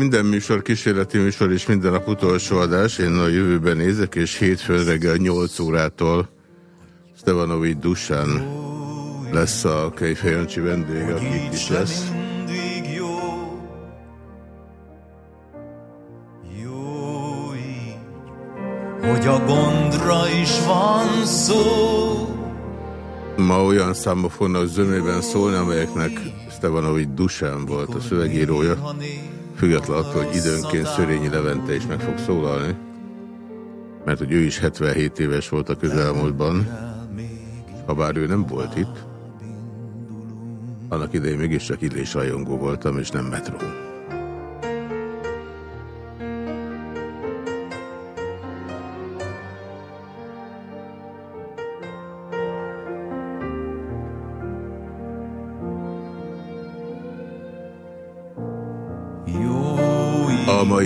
minden műsor kísérleti műsor és minden nap utolsó adás, én a jövőben nézek, és hétfőn reggel 8 órától Stevanovi Dusán lesz a Kejfej Jancsi vendég, aki itt is lesz. hogy a gondra is van szó. Ma olyan számok fognak zömében szólni, amelyeknek Stevanovi Dusán volt a szövegírója, függetlenül attól, hogy időnként Szörényi Levente is meg fog szólalni, mert hogy ő is 77 éves volt a közelmúltban, ha bár ő nem volt itt, annak idején mégiscsak illés rajongó voltam, és nem metró.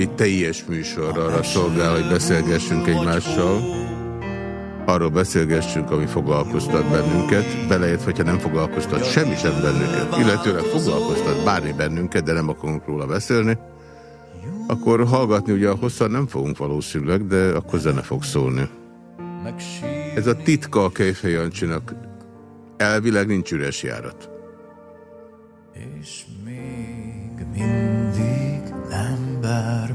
A mai teljes műsor arra szolgál, hogy beszélgessünk egymással, arról beszélgessünk, ami foglalkoztat bennünket, beleért, hogyha nem foglalkoztat semmi sem bennünket, illetőleg foglalkoztat bármi bennünket, de nem akarunk róla beszélni, akkor hallgatni ugye hosszan nem fogunk valószínűleg, de akkor zene fog szólni. Ez a titka a Kejfej Jancsinak. Elvileg nincs üres járat. És még mindig bär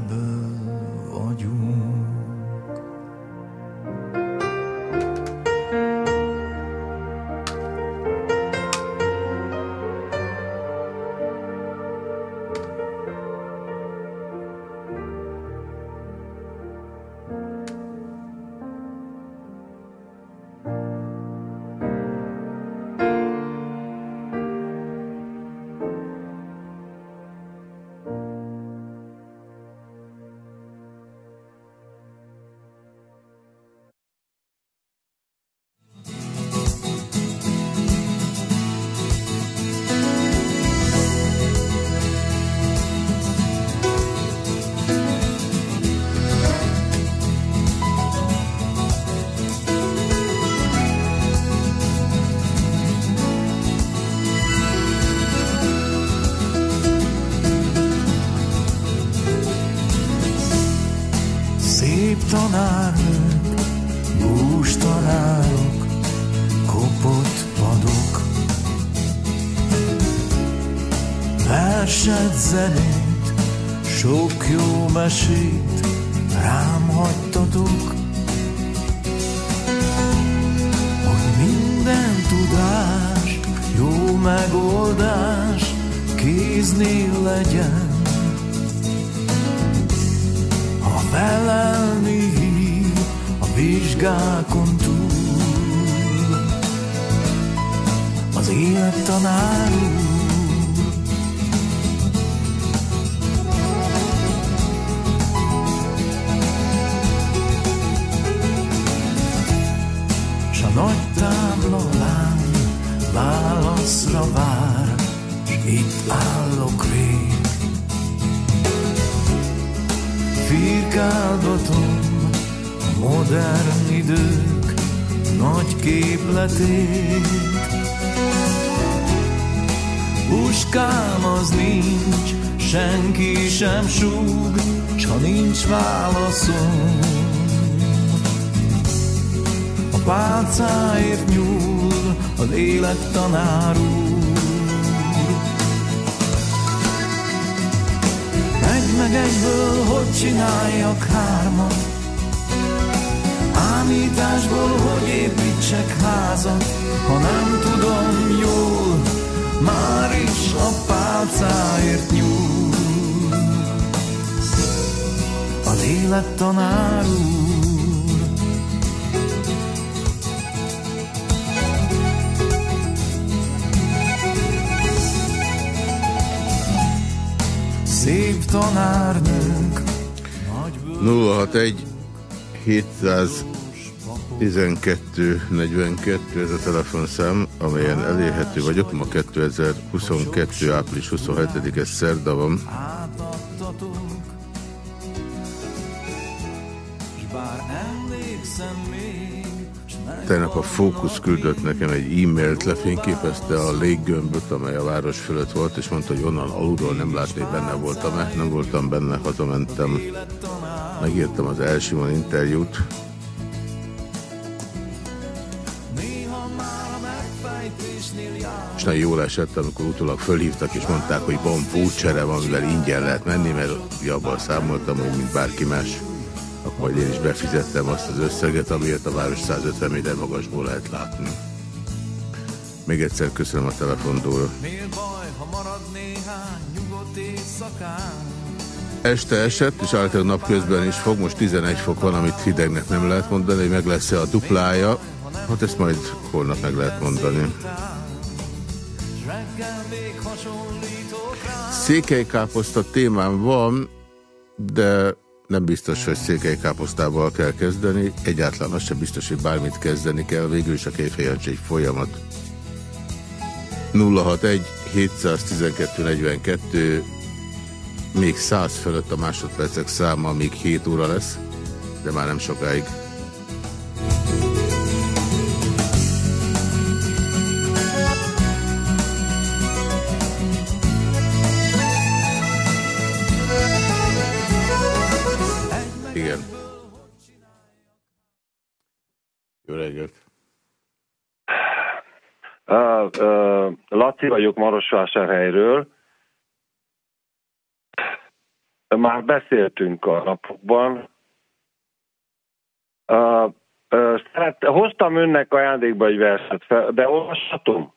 meg egyből, hogy csináljak hármat? Ámításból, hogy építsek házat? Ha nem tudom jól, már is a pálcáért nyúl. Az élet tanár úr Szép tanárnőnk 061 700 1242 ez a telefonszám, amelyen elérhető vagyok. Ma 2022. április 27-e szerda van. Tegnap a Fókusz küldött nekem egy e-mailt, lefényképezte a léggömböt, amely a város fölött volt, és mondta, hogy onnan alulról nem látni, benne voltam-e. Nem voltam benne, hazamentem. Megírtam az első interjút. És nagyon jól esett, amikor utólag fölhívtak, és mondták, hogy van vouchere van, mivel ingyen lehet menni, mert abban számoltam, hogy mint bárki más akkor én is befizettem azt az összeget, amiért a város 150 méter magasból lehet látni. Még egyszer köszönöm a telefondóra. Este esett, és általában napközben is fog, most 11 fok van, amit hidegnek nem lehet mondani, hogy meg lesz-e a duplája, hát ezt majd holnap meg lehet mondani. Székelykáposzta témám van, de nem biztos, hogy székelykáposztával kell kezdeni, egyáltalán az sem biztos, hogy bármit kezdeni kell, végül is a kéfejancs egy folyamat. 061 712 42 még 100 fölött a másodpercek száma, még 7 óra lesz, de már nem sokáig. 061 Uh, uh, Laci vagyok Marosvásárhelyről. Már beszéltünk a napokban. Szeret, hoztam önnek ajándékba egy verset, fel, de olvashatom?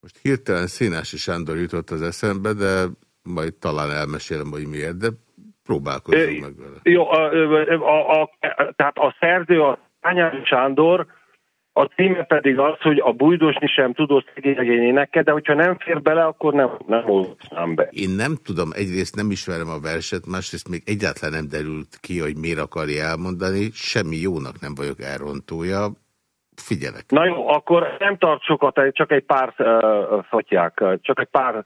Most hirtelen Színási Sándor jutott az eszembe, de majd talán elmesélem, hogy miért, de Próbálkozom meg vele. Jó, a, a, a, tehát a szerző a Tányár Sándor, a címe pedig az, hogy a bújdosni sem tudó éneke, de hogyha nem fér bele, akkor nem, nem olvasnám be. Én nem tudom, egyrészt nem ismerem a verset, másrészt még egyáltalán nem derült ki, hogy miért akarja elmondani, semmi jónak nem vagyok elrontója, figyelek. Na jó, akkor nem tart sokat, csak egy pár uh, csak egy pár,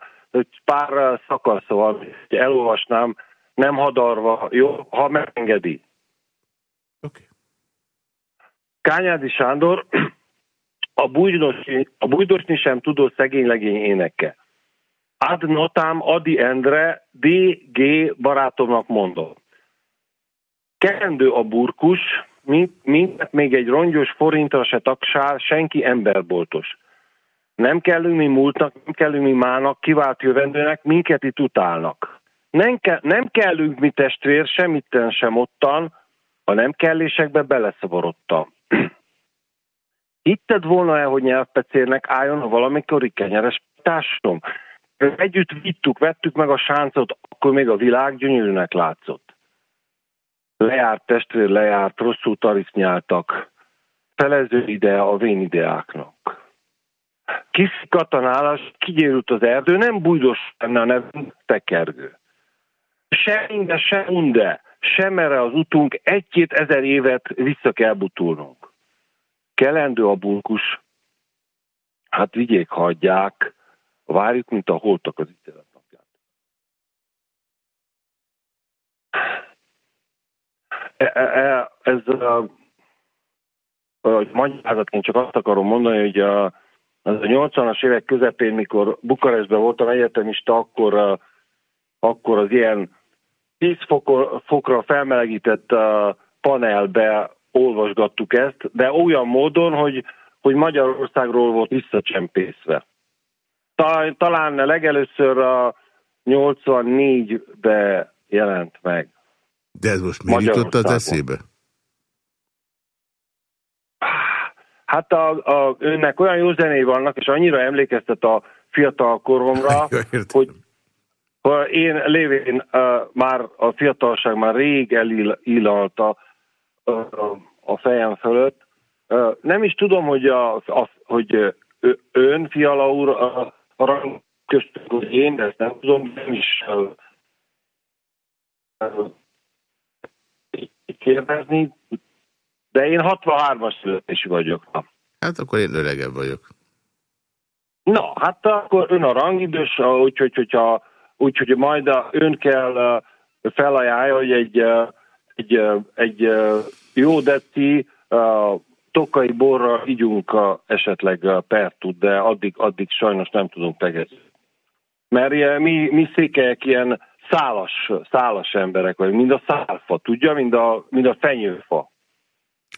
pár szakasz, szóval elolvasnám, nem hadarva, jó, ha megengedi. Oké. Okay. Kányádi Sándor, a bújdosni, a bújdosni sem tudó szegény legény éneke. Ad notám Adi Endre, D.G. barátomnak mondom. Kendő a burkus, minket még egy rongyos forintra se taksál, senki emberboltos. Nem kellünk mi múltnak, nem kellünk mi mának, kivált jövendőnek, minket itt utálnak. Nem, ke, nem kellünk mi testvér, semmitten sem ottan, a nem kellésekbe beleszavarodtam. Hitted volna el, hogy nyelvpecérnek álljon a valamikori kenyeres társadalom? Együtt vittük, vettük meg a sáncot, akkor még a világ gyönyörűnek látszott. Lejárt testvér, lejárt, rosszul tarisznyáltak. Felező ide a vén ideáknak. Kis katanálás, kigyérült az erdő, nem bújdos lenne a nevünk, tekergő se inde, se unde, sem erre az utunk egy-két ezer évet vissza kell butulnunk. Kelendő a bulkus, hát vigyék, hagyják, várjuk, mint a holtak az ítéletnapját. E, e, e, ez a, a magyarázatként csak azt akarom mondani, hogy a, az a 80-as évek közepén, mikor Bukarestben voltam egyetemista, akkor, akkor az ilyen 10 fokra felmelegített panelbe olvasgattuk ezt, de olyan módon, hogy, hogy Magyarországról volt visszacsempészve. Talán legelőször a 84-be jelent meg. De ez most mi jutott az eszébe? Hát a, a, önnek olyan jó zenéi vannak, és annyira emlékeztet a fiatal koromra, hogy én lévén uh, már a fiatalság már rég elillalta uh, a fejem fölött. Uh, nem is tudom, hogy, a, a, hogy ön, Fiala úr, a, a rang köztük, hogy én, ezt nem tudom, nem is kérdezni. De én 63-as születésű vagyok. Hát akkor én öregebb vagyok. Na, hát akkor ön a rangidős, úgyhogy hogyha, úgyhogy majd a, ön kell felajánlja, hogy egy, egy, egy jó deci tokai borra ígyunk esetleg pertut, de addig, addig sajnos nem tudunk tegezni. Mert mi, mi székelyek ilyen szálas, szálas emberek vagyunk, mind a szálfa, tudja, mind a, mind a fenyőfa.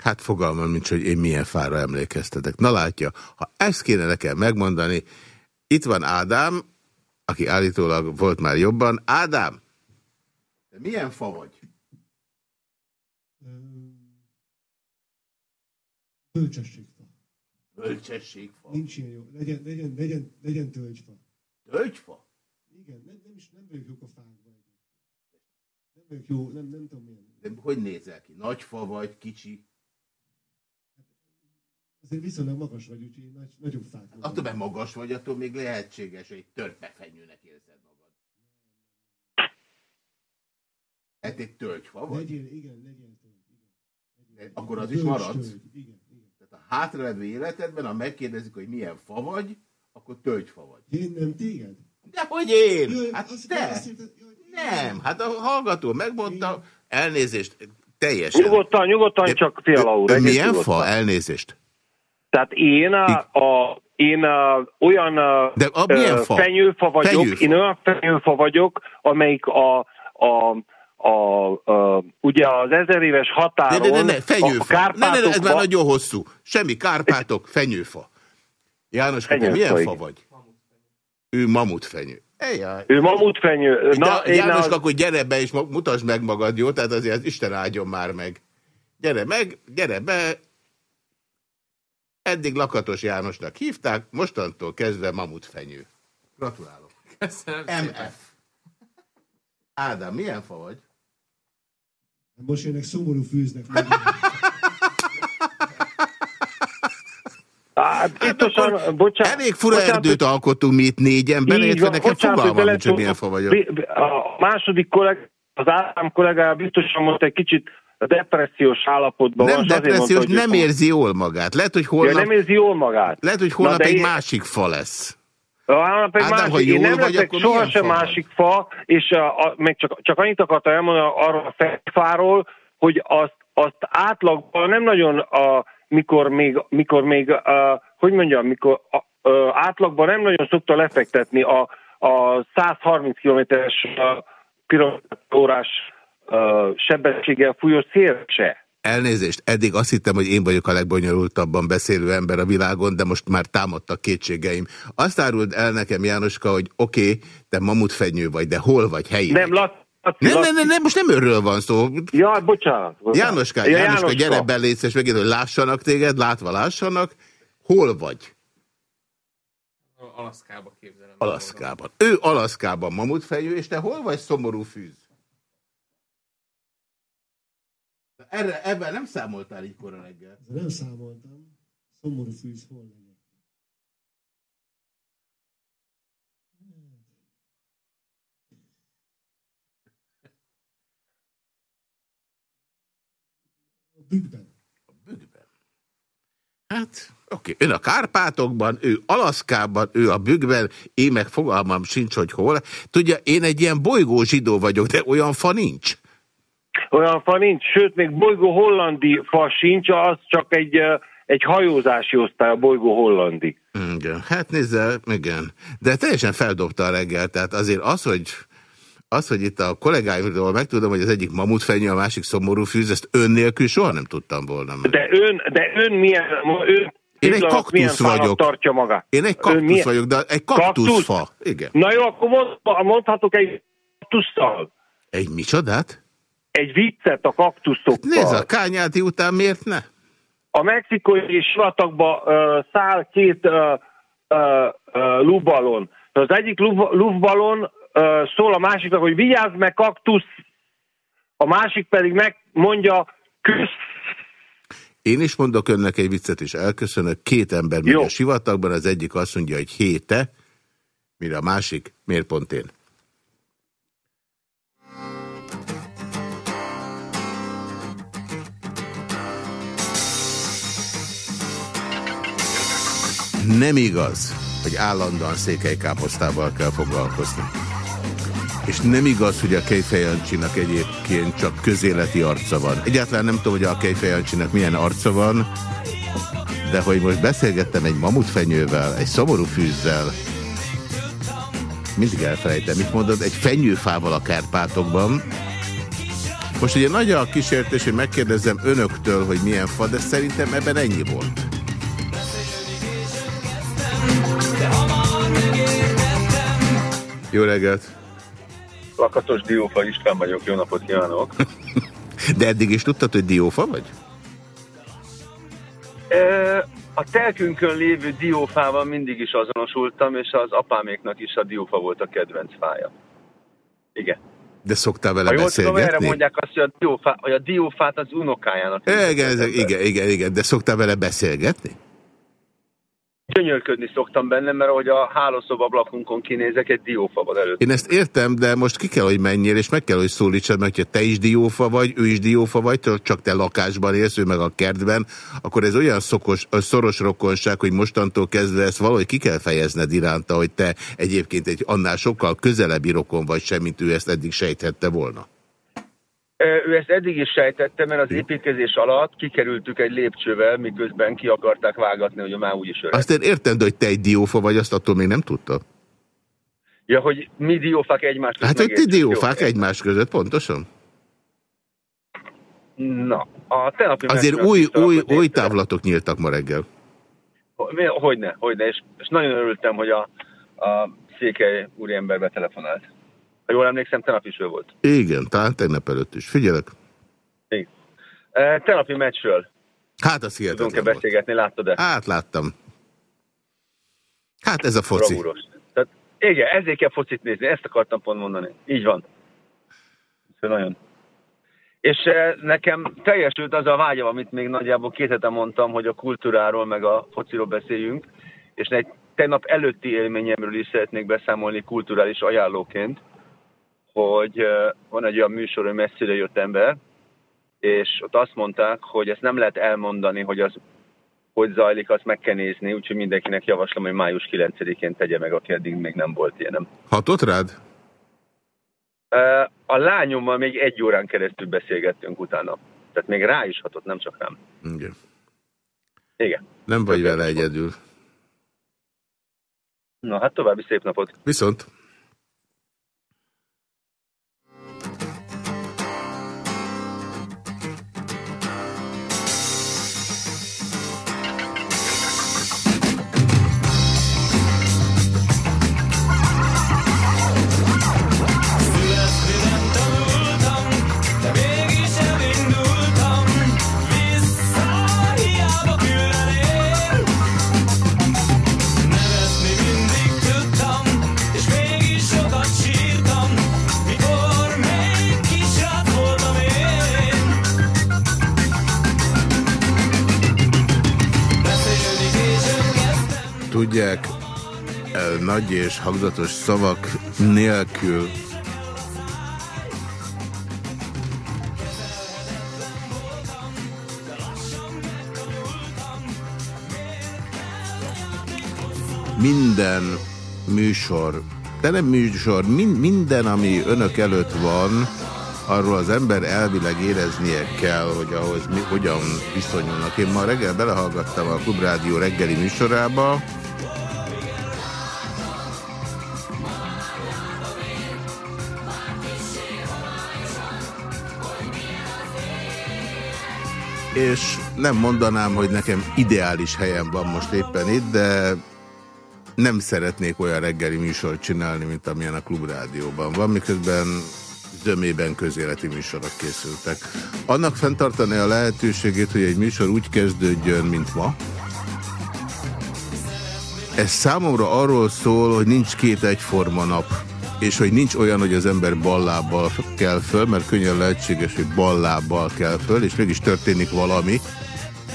Hát fogalmam nincs, hogy én milyen fára emlékeztetek. Na látja, ha ezt kéne nekem megmondani, itt van Ádám, aki állítólag volt már jobban. Ádám, de milyen fa vagy? Bölcsességfa. Bölcsességfa. Nincs ilyen jó. Legyen, legyen, legyen, legyen tölgyfa. Tölgyfa? Igen, nem, nem is nem vagyok jók a fákba. Nem vagyok jó, nem, nem tudom milyen. De hogy nézel ki? Nagy fa vagy, kicsi? Azért viszonylag magas vagy, úgyhogy nagy, nagyobb fák. Attól, mert magas vagy, attól még lehetséges, hogy törpefenyőnek érzed magad. Hát egy tölgyfa vagy? Legyél, igen, legyél tölgy. Igen. Legyél, akkor az is maradsz? Tölgy, igen, igen. Tehát a hátraledő életedben, ha megkérdezik, hogy milyen fa vagy, akkor tölgyfa vagy. Én nem téged? De hogy én? Jaj, hát azt te? Azt hittem, jaj, nem, hát a hallgató megmondta, elnézést, teljesen. Nyugodtan, nyugodtan, csak Fiala úr. Milyen nyugodtan. fa? Elnézést. Tehát én a, a én a, olyan a, De a milyen fa? fenyőfa vagyok, fenyőfa. én olyan fenyőfa vagyok, amelyik a, a a, a, ugye az ezer éves határon... Ne, ne, ne, ne, fenyőfa. Ne, ne, ne, ez már nagyon hosszú. Semmi, Kárpátok, fenyőfa. János, te milyen fa vagy? Ő mamutfenyő. Ejjaj. Ő mamutfenyő. Na, De, János, az... akkor gyere be és mutasd meg magad, jó? Tehát azért Isten áldjon már meg. Gyere meg, gyere be, Eddig Lakatos Jánosnak hívták, mostantól kezdve mamutfenyő. Gratulálok. Köszönöm MF. Szépen. Ádám, milyen fa vagy? Most jönnek szomorú fűznek. Hát, biztosan, bocsánat, Elég fura bocsánat, erdőt alkottunk mi itt négyen, beleértve nekem fogalmam nincs, hogy milyen fa vagyok. A második kollég, az Ádám kollégája biztosan mondta egy kicsit depressziós állapotban nem van. Depressziós, mondta, nem érzi jól magát. Lehet, hogy holnap... Ja, nem érzi jól magát. Lehet, hogy holnap egy én... másik fa lesz. Holnap egy Ádám, másik. Én nem leszek sohasem másik fa, és a, a, még csak, csak annyit akartam elmondani arról a fáról, hogy azt, azt átlagban nem nagyon, a, mikor még, mikor még a, hogy mondjam, mikor a, a, átlagban nem nagyon szokta lefektetni a, a 130 km-es órás sebességgel fújó szél se. Elnézést, eddig azt hittem, hogy én vagyok a legbonyolultabban beszélő ember a világon, de most már támadtak kétségeim. Azt áruld el nekem, Jánoska, hogy oké, okay, te mamutfenyő vagy, de hol vagy helyileg? Nem, Laci, nem, nem, nem, nem, most nem örről van szó. Ja, bocsánat. bocsánat. Jánoska, ja, Jánoska, Jánoska, gyere belétsz, és megint, hogy lássanak téged, látva lássanak. Hol vagy? Alaszkában képzelem. Alaszkában. Ő Alaszkában mamutfejű, és te hol vagy szomorú fűz? Erre, ebben nem számoltál így korán reggel. Nem számoltam. Szomorú fűz, hol legyek? A bükkben. A bükkben. Hát, oké, ön a Kárpátokban, ő Alaszkában, ő a bükkben, én meg fogalmam sincs, hogy hol. Tudja, én egy ilyen bolygó zsidó vagyok, de olyan fa nincs olyan fa nincs, sőt, még bolygó hollandi fa sincs, az csak egy, egy hajózási osztály, a bolygó hollandi. Igen, hát nézze, igen. De teljesen feldobta a reggel, tehát azért az, hogy az, hogy itt a kollégáimról megtudom, hogy az egyik mamutfenyő, a másik szomorú fűz, ezt ön nélkül soha nem tudtam volna meg. De ön, de ön milyen, ön én egy kaktusz vagyok. Tartja maga. Én egy kaktusz vagyok, de egy kaktuszfa. Kaktusz? Igen. Na jó, akkor mond, mondhatok egy kaktusszal. Egy micsodát? Egy viccet a kaktuszokkal. Nézd, a kányáti után miért ne? A mexikai sivatagba uh, száll két uh, uh, uh, lubalon. Az egyik lubalon uh, szól a másiknak, hogy vigyázz meg kaktusz, a másik pedig megmondja kösz. Én is mondok önnek egy viccet, és elköszönök. Két ember megy a sivatagban, az egyik azt mondja, hogy héte, mire a másik, miért pont én? Nem igaz, hogy állandóan székelykáposztával kell foglalkozni. És nem igaz, hogy a Kejfejancsinak egyébként csak közéleti arca van. Egyáltalán nem tudom, hogy a Kejfejancsinak milyen arca van, de hogy most beszélgettem egy mamutfenyővel, egy szomorú fűzzel, mindig elfelejtem, mit mondod, egy fenyőfával a Kárpátokban. Most ugye nagy a kísértés, hogy megkérdezem önöktől, hogy milyen fa, de szerintem ebben ennyi volt. Jó reggelt! Lakatos Diófa István vagyok, jó napot kívánok! De eddig is tudtad, hogy diófa vagy? A telkünkön lévő diófával mindig is azonosultam, és az apáméknak is a diófa volt a kedvenc fája. Igen. De szoktál vele ha jól beszélgetni? Tudom, erre mondják azt, hogy a, diófá, hogy a diófát az unokájának. Igen, igen, igen, igen, de szoktál vele beszélgetni? Gyönyörködni szoktam benne, mert ahogy a hálószob ablakunkon kinézek, egy diófa van előtt. Én ezt értem, de most ki kell, hogy menjél, és meg kell, hogy szólítsad, mert ha te is diófa vagy, ő is diófa vagy, csak te lakásban élsz, ő meg a kertben, akkor ez olyan szokos, szoros rokonság, hogy mostantól kezdve ezt valahogy ki kell fejezned iránta, hogy te egyébként egy annál sokkal közelebbi rokon vagy sem, mint ő ezt eddig sejthette volna. Ő ezt eddig is sejtette, mert az építkezés alatt kikerültük egy lépcsővel, miközben ki akarták vágatni, hogy már úgyis öreg. Azt én értem, de hogy te egy diófa vagy, azt attól még nem tudta. Ja, hogy mi diófák egymás között Hát, hogy ti diófák egymás között, pontosan. Na, a tenapi Azért új, új, új távlatok nyíltak ma reggel. Hogyne, hogyne, és, és nagyon örültem, hogy a, a székely úriember betelefonált. Ha jól emlékszem, tegnap is ő volt. Igen, talán tegnap előtt is. Figyelek. Igen. E, tegnapi meccsről. Hát az hihetetlen Tudunk-e beszélgetni, láttad-e? Hát láttam. Hát ez a foci. Bravúros. Tehát, igen, ezért kell focit nézni, ezt akartam pont mondani. Így van. Ez nagyon. És nekem teljesült az a vágyam, amit még nagyjából két hete mondtam, hogy a kultúráról meg a fociról beszéljünk, és egy tegnap előtti élményemről is szeretnék beszámolni kulturális ajánlóként hogy van egy olyan műsor, hogy messzire jött ember, és ott azt mondták, hogy ezt nem lehet elmondani, hogy az hogy zajlik, azt meg kell nézni, úgyhogy mindenkinek javaslom, hogy május 9-én tegye meg, aki eddig még nem volt ilyenem. Hatott rád? A lányommal még egy órán keresztül beszélgettünk utána. Tehát még rá is hatott, nem csak rám. Igen. Igen. Nem vagy vele egyedül. Na hát további szép napot. Viszont. Tudják, nagy és hangzatos szavak nélkül minden műsor, de nem műsor, min, minden, ami önök előtt van, arról az ember elvileg éreznie kell, hogy ahhoz mi, hogyan viszonyulnak. Én ma reggel belehallgattam a Klubrádió reggeli műsorába, és nem mondanám, hogy nekem ideális helyem van most éppen itt, de nem szeretnék olyan reggeli műsort csinálni, mint amilyen a Klubrádióban van, miközben zömében közéleti műsorok készültek. Annak fenntartani a lehetőségét, hogy egy műsor úgy kezdődjön, mint ma, ez számomra arról szól, hogy nincs két egyforma nap és hogy nincs olyan, hogy az ember ballábbal kell föl, mert könnyen lehetséges, hogy ballábbal kell föl, és mégis történik valami,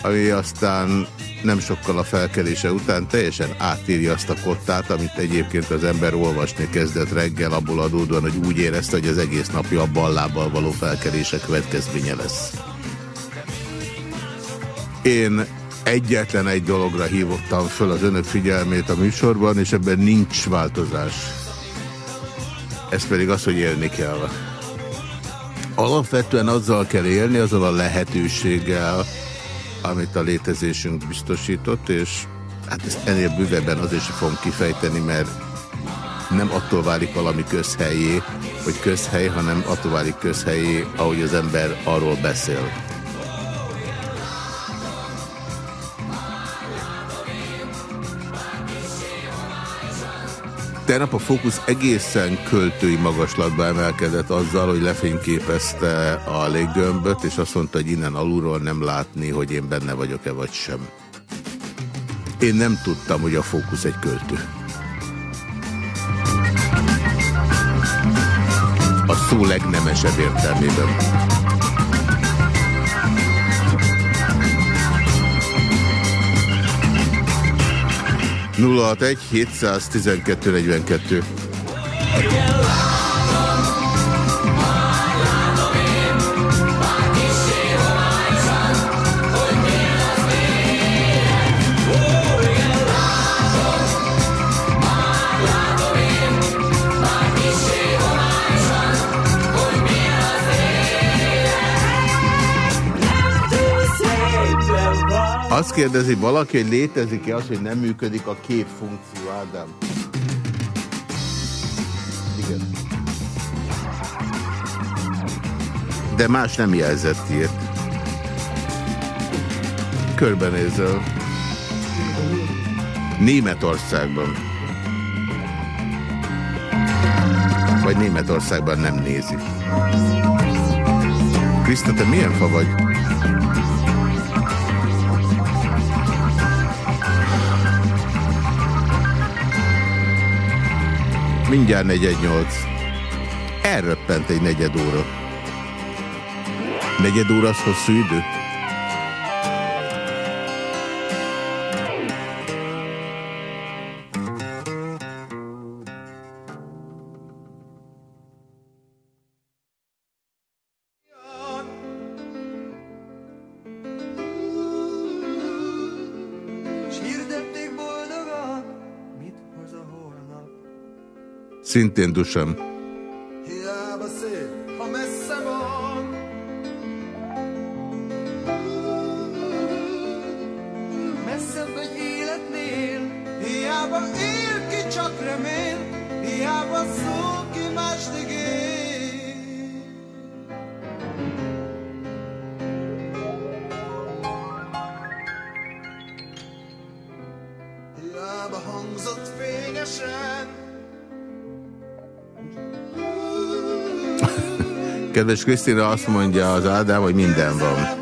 ami aztán nem sokkal a felkelése után teljesen átírja azt a kottát, amit egyébként az ember olvasni kezdett reggel, abból adódóan, hogy úgy érezte, hogy az egész napja a ballábbal való felkelése következménye lesz. Én Egyetlen egy dologra hívottam föl az önök figyelmét a műsorban, és ebben nincs változás. Ez pedig az, hogy élni kell. Alapvetően azzal kell élni, azzal a lehetőséggel, amit a létezésünk biztosított, és hát ezt ennél bővebben azért sem fogom kifejteni, mert nem attól válik valami közhelyé, hogy közhely, hanem attól válik közhelyé, ahogy az ember arról beszél. Tegnap a fókusz egészen költői magaslatba emelkedett azzal, hogy lefényképezte a léggömböt, és azt mondta, hogy innen alulról nem látni, hogy én benne vagyok-e vagy sem. Én nem tudtam, hogy a fókusz egy költő. A szó legnemesebb értelmében. 061 712 42. Azt kérdezi valaki, hogy létezik-e az, hogy nem működik a kép funkció, Ádám? Igen. De más nem jelzett írt. Körbenézel. Németországban. Vagy Németországban nem nézi. Kriszta, te milyen fa vagy? Mindjárt 418. Elröppent egy negyed óra. Negyed óra az hosszú idő? Szintén Kedves Krisztina azt mondja az Ádám, hogy minden van.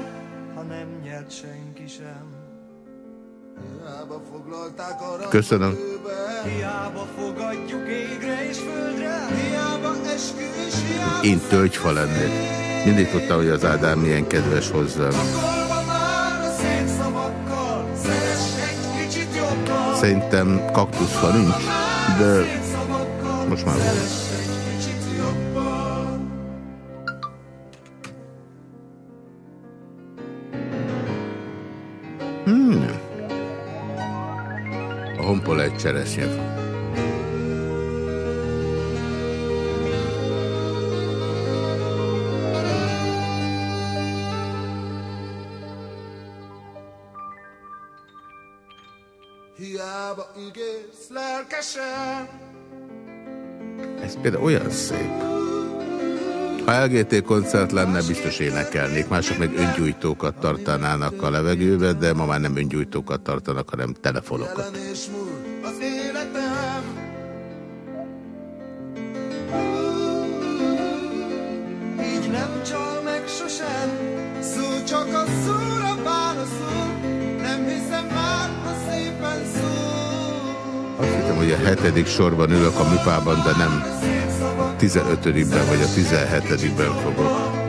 Köszönöm. Én tölgyfa lennék. Mindig tudtam, hogy az Ádám milyen kedves hozzám. Szerintem kaktuszfa nincs, de most már van. Cseresznyefa. Hiába ígérsz lelkesen. Ez például olyan szép. Ha LGT koncert lenne, biztos énekelnék. Mások meg öngyújtókat tartanának a levegőbe, de ma már nem öngyújtókat tartanak, hanem telefonokat. Hogy a hetedik sorban ülök a műpában, de nem. 15-ben vagy a 17-ben fogok.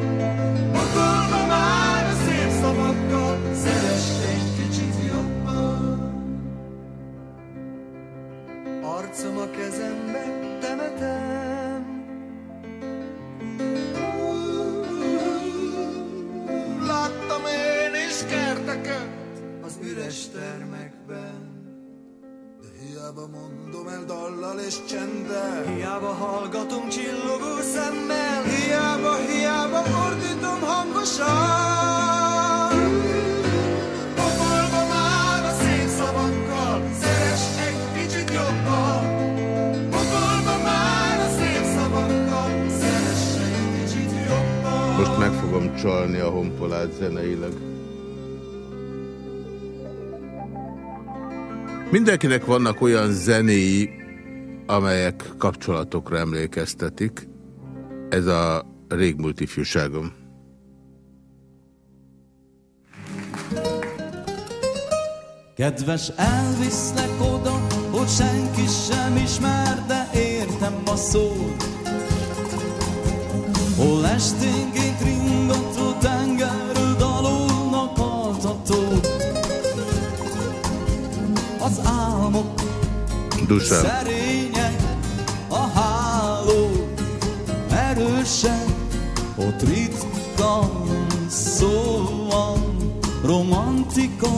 Mindenkinek vannak olyan zenéi, amelyek kapcsolatokra emlékeztetik. Ez a régmúlt ifjúságom. Kedves, elviszlek oda, hogy senki sem ismer, de értem a szót. Hol esténként Dusán. szerények, a háló erősek, ott ritka szó van, romantika.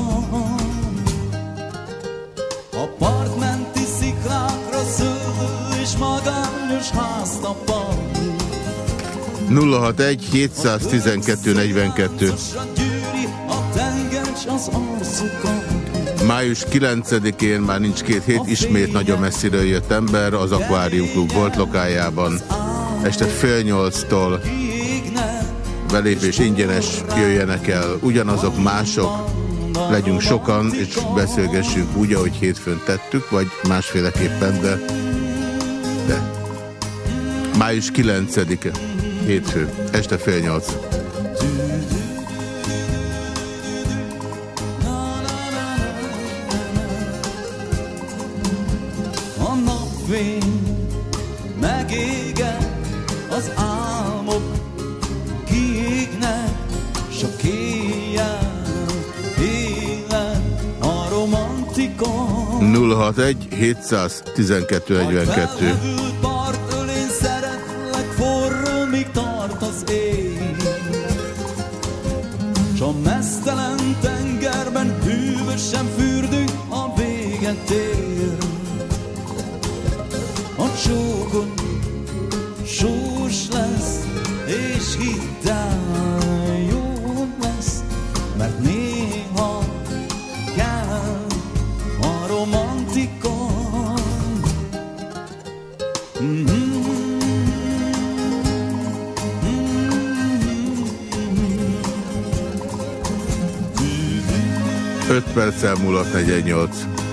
A partmenti sziklákra szőlő és magányos háztapad. 061 712 42 Arcosan gyűri a tengecs az arcukat. Május 9-én már nincs két hét, ismét nagyon messziről jött ember az Aquarium Klub volt lokájában. Este fél nyolctól belépés ingyenes, jöjjenek el ugyanazok, mások, legyünk sokan, és beszélgessünk úgy, ahogy hétfőn tettük, vagy másféleképpen, de, de. Május 9-e, hétfő, este fél nyolc. 061 712 42 5 perccel múlott 48.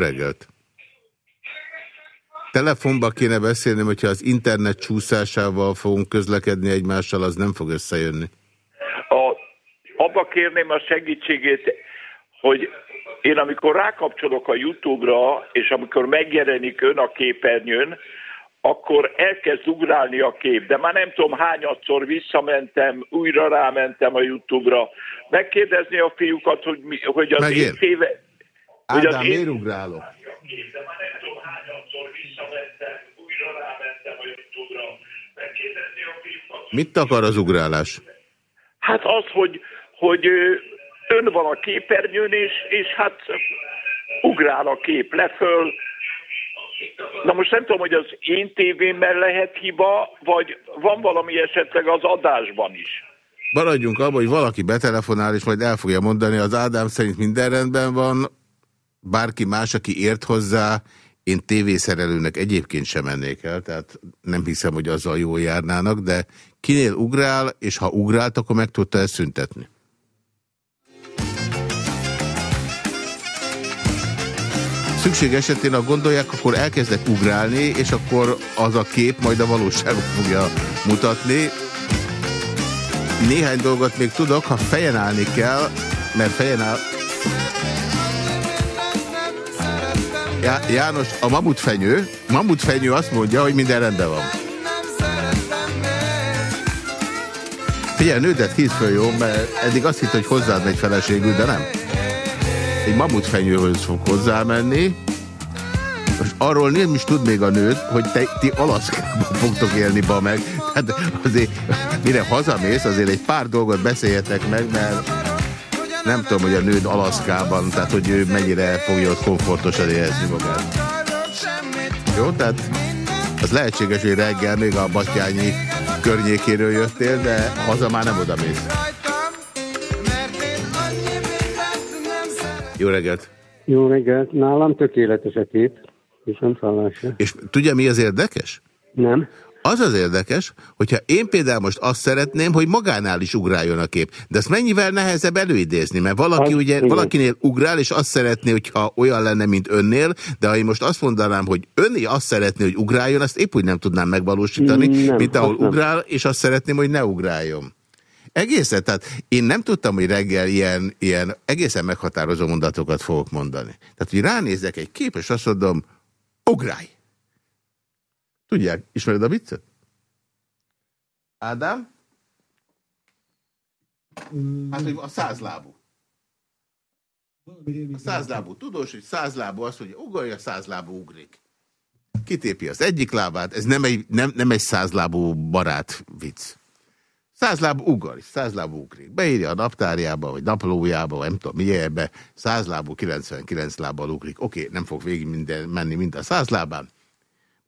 reggelt! Telefonba kéne beszélni, hogyha az internet csúszásával fogunk közlekedni egymással, az nem fog összejönni. a, abba kérném a segítségét, hogy én amikor rákapcsolok a YouTube-ra, és amikor megjelenik ön a képernyőn, akkor elkezd ugrálni a kép, de már nem tudom hányadszor visszamentem, újra rámentem a YouTube-ra. Megkérdezni a fiúkat, hogy, mi, hogy az Megér. én téve... Ádám, én- miért ugrálok? Mit akar az ugrálás? Hát az, hogy, hogy ön van a képernyőn, és, és hát ugrál a kép leföl. Na most nem tudom, hogy az én tévémben lehet hiba, vagy van valami esetleg az adásban is. Maradjunk abban, hogy valaki betelefonál, és majd el fogja mondani, az Ádám szerint minden rendben van, bárki más, aki ért hozzá, én tévészerelőnek egyébként sem mennék el, tehát nem hiszem, hogy azzal jól járnának, de kinél ugrál, és ha ugrált, akkor meg tudta ezt szüntetni. Szükség esetén, ha gondolják, akkor elkezdek ugrálni, és akkor az a kép majd a valóságot fogja mutatni. Néhány dolgot még tudok, ha fejen állni kell, mert fejen áll... Já János, a mamutfenyő, mamutfenyő azt mondja, hogy minden rendben van. Figyelj, nődet híz föl, jó? Mert eddig azt hitt, hogy hozzád megy feleségül, de nem. Egy mamutfenyőhöz fog hozzámenni, most arról nem is tud még a nőt, hogy te, ti Alaszkában fogtok élni, ba meg. Tehát azért, mire hazamész, azért egy pár dolgot beszéljetek meg, mert nem tudom, hogy a nőd Alaszkában, tehát hogy ő mennyire fogja ott komfortosan érezni magát. Jó, tehát az lehetséges, hogy reggel még a Batyányi környékéről jöttél, de haza már nem oda mész. Jó reggelt! Jó reggelt, nálam tökéletes a kép, viszont hallásra. És tudja, mi az érdekes? Nem? Az az érdekes, hogyha én például most azt szeretném, hogy magánál is ugráljon a kép. De ezt mennyivel nehezebb előidézni, mert valaki Az- ugye, igen. valakinél ugrál, és azt szeretné, hogyha olyan lenne, mint önnél, de ha én most azt mondanám, hogy önné azt szeretné, hogy ugráljon, azt épp úgy nem tudnám megvalósítani, Nem, mint ahol nem. ugrál, és azt szeretném, hogy ne ugráljon. Egészen, tehát én nem tudtam, hogy reggel ilyen, ilyen egészen meghatározó mondatokat fogok mondani. Tehát, hogy ránézek egy kép, és azt mondom, ugrálj! Tudják, ismered a viccet? Ádám? Hát, hogy a százlábú. A százlábú. Tudós, hogy százlábú az, hogy ugorja, százlábú ugrik. Kitépi az egyik lábát, ez nem egy, nem, nem egy százlábú barát vicc. Százlábú ugor, százlábú ugrik. Beírja a naptárjába, vagy naplójába, vagy nem tudom milyebe, százlábú 99 lábbal ugrik. Oké, nem fog végig minden, menni mind a százlábán.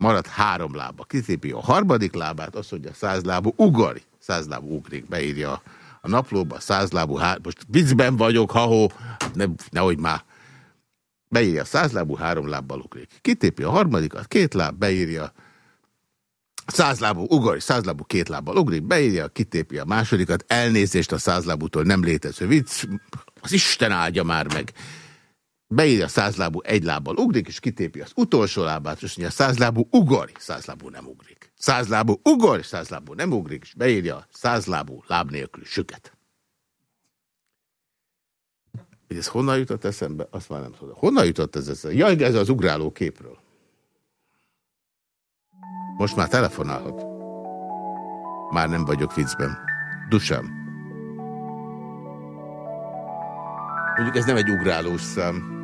Marad három lába. Kitépi a harmadik lábát, azt mondja százlábú ugorj. Százlábú ugrik. Beírja a naplóba, százlábú, há... most viccben vagyok, ha-hó, ne, nehogy már. Beírja százlábú, három lábbal ugrik. Kitépi a harmadikat, két láb, beírja Százlábú ugorj, százlábú két lábbal ugrik, beírja, kitépi a másodikat, elnézést a százlábútól nem létező vicc, az Isten áldja már meg. Beírja százlábú egy lábbal ugrik, és kitépi az utolsó lábát, és mondja, százlábú ugorj, százlábú nem ugrik. Százlábú ugorj, százlábú nem ugrik, és beírja százlábú láb nélkül süket. Hogy ez honnan jutott eszembe, azt már nem tudom. Honnan jutott ez eszembe? Jaj, ez az ugráló képről. Most már telefonálhat. Már nem vagyok viccben. Dusám. Mondjuk ez nem egy ugrálós szám.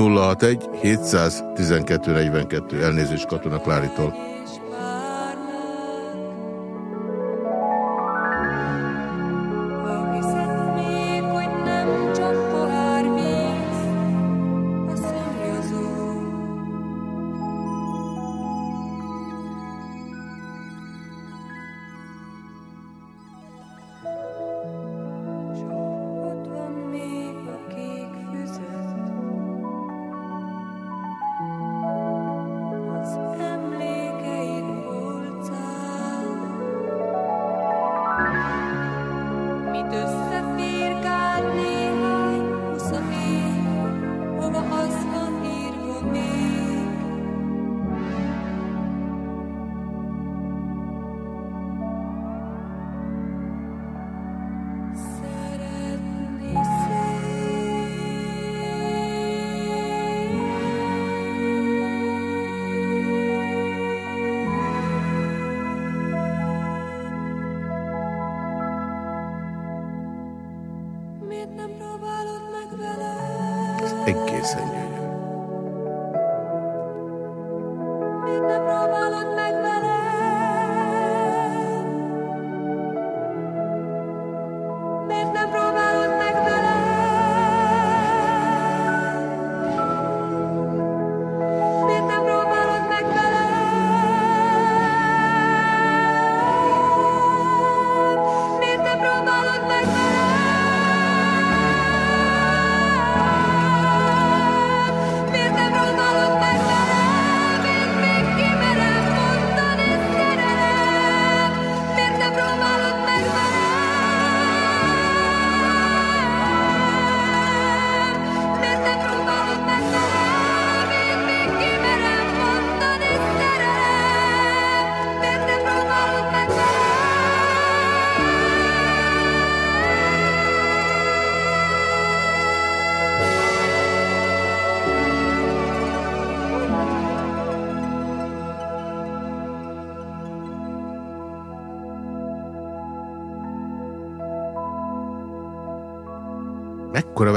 Nulla hat egy 712 42 elnézést Katona Klárítól.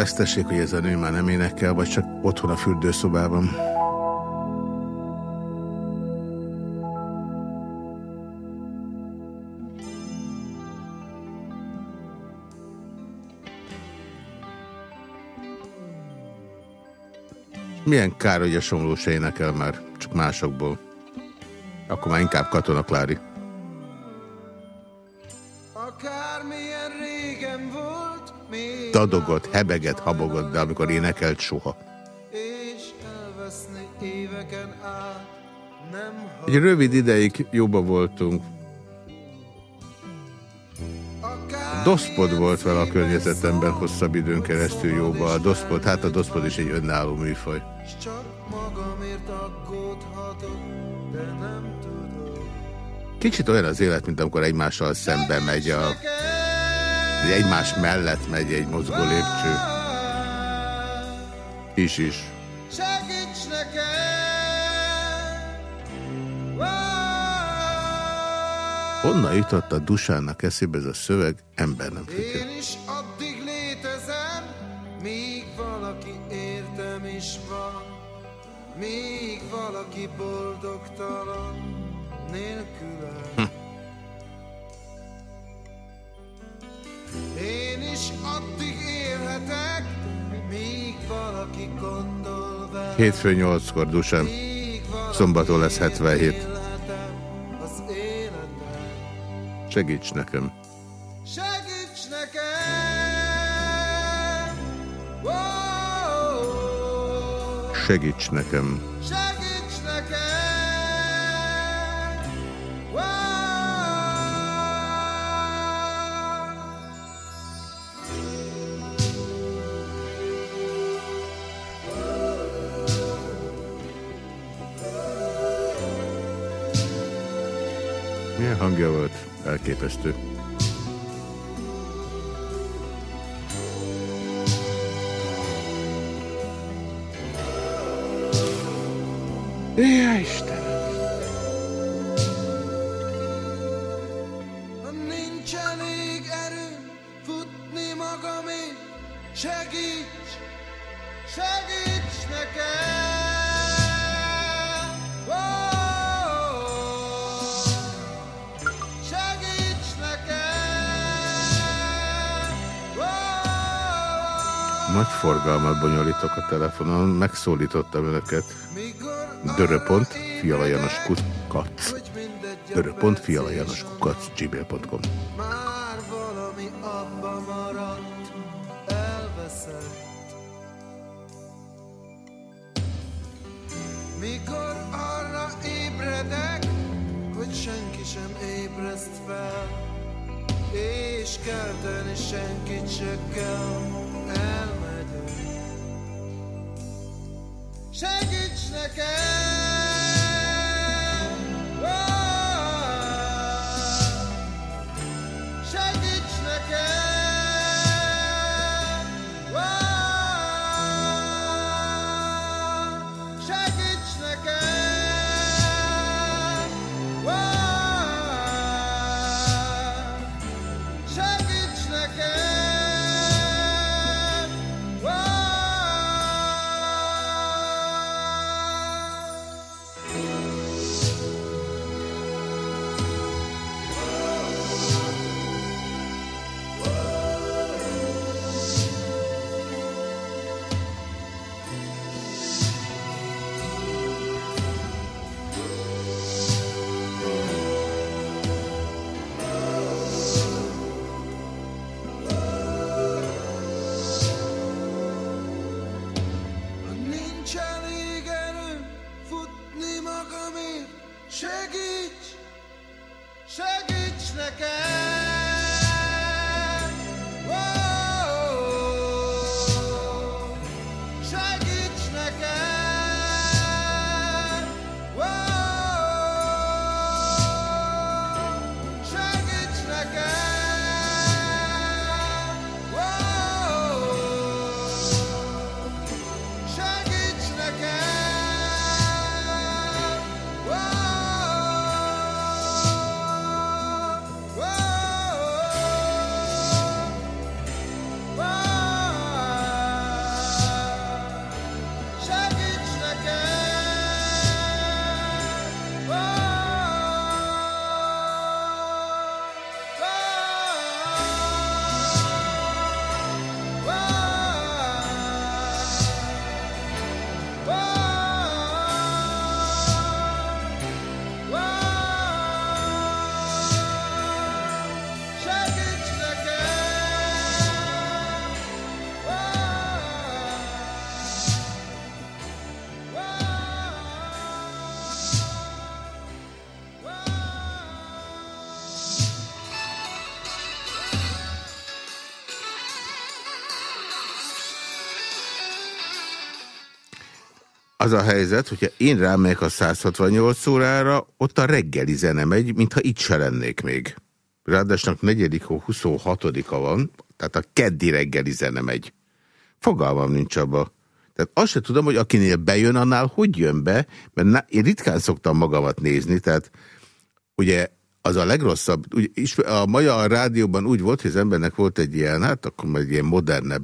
jeleztessék, hogy ez a nő már nem énekel, vagy csak otthon a fürdőszobában. Milyen kár, hogy a somló se énekel már, csak másokból. Akkor már inkább Katona Klári. 061 Dadogott, hebegett, habogott, de amikor énekelt, soha. Egy rövid ideig jóba voltunk. A Doszpod volt vele a környezetemben hosszabb időn keresztül jóba. A Doszpod, hát a Doszpod is egy önálló műfaj. Kicsit olyan az élet, mint amikor egymással szembe megy a... egymás mellett megy egy mozgó lépcső. Is is. Segíts! Honnan jutott a Dusának eszébe ez a szöveg? Ember nem tudja. Én is addig létezem, míg valaki értem is van, míg valaki boldogtalan nélkülem. Én is addig élhetek, míg valaki gondol velem, Hétfő nyolckor Dusán. míg valaki Szombaton lesz 77. élhetem az életem. Segíts nekem. Segíts nekem! Segíts nekem. Milyen hangja volt? Elképesztő. Ja, Forgalmat bonyolítok a telefonon, megszólítottam önöket. Dörö.pont, fialajanos kukac. Dörö.pont, fialajanos kukac, gmail.com. Az a helyzet, hogyha én rámegyek a 168 órára, ott a reggeli zene megy, mintha itt se lennék még. Ráadásnak 4. hó 26-a van, tehát a keddi reggeli zene megy. Fogalmam nincs abba. Tehát azt se tudom, hogy akinél bejön, annál hogy jön be, mert én ritkán szoktam magamat nézni, tehát ugye az a legrosszabb, ugye, a magyar rádióban úgy volt, hogy az embernek volt egy ilyen, hát akkor egy ilyen modernebb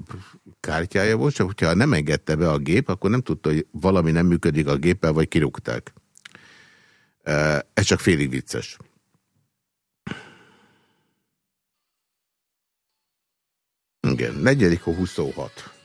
kártyája volt, csak hogyha nem engedte be a gép, akkor nem tudta, hogy valami nem működik a géppel, vagy kirúgták. Ez csak félig vicces. Igen, a 26.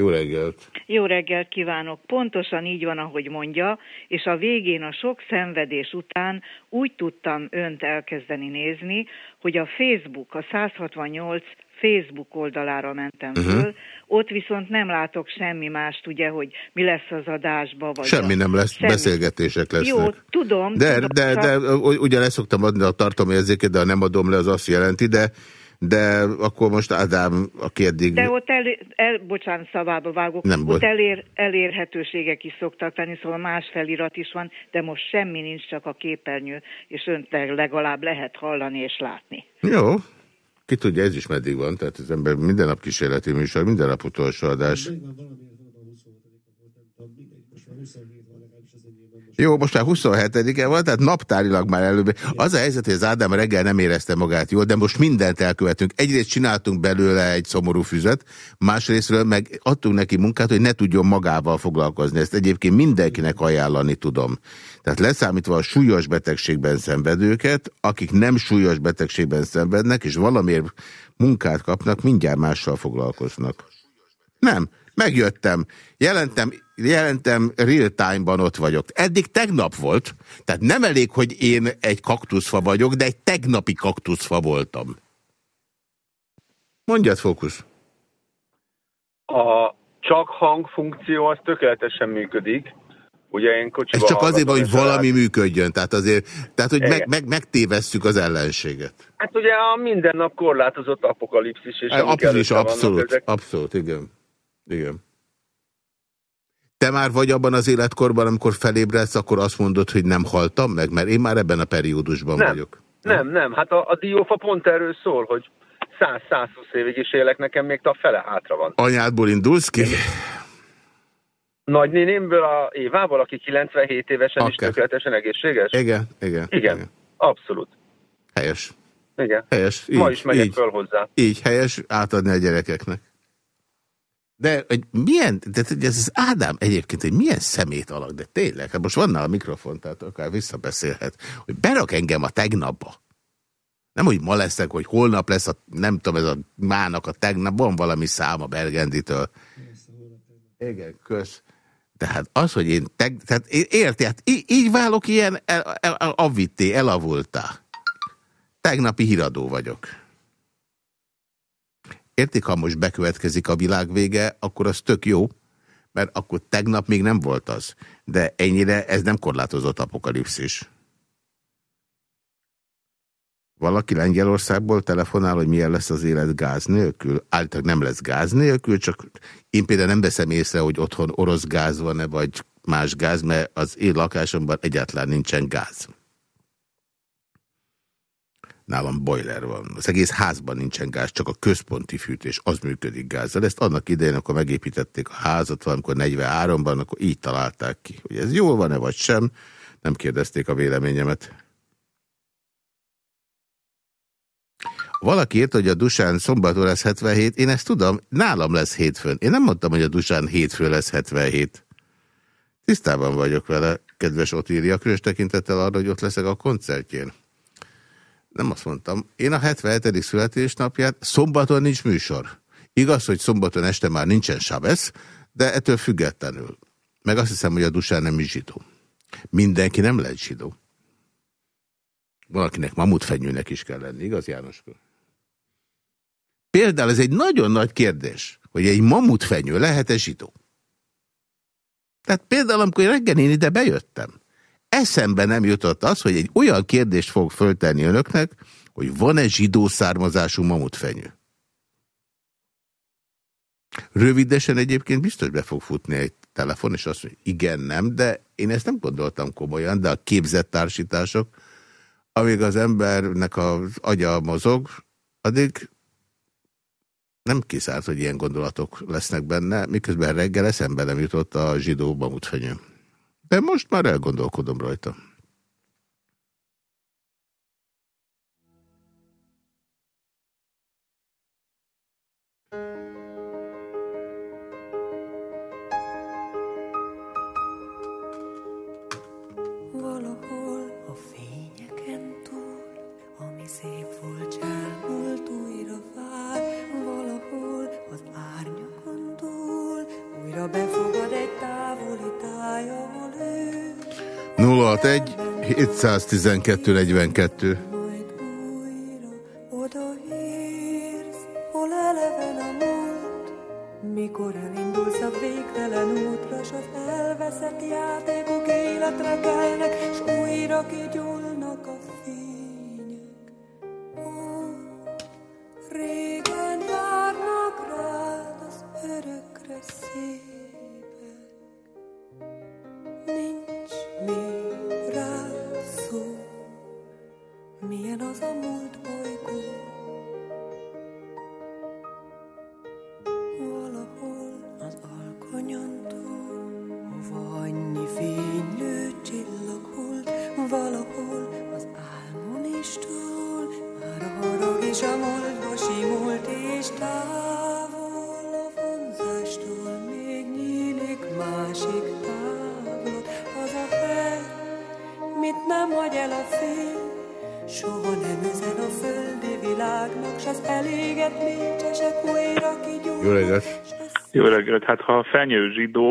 Jó reggelt! Jó reggelt kívánok! Pontosan így van, ahogy mondja, és a végén a sok szenvedés után úgy tudtam önt elkezdeni nézni, hogy a Facebook, a 168 Facebook oldalára mentem Mhm. föl, ott viszont nem látok semmi mást, ugye, hogy mi lesz az adásba. Vagy Semmi a, nem lesz, semmi. beszélgetések lesznek. Jó, tudom. De, tudom, de, csak- de ugye leszoktam adni a tartalmérzéket, de ha nem adom le, az azt jelenti, de, de akkor most Ádám, aki eddig... De ott el, el bocsánat, szabába vágok, Nem ott elér, elérhetőségek is szoktak lenni, szóval más felirat is van, de most semmi nincs, csak a képernyő, és önt legalább lehet hallani és látni. Jó, ki tudja, ez is meddig van, tehát az ember minden nap kísérleti műsor, minden nap utolsó adás. Jó, most már 27-e van, tehát naptárilag már előbb. Az a helyzet, hogy az Ádám reggel nem érezte magát jól, de most mindent elkövetünk. Egyrészt csináltunk belőle egy szomorú füzet, másrésztről meg adtunk neki munkát, hogy ne tudjon magával foglalkozni. Ezt egyébként mindenkinek ajánlani tudom. Tehát leszámítva a súlyos betegségben szenvedőket, akik nem súlyos betegségben szenvednek, és valamiért munkát kapnak, mindjárt mással foglalkoznak. Nem, megjöttem, jelentem, jelentem real time-ban ott vagyok. Eddig tegnap volt, tehát nem elég, hogy én egy kaktuszfa vagyok, de egy tegnapi kaktuszfa voltam. Mondjad, fókusz. A csak hang funkció az tökéletesen működik. Ugye én Ez kocsiba csak azért van, hogy valami működjön, tehát azért, tehát hogy meg, meg, megtévesszük az ellenséget. Hát ugye a minden nap korlátozott apokalipszis, és előtte vannak, abszolút, ezek abszolút, igen. Igen. Te már vagy abban az életkorban, amikor felébredsz, akkor azt mondod, hogy nem haltam meg, mert én már ebben a periódusban Nem. vagyok. Nem, nem, hát a, a diófa pont erről szól, hogy 100-120 évig is élek, nekem még a fele hátra van. Anyádból indulsz ki? Nagynénémből, a Évából, aki 97 évesen is Akár. tökéletesen egészséges? Igen, igen. Igen, abszolút. Helyes. Igen. Helyes. Ma Így, is megyek így. föl hozzá. Így helyes átadni a gyerekeknek. De hogy milyen, de hogy ez az Ádám egyébként egy milyen szemét alak, de tényleg, hát most van nála a mikrofon, tehát akár visszabeszélhet, hogy berak engem a tegnapba. Nem, hogy ma leszek, hogy holnap lesz, a, nem tudom, ez a mának a tegnap, van valami szám a Bergenditől. Igen, kösz. Tehát az, hogy én, teg, tehát érti, hát így, így válok ilyen el, el, el, elavultá. Tegnapi híradó vagyok értik, ha most bekövetkezik a világvége, akkor az tök jó, mert akkor tegnap még nem volt az. De ennyire ez nem korlátozott apokalipszis. Valaki Lengyelországból telefonál, hogy milyen lesz az élet gáz nélkül? Állítólag nem lesz gáz nélkül, csak én például nem veszem észre, hogy otthon orosz gáz van-e, vagy más gáz, mert az én lakásomban egyáltalán nincsen gáz. Nálam boiler van. Az egész házban nincsen gáz, csak a központi fűtés, az működik gázzal. Ezt annak idején, akkor megépítették a házat, valamikor 43-ban, akkor így találták ki. Hogy ez jól van-e vagy sem, nem kérdezték a véleményemet. Valaki írta, hogy a Dusán szombaton lesz 77, én ezt tudom, nálam lesz hétfőn. Én nem mondtam, hogy a Dusán hétfő lesz 77. Tisztában vagyok vele, kedves Otília, különös tekintettel arra, hogy ott leszek a koncertjén. Nem azt mondtam. Én a 77. születésnapját, szombaton nincs műsor. Igaz, hogy szombaton este már nincsen Sabesz, de ettől függetlenül. Meg azt hiszem, hogy a Dusán nem is zsidó. Mindenki nem lehet zsidó. Valakinek mamutfenyőnek is kell lenni, igaz Jánoskor? Például ez egy nagyon nagy kérdés, hogy egy mamutfenyő lehet-e zsidó? Tehát például, amikor reggel én ide bejöttem, eszembe nem jutott az, hogy egy olyan kérdést fog föltenni önöknek, hogy van-e zsidó származású mamutfenyő. Rövidesen egyébként biztos be fog futni egy telefon, és azt mondja, igen, nem, de én ezt nem gondoltam komolyan, de a képzett társítások, amíg az embernek az agya mozog, addig nem kiszárt, hogy ilyen gondolatok lesznek benne, miközben reggel eszembe nem jutott a zsidó mamutfenyő. De most már elgondolkodom rajta. 061 712 42 Hát ha a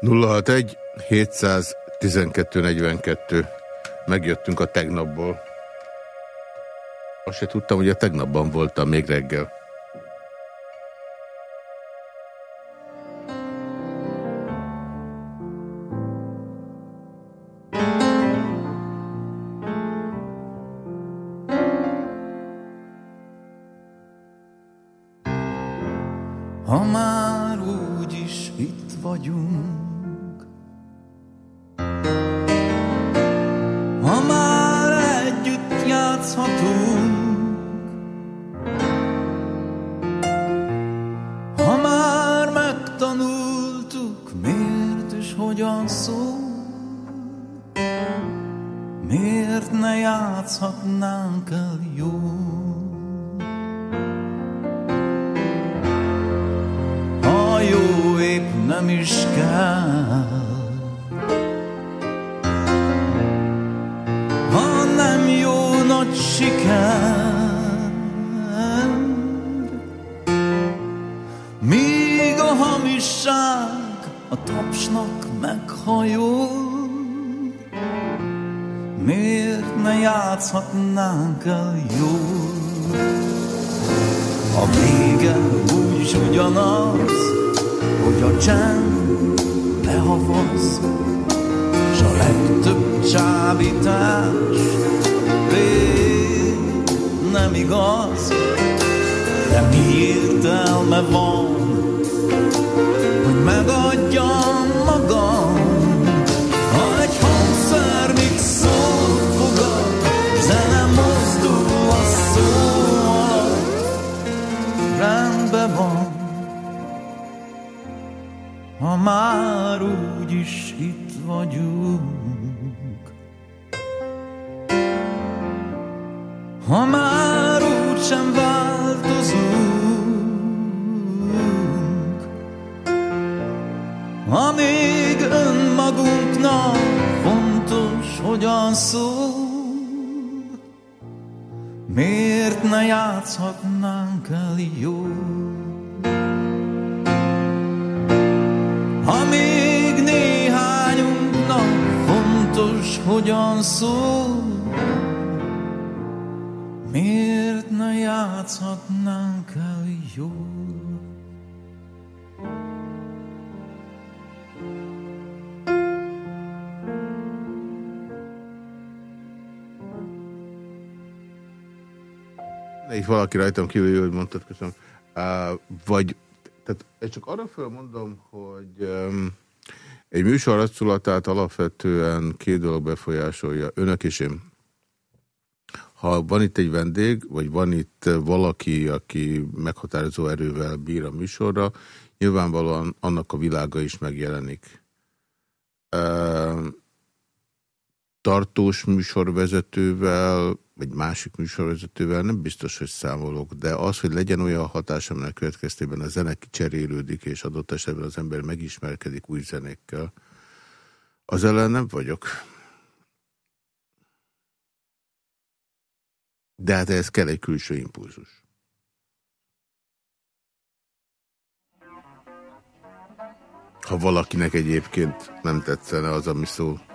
061 712 42. Megjöttünk a tegnapból. Azt se tudtam, hogy a tegnapban voltam még reggel. Valaki rajtam kívül, hogy mondtad, köszönöm. Uh, vagy, tehát ezt csak arra fölmondom, hogy um, egy műsor arculatát alapvetően két dolog befolyásolja, önök és én. Ha van itt egy vendég, vagy van itt valaki, aki meghatározó erővel bír a műsorra, nyilvánvalóan annak a világa is megjelenik. Uh, tartós műsorvezetővel, vagy másik műsorvezetővel nem biztos, hogy számolok, de az, hogy legyen olyan hatás, aminek következtében a zene kicserélődik, és adott esetben az ember megismerkedik új zenékkel, az ellen nem vagyok. De hát ez kell egy külső impulzus. Ha valakinek egyébként nem tetszene az, ami szól.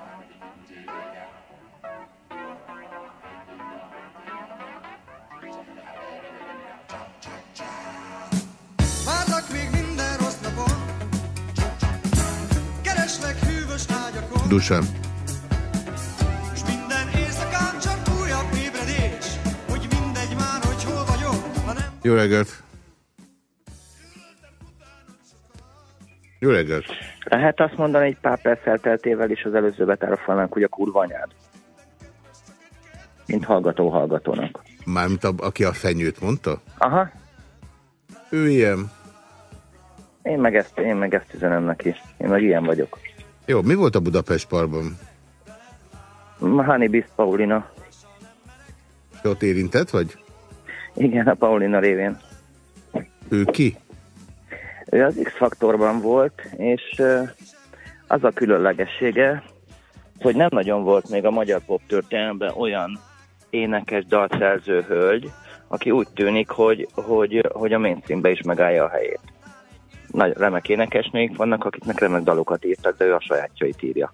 Ha nem Jó reggelt! Jó reggelt! Lehet azt mondani egy pár perc elteltével is az előző betárafalnánk, hogy a kurva anyád. Mint hallgató hallgatónak. Mármint a, aki a fenyőt mondta? Aha, Ő ilyen. én meg ezt, én meg ezt üzenem neki. Én meg ilyen vagyok. Jó, mi volt a Budapest Parkban? Hani Bisz Paulina. Te ott érintett vagy? Igen, a Paulina révén. Ő ki? Ő az X-faktorban volt, és az a különlegessége, hogy nem nagyon volt még a magyar pop történelemben olyan énekes dalszerző hölgy, aki úgy tűnik, hogy, hogy, hogy a mainstreambe is megállja a helyét. Nagy, remek énekesnők vannak, akiknek remek dalokat írtak, de ő a sajátjait írja.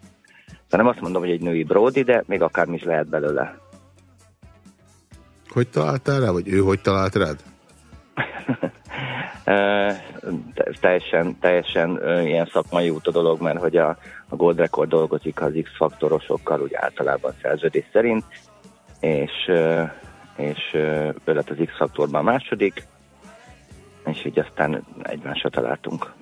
De nem azt mondom, hogy egy női Brody, de még akármi is lehet belőle. Hogy találtál rá, vagy ő hogy talált rád? Teljesen, teljesen ilyen szakmai út a dolog, mert hogy a, a Gold Record dolgozik az X-faktorosokkal, úgy általában szerződés szerint, és, és ő lett az X-faktorban második, és így aztán egymásra találtunk.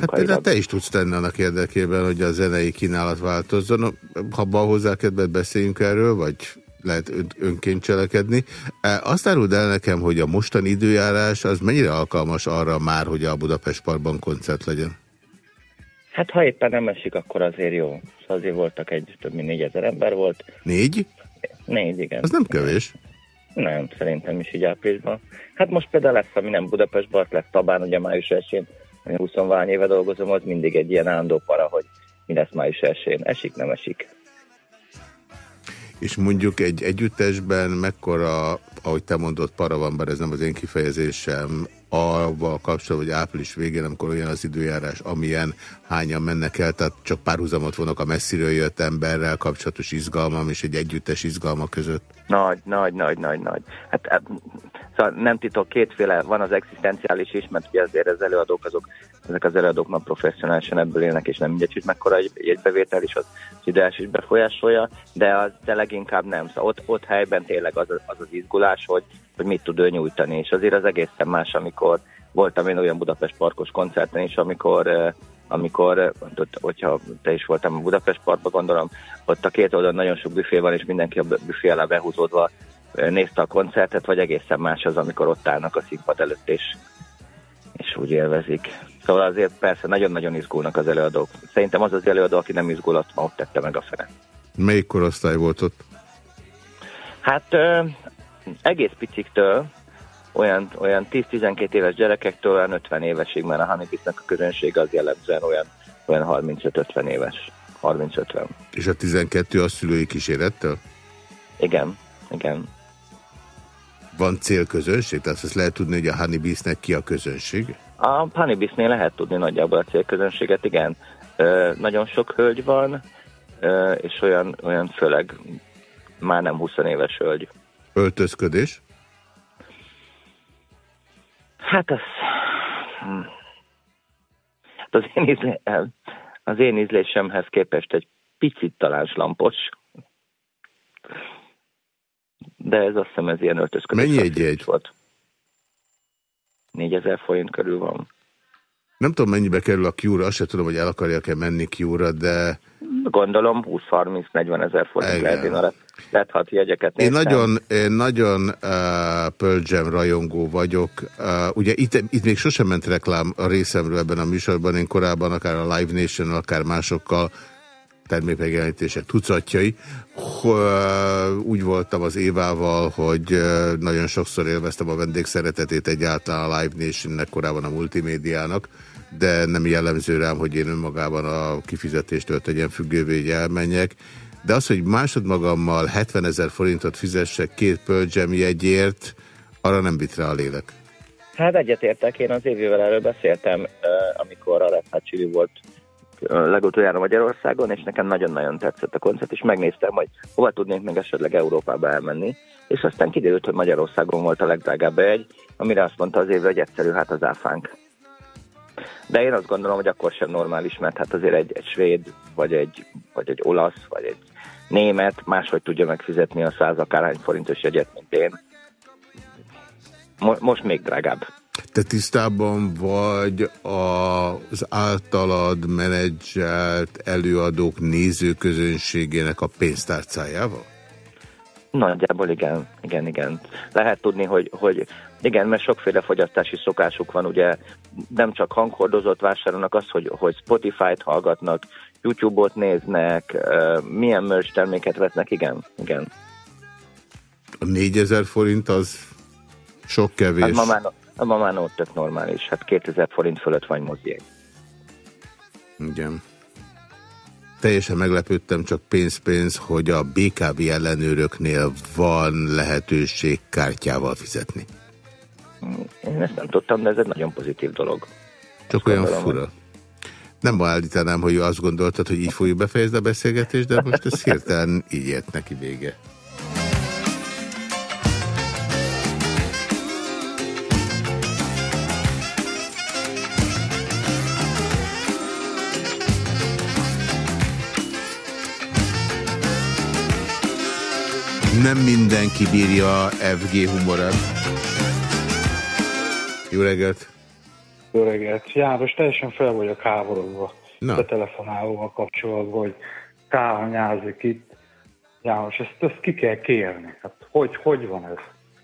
Hát de te is tudsz tenni annak érdekében, hogy a zenei kínálat változzon. Ha bal hozzá kedved, beszéljünk erről, vagy lehet ön, önként cselekedni. E, Azt áruld el nekem, hogy a mostani időjárás az mennyire alkalmas arra már, hogy a Budapest Parkban koncert legyen? Hát ha éppen nem esik, akkor azért jó. Szóval azért voltak egy több mint négyezer ember volt. Négy? Négy, igen. Az nem kevés. Nem, szerintem is így áprilisban. Hát most például lesz, ami nem Budapest Bart, lesz Tabán, ugye május 1-én, én 20 vány éve dolgozom, az mindig egy ilyen állandó para, hogy mi lesz május 1-én. Esik, nem esik. És mondjuk egy együttesben mekkora, ahogy te mondod, para van, bár ez nem az én kifejezésem, avval kapcsolatban, hogy április végén, amikor olyan az időjárás, amilyen hányan mennek el, tehát csak párhuzamot vonok a messziről jött emberrel kapcsolatos izgalmam és egy együttes izgalma között. Nagy, nagy, nagy, nagy, nagy. Hát szóval nem titok, kétféle van az egzisztenciális is, mert ugye azért az előadók azok, ezek az előadók már professzionálisan ebből élnek, és nem mindegy, hogy mekkora egy, egy bevétel is az, ideás is befolyásolja, de, az, de leginkább nem. Szóval ott, ott helyben tényleg az, az az izgulás, hogy, hogy mit tud ő nyújtani, és azért az egészen más, amikor voltam én olyan Budapest Parkos koncerten is, amikor amikor, ott, hogyha te is voltam a Budapest Parkban, gondolom, ott a két oldalon nagyon sok büfé van, és mindenki a büfé alá behúzódva eh, nézte a koncertet, vagy egészen más az, amikor ott állnak a színpad előtt, és, és úgy élvezik. Szóval azért persze nagyon-nagyon izgulnak az előadók. Szerintem az az előadó, aki nem izgulott, ma ott tette meg a fene. Melyik korosztály volt ott? Hát ö, egész piciktől, olyan, olyan 10-12 éves gyerekektől olyan 50 évesig, mert a Hanibisnek a közönsége az jellemzően olyan, olyan 35-50 éves. 30-50. És a 12 a szülői kísérettel? Igen, igen. Van célközönség? Tehát azt lehet tudni, hogy a Honeybee-nek ki a közönség? A Honeybisnél lehet tudni nagyjából a célközönséget, igen. Ö, nagyon sok hölgy van, ö, és olyan, olyan főleg már nem 20 éves hölgy. Öltözködés? Hát az... hm. Hát az én, ízlé... az én ízlésemhez képest egy picit talán slampos. De ez azt hiszem, ez ilyen öltözködés. Mennyi egy jegy? Volt. 4000 forint körül van. Nem tudom, mennyibe kerül a Q-ra, azt sem tudom, hogy el akarják-e menni Q-ra, de Gondolom 20-30-40 ezer forint lehet, én lehet hat jegyeket én nagyon, én nagyon uh, Pearl Jam rajongó vagyok. Uh, ugye itt, itt még sosem ment reklám a részemről ebben a műsorban, én korábban akár a Live Nation, akár másokkal termékmegjelenítések tucatjai. Uh, Úgy voltam az Évával, hogy nagyon sokszor élveztem a vendégszeretetét egyáltalán a Live Nationnek, korábban a multimédiának, de nem jellemző rám, hogy én önmagában a kifizetéstől tegyen függővé, hogy elmenjek. De az, hogy másodmagammal 70 ezer forintot fizessek két Jam jegyért, arra nem vitt rá a lélek. Hát egyetértek, én az évvel erről beszéltem, amikor a Red volt legutoljára Magyarországon, és nekem nagyon-nagyon tetszett a koncert, és megnéztem, hogy hova tudnék meg esetleg Európába elmenni, és aztán kiderült, hogy Magyarországon volt a legdrágább egy, amire azt mondta az évvel, hogy egyszerű, hát az áfánk. De én azt gondolom, hogy akkor sem normális, mert hát azért egy, egy svéd, vagy egy, vagy egy olasz, vagy egy német máshogy tudja megfizetni a száz akárhány forintos jegyet, mint én. Mo- most még drágább. Te tisztában vagy az általad menedzselt előadók nézőközönségének a pénztárcájával? Nagyjából igen, igen, igen. Lehet tudni, hogy, hogy igen, mert sokféle fogyasztási szokásuk van, ugye nem csak hanghordozót vásárolnak, az, hogy, hogy Spotify-t hallgatnak, YouTube-ot néznek, milyen merch terméket vesznek, igen, igen. A 4000 forint az sok kevés. Hát ma már, ma már ott tök normális, hát 2000 forint fölött van moziék. Igen. Teljesen meglepődtem, csak pénz-pénz, hogy a BKV ellenőröknél van lehetőség kártyával fizetni. Én ezt nem tudtam, de ez egy nagyon pozitív dolog. Csak olyan gondolom, fura. Nem állítanám, hogy azt gondoltad, hogy így fogjuk befejezni a beszélgetést, de most ez hirtelen így ért neki vége. Nem mindenki bírja FG humorát. Jó reggelt! Jó reggelt. János, teljesen fel vagyok háborodva. Na. A telefonálóval kapcsolatban, hogy távanyázik itt. János, ezt, ezt ki kell kérni. Hát hogy, hogy van ez?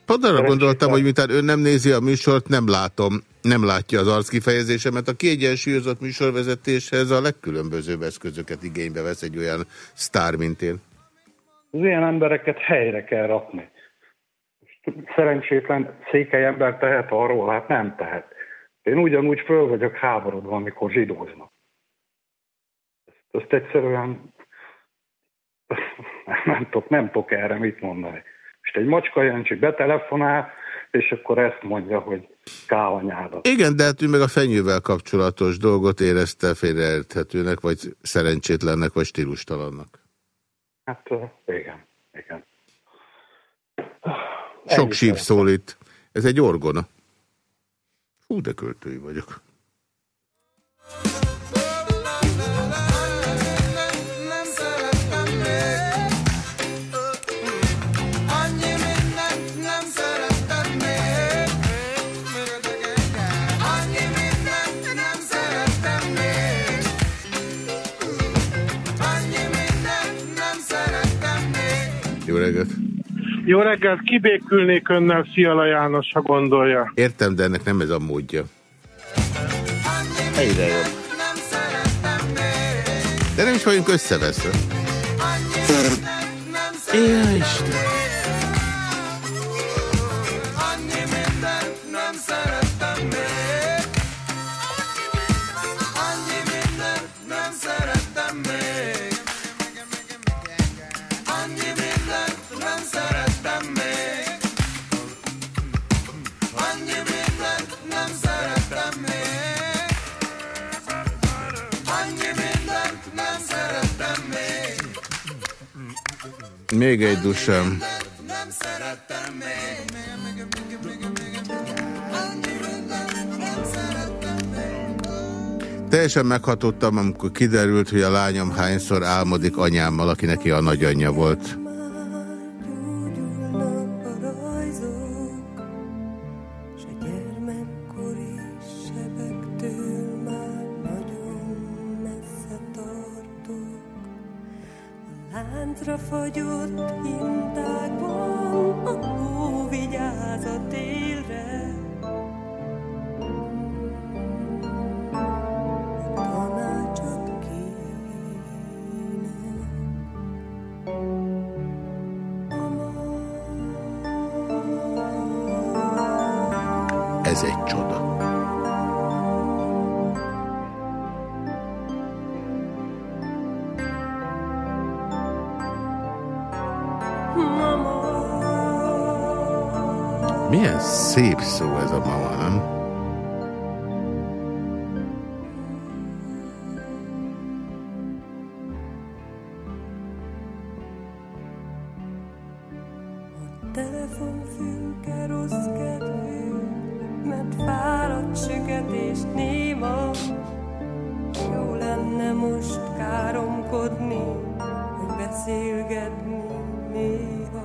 Pont arra gondoltam, hogy miután ön nem nézi a műsort, nem látom, nem látja az arckifejezésemet. A kiegyensúlyozott műsorvezetéshez a legkülönbözőbb eszközöket igénybe vesz egy olyan sztár, mint én. Az ilyen embereket helyre kell rakni. Szerencsétlen székely ember tehet arról, hát nem tehet. Én ugyanúgy föl vagyok háborodva, amikor zsidóznak. Ezt, ezt egyszerűen nem tudok, nem tudok erre mit mondani. És egy macska Jancsi betelefonál, és akkor ezt mondja, hogy kávanyádat. Igen, de hát ő meg a fenyővel kapcsolatos dolgot érezte félreérthetőnek, vagy szerencsétlennek, vagy stílustalannak. Hát igen, igen. Sok síp szól itt. Ez egy orgona. Hú, de költői vagyok. Jó reggelt! Jó reggelt, kibékülnék önnel, Fiala János, ha gondolja. Értem, de ennek nem ez a módja. Egyre jobb. De nem is vagyunk összeveszve. Ja, Isten. Még egy még Teljesen meghatottam, amikor kiderült, hogy a lányom hányszor álmodik anyámmal, aki neki a nagyanyja volt. Telefonfülke rossz kedvű, mert fáradt süket és néma. Jó lenne most káromkodni, hogy beszélgetni néha.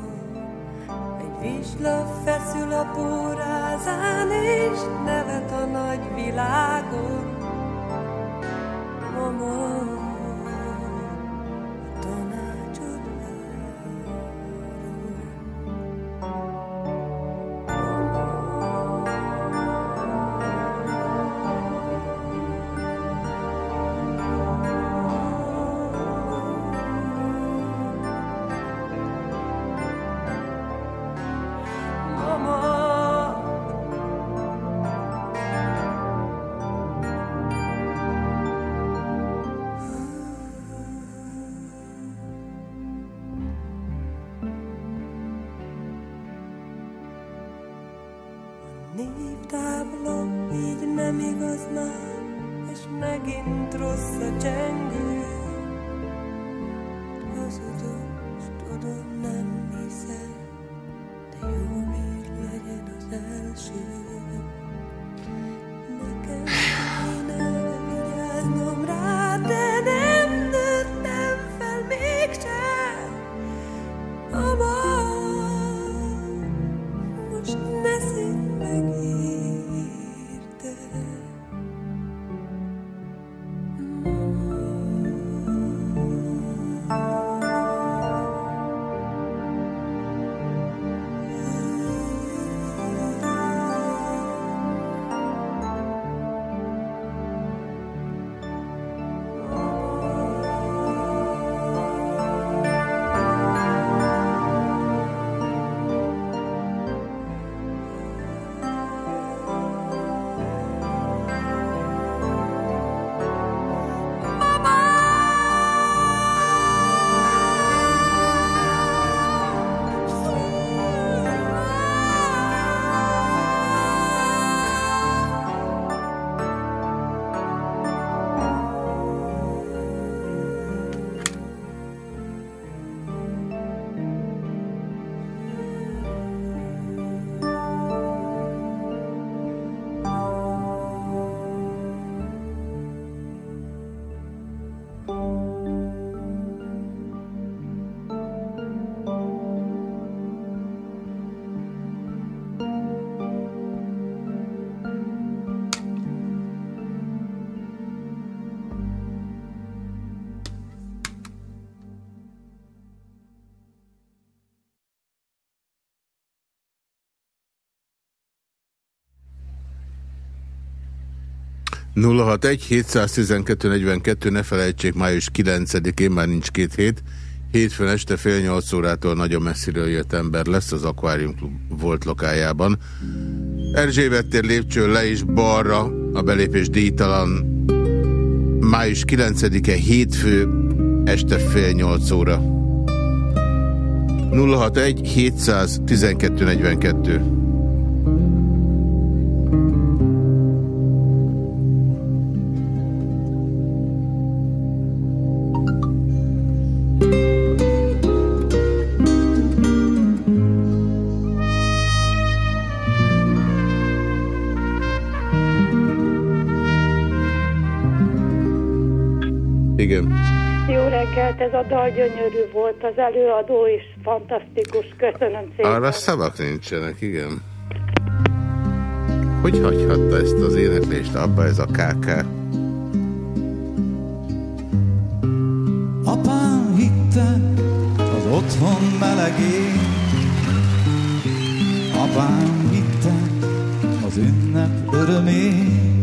Egy vizsla feszül a pórázán, és nevet a nagy világon. -061 712 42, ne felejtsék, május 9-én már nincs két hét. Hétfőn este fél nyolc órától nagyon messziről jött ember lesz az Aquarium Club volt lokájában. Erzsébet tér lépcső le is balra, a belépés díjtalan. Május 9-e hétfő este fél nyolc óra. 061 712 42 a dal gyönyörű volt, az előadó is fantasztikus, köszönöm szépen. Arra szavak nincsenek, igen. Hogy hagyhatta ezt az éneklést abba ez a KK? Apám hitte az otthon melegén, apám hitte az ünnep örömét.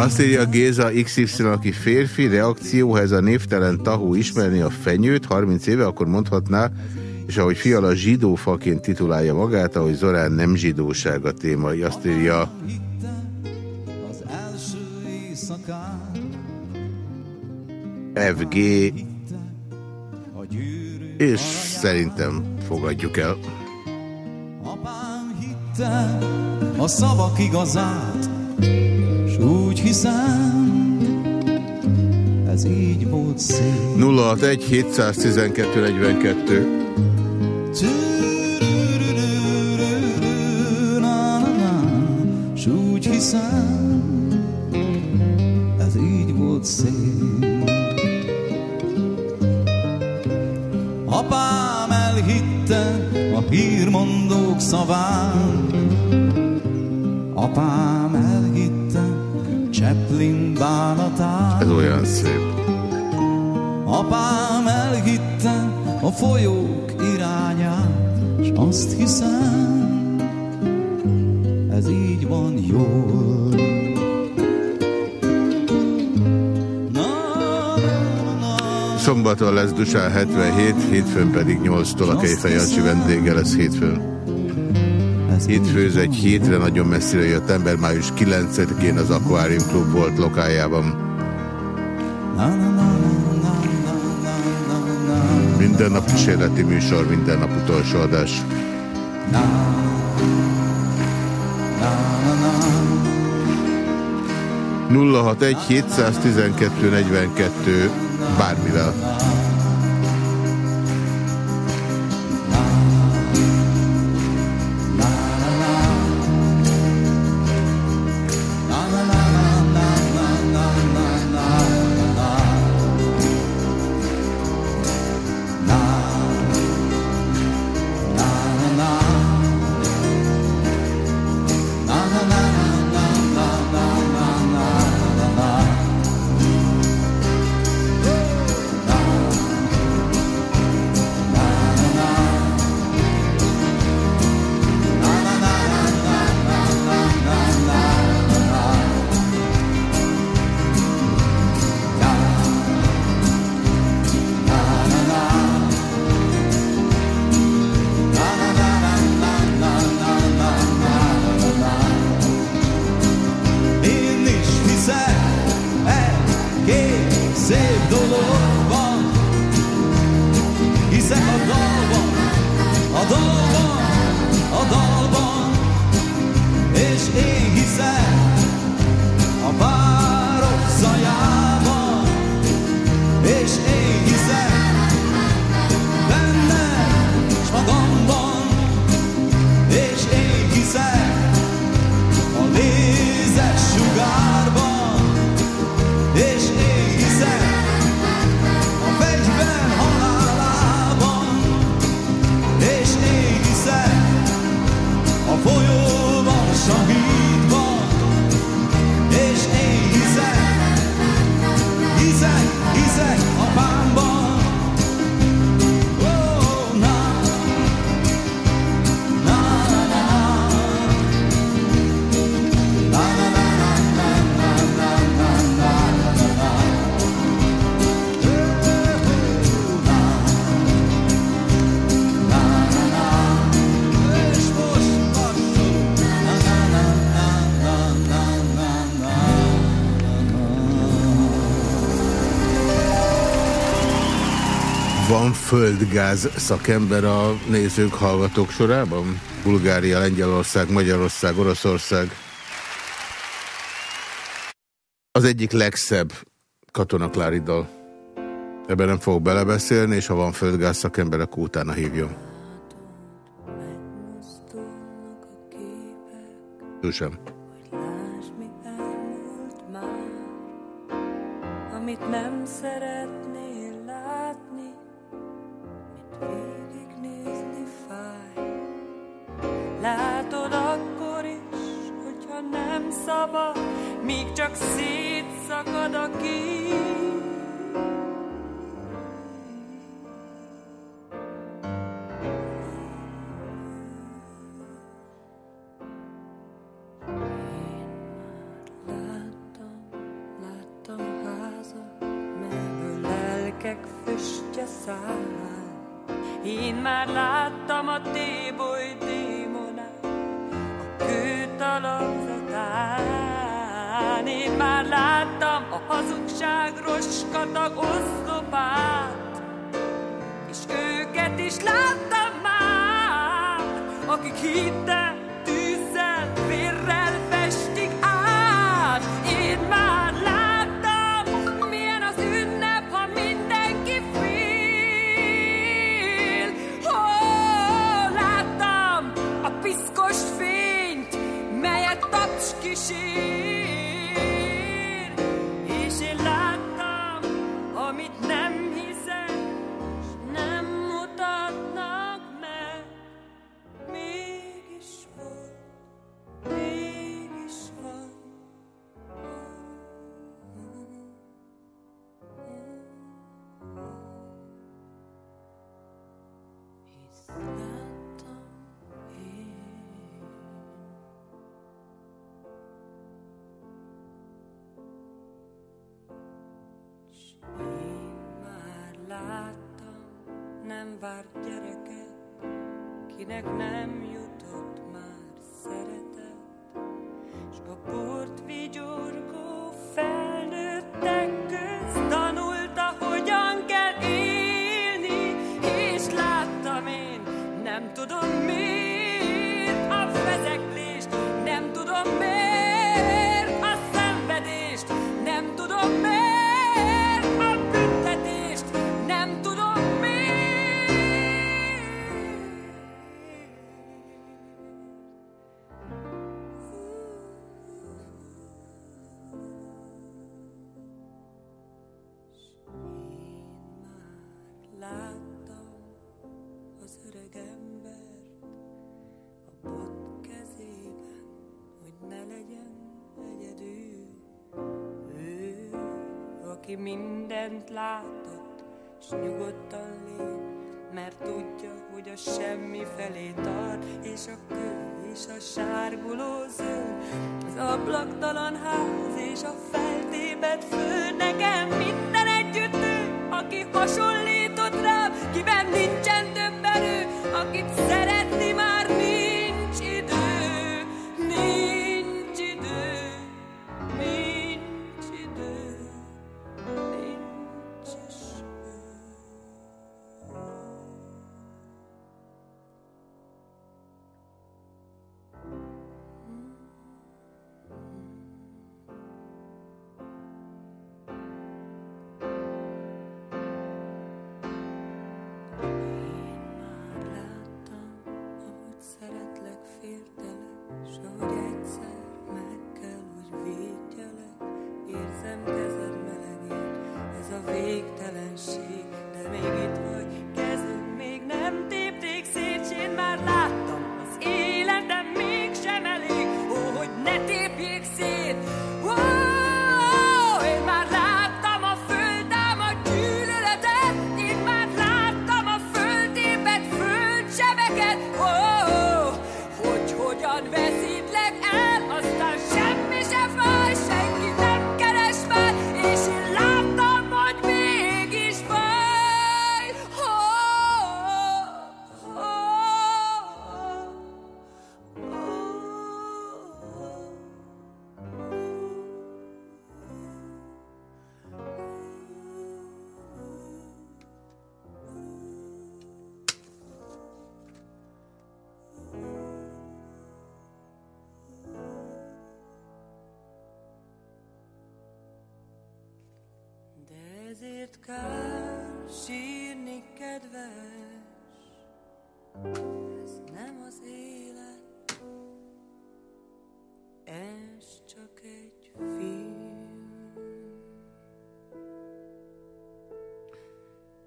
Azt írja Géza XY, aki férfi, reakció, ha ez a névtelen tahó ismerni a fenyőt 30 éve, akkor mondhatná, és ahogy Fiala zsidófaként titulálja magát, ahogy Zorán nem zsidóság a téma. Azt írja FG, és szerintem fogadjuk el. apám hitte a szavak igazát, hiszem, ez így volt szép. 061 712 42 S úgy hiszem, ez így volt szép. Apám elhitte a hírmondók szaván, apám Apám elhitte a folyók irányát, s azt hiszem, ez így van jól. Szombaton lesz Dusán 77, hétfőn pedig 8-tól a Kejfej Jancsi vendége lesz hétfőn. Hétfőz egy hétre nagyon messzire jött ember, május 9-én az Aquarium Club volt lokájában minden nap kísérleti műsor, minden nap utolsó adás. Nulla hat na, 061 712 42 bármivel. földgáz szakember a nézők, hallgatók sorában? Bulgária, Lengyelország, Magyarország, Oroszország. Az egyik legszebb katonakláriddal. Ebben nem fogok belebeszélni, és ha van földgáz szakember, akkor utána hívjon. Ő sem. lelkek füstje szállán. Én már láttam a téboly démonát, a kőt alapzatán. Én már láttam a hazugság roskatag oszlopát, és őket is láttam már, akik hittek aki mindent látott, s nyugodtan lép, mert tudja, hogy a semmi felé tart, és a kő és a sárguló zöld, az ablaktalan ház és a feltébet föld, nekem minden együtt ő, aki hasonlított rám, kiben nincsen több erő, akit szeretni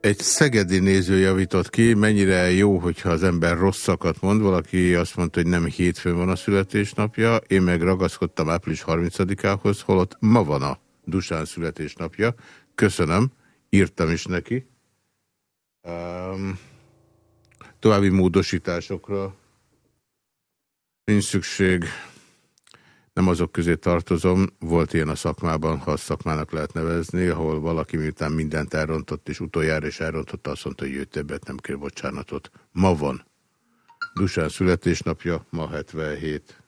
Egy szegedi néző javított ki, mennyire jó, hogyha az ember rosszakat mond. Valaki azt mondta, hogy nem hétfőn van a születésnapja, én meg ragaszkodtam április 30-ához, holott ma van a Dusán születésnapja. Köszönöm, írtam is neki. Um, további módosításokra nincs szükség. Nem azok közé tartozom, volt ilyen a szakmában, ha a szakmának lehet nevezni, ahol valaki miután mindent elrontott, és utoljára is elrontotta, azt mondta, hogy ő többet nem kér bocsánatot. Ma van. Dusán születésnapja, ma 77.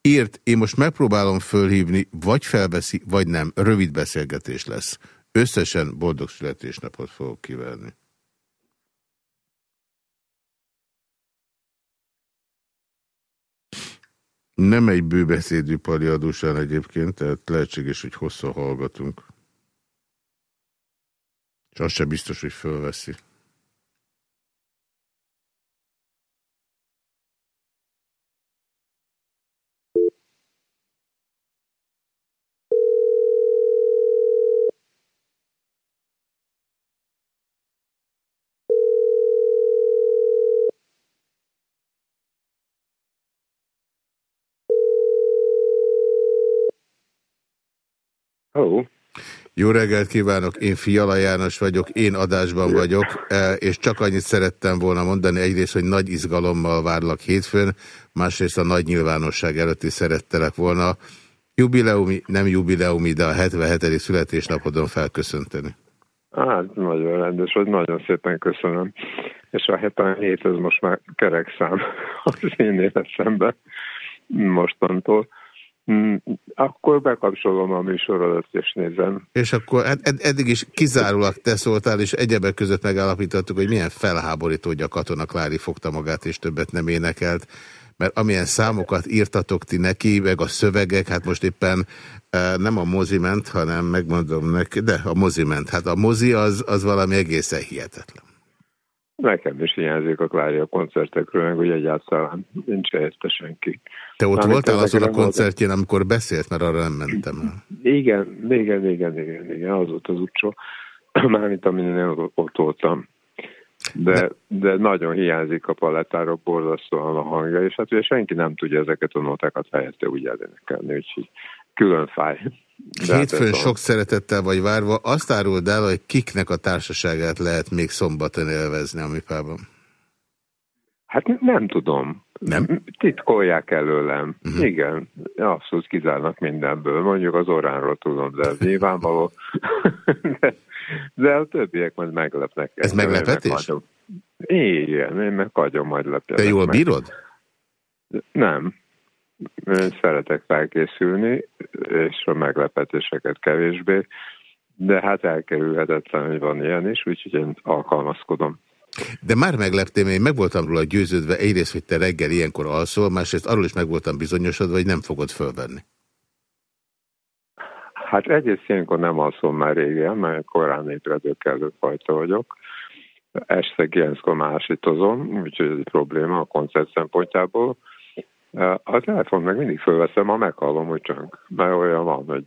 Írt, én most megpróbálom fölhívni, vagy felveszi, vagy nem. Rövid beszélgetés lesz. Összesen boldog születésnapot fogok kívánni. Nem egy bőbeszédű paliadósán egyébként, tehát lehetséges, hogy hosszan hallgatunk. És az sem biztos, hogy fölveszi. Ó. Jó reggelt kívánok, én Fiala János vagyok, én adásban vagyok, eh, és csak annyit szerettem volna mondani, egyrészt, hogy nagy izgalommal várlak hétfőn, másrészt a nagy nyilvánosság előtt is szerettelek volna jubileumi, nem jubileumi, de a 77. születésnapodon felköszönteni. Hát, nagyon rendes vagy, nagyon szépen köszönöm. És a 77 ez most már kerek szám az én életemben mostantól. Mm, Akkor bekapcsolom a műsorodat és nézem. És akkor ed ed eddig is kizárólag te szóltál, és egyebek között megállapítottuk, hogy milyen felháborító, hogy a katona Klári fogta magát, és többet nem énekelt. Mert amilyen számokat írtatok ti neki, meg a szövegek, hát most éppen eh, nem a moziment, hanem megmondom neki, de a moziment. Hát a mozi az, az valami egészen hihetetlen. Nekem is hiányzik a Klária koncertekről, meg hogy egyáltalán nincs érte senki. Te ott voltál azon a koncertjén, amikor beszélt, mert arra nem mentem el. Igen, igen, igen, igen, igen, az volt az utcsó, mármint amin én ott, voltam. De, de nagyon hiányzik a palettáról borzasztóan a hangja, és hát ugye senki nem tudja ezeket a notákat helyette úgy elénekelni, úgyhogy külön fáj. De hát Hétfőn a- sok szeretettel vagy várva, azt áruld el, hogy kiknek a társaságát lehet még szombaton élvezni a műpában. Hát nem tudom. Nem? Titkolják előlem. Uh-huh. Igen, abszolút kizárnak mindenből. Mondjuk az oránról tudom, de ez nyilvánvaló. de, de a többiek majd meglepnek. Ez. Én meglepetés? meg. Igen, én meg hagyom majd lepjenek Te jól meg. bírod? Nem. Én szeretek felkészülni, és a meglepetéseket kevésbé, de hát elkerülhetetlen, hogy van ilyen is, úgyhogy én alkalmazkodom. De már megleptél, én meg voltam róla győződve, egyrészt, hogy te reggel ilyenkor alszol, másrészt arról is meg voltam bizonyosodva, hogy nem fogod fölvenni. Hát egyrészt ilyenkor nem alszom már régen, mert korán ébredőkelő fajta vagyok. Este 9-kor másítozom, úgyhogy ez egy probléma a koncert szempontjából. A telefon meg mindig fölveszem, ha meghallom, hogy csönk. Mert olyan van, hogy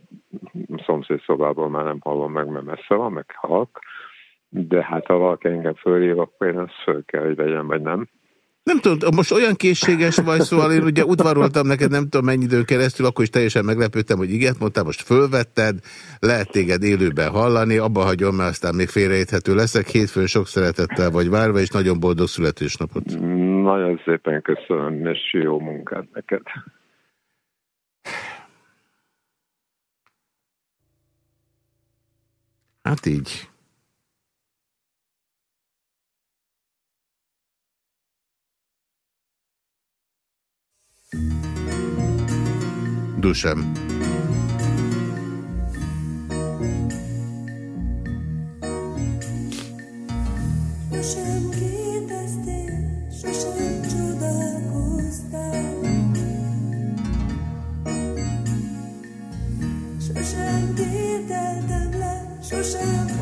szomszéd szobából már nem hallom meg, mert messze van, meg halk. De hát ha valaki engem fölhív, akkor én azt föl kell, hogy vegyem, vagy nem. Nem tudom, most olyan készséges vagy, szóval én ugye udvaroltam neked nem tudom mennyi időn keresztül, akkor is teljesen meglepődtem, hogy igent mondtál, most fölvetted, lehet téged élőben hallani, abba hagyom, mert aztán még félreérthető leszek. Hétfőn sok szeretettel vagy várva, és nagyon boldog születésnapot. Nagyon szépen köszönöm, és jó munkát neked. Hát így. Dusem. Sosem kérdeztél, sosem csodálkoztál. Sosem tételtem le, sosem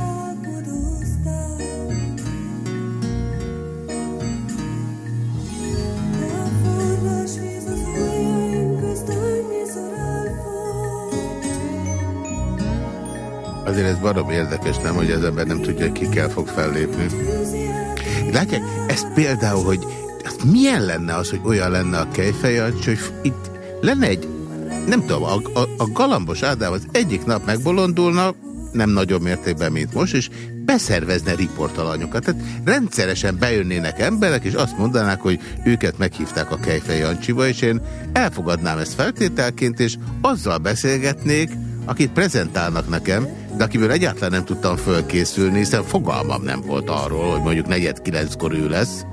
Azért ez barom érdekes, nem, hogy az ember nem tudja, hogy kikkel fog fellépni. Látják, ez például, hogy milyen lenne az, hogy olyan lenne a kejfejancsi, hogy itt lenne egy, nem tudom, a, a, a galambos Ádám az egyik nap megbolondulna, nem nagyobb mértékben, mint most, és beszervezne riportalanyokat. Tehát rendszeresen bejönnének emberek, és azt mondanák, hogy őket meghívták a Kejfej Jancsiba, és én elfogadnám ezt feltételként, és azzal beszélgetnék, akit prezentálnak nekem, de akiből egyáltalán nem tudtam fölkészülni, hiszen fogalmam nem volt arról, hogy mondjuk negyed kilenckor ő lesz.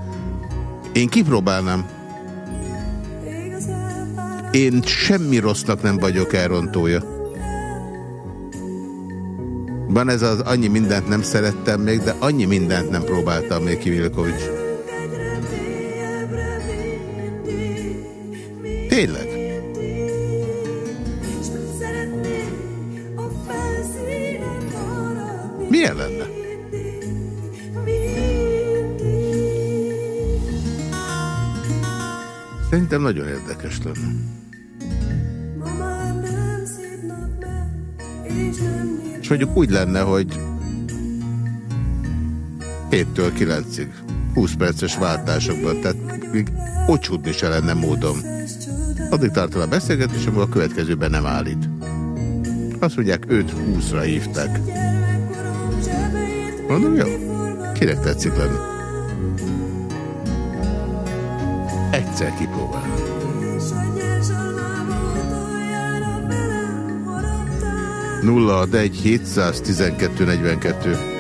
Én kipróbálnám. Én semmi rossznak nem vagyok elrontója. Van ez az annyi mindent nem szerettem még, de annyi mindent nem próbáltam még ki Vilkovics. Tényleg? Milyen lenne? Szerintem nagyon érdekes lenne. És mondjuk úgy lenne, hogy 7-től 9-ig, 20 perces váltásokban, tehát még ocsúdni se lenne módom. Addig tartom a beszélgetés, amikor a következőben nem állít. Azt mondják, őt 20-ra hívták. Mondom, jó. Kinek tetszik lenni? Egyszer kipróbálom. 061 712 42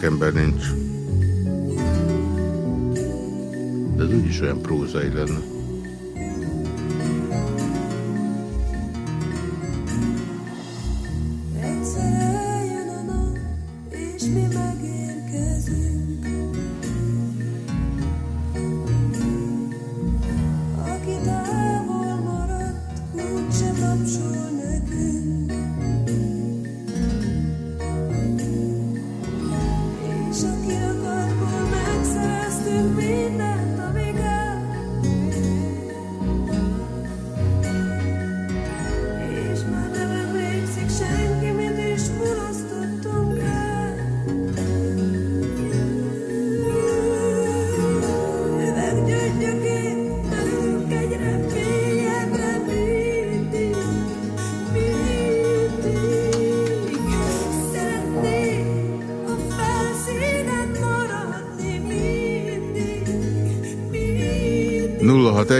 szakember nincs. De ez úgyis olyan prózai lenne.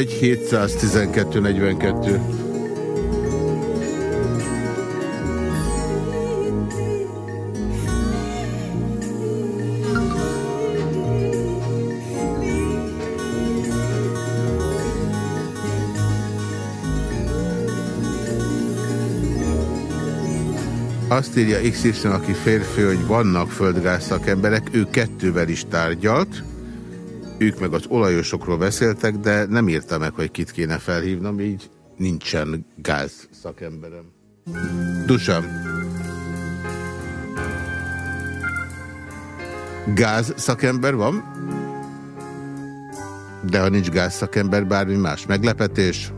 061 712 42. Azt írja XY, aki férfi, hogy vannak földgáz szakemberek, ő kettővel is tárgyalt, ők meg az olajosokról beszéltek, de nem írta meg, hogy kit kéne felhívnom, így nincsen gáz szakemberem. Dusam. Gáz szakember van? De ha nincs gáz szakember, bármi más meglepetés.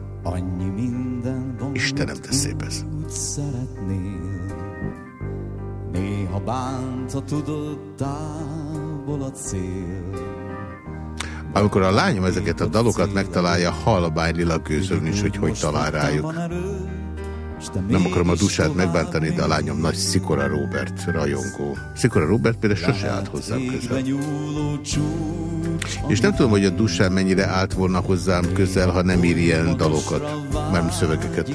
Lányom ezeket a dalokat megtalálja, halabánylilag gőzöm is, hogy hogy talál rájuk. Nem akarom a dusát megbántani, de a lányom nagy Szikora Robert rajongó. Szikora Robert például sose állt hozzám közel. És nem tudom, hogy a dusán mennyire állt volna hozzám közel, ha nem ír ilyen dalokat, nem szövegeket.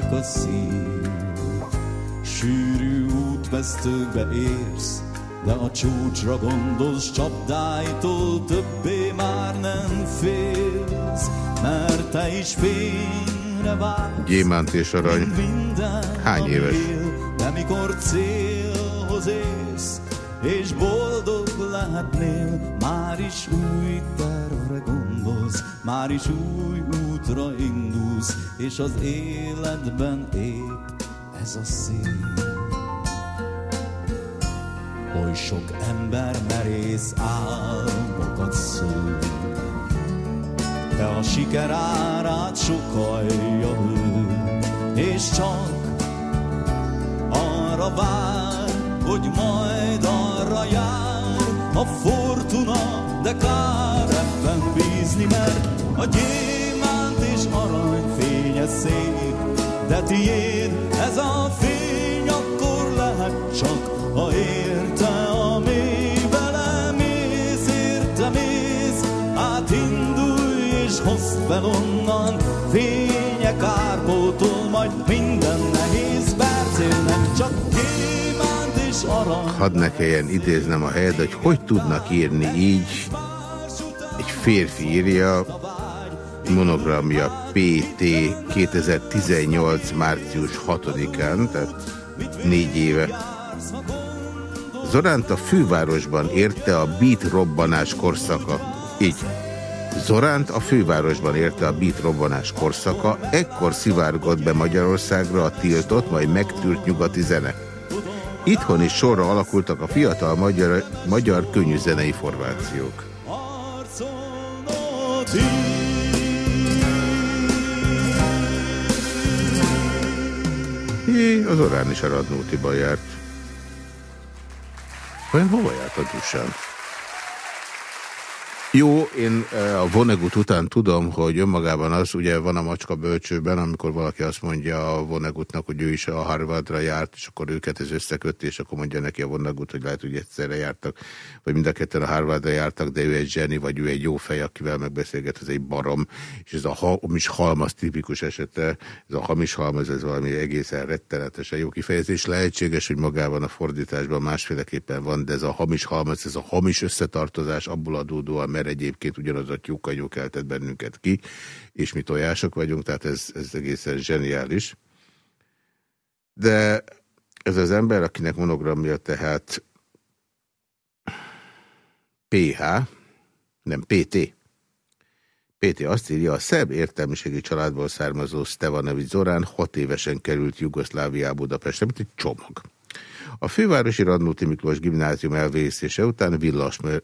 Sűrű útvesztőkbe érsz, de a csúcsra gondolsz csapdáitól többé már nem félsz, mert te is fényre vársz. Gyémánt és arany. Hány éves? De mikor célhoz érsz, és boldog lehetnél, már is új tervre gondolsz, már is új útra indulsz, és az életben épp ez a szín. Oly sok ember merész álmokat szül, de a siker árát sokalja ő, és csak arra vár, hogy majd arra jár. A fortuna, de kár ebben bízni, mert a gyémánt és arany fénye szép, de tiéd ez a fény fel onnan, fények árpótol majd minden nehéz percének, csak gyémánt és arany. Hadd ne kelljen idéznem a helyet, hogy hogy tudnak írni így, egy férfi írja, monogramja PT 2018. március 6-án, tehát négy éve. Zoránt a fővárosban érte a beat robbanás korszaka. Így. Zoránt a fővárosban érte a beat robbanás korszaka, ekkor szivárgott be Magyarországra a tiltott, majd megtűrt nyugati zene. Itthon is sorra alakultak a fiatal magyar, magyar könnyűzenei formációk. Jé, az Orán is a Radnótiban járt. Vajon hova járt a Dusán? Jó, én a Vonnegut után tudom, hogy önmagában az, ugye van a macska bölcsőben, amikor valaki azt mondja a Vonnegutnak, hogy ő is a Harvardra járt, és akkor őket ez összekötti, és akkor mondja neki a Vonnegut, hogy lehet, hogy egyszerre jártak, vagy mind a ketten a Harvardra jártak, de ő egy zseni, vagy ő egy jó fej, akivel megbeszélget, ez egy barom, és ez a hamis halmaz tipikus esete, ez a hamis halmaz, ez valami egészen rettenetesen jó kifejezés. Lehetséges, hogy magában a fordításban másféleképpen van, de ez a hamis halmaz, ez a hamis összetartozás abból adódóan, mert egyébként ugyanaz a tyúkanyó keltett bennünket ki, és mi tojások vagyunk, tehát ez, ez egészen zseniális. De ez az ember, akinek monogramja tehát PH, nem PT, PT azt írja, a szerb értelmiségi családból származó Stevanovics Zorán hat évesen került Jugoszláviába Budapestre, mint egy csomag. A fővárosi Radnóti Miklós gimnázium elvészése után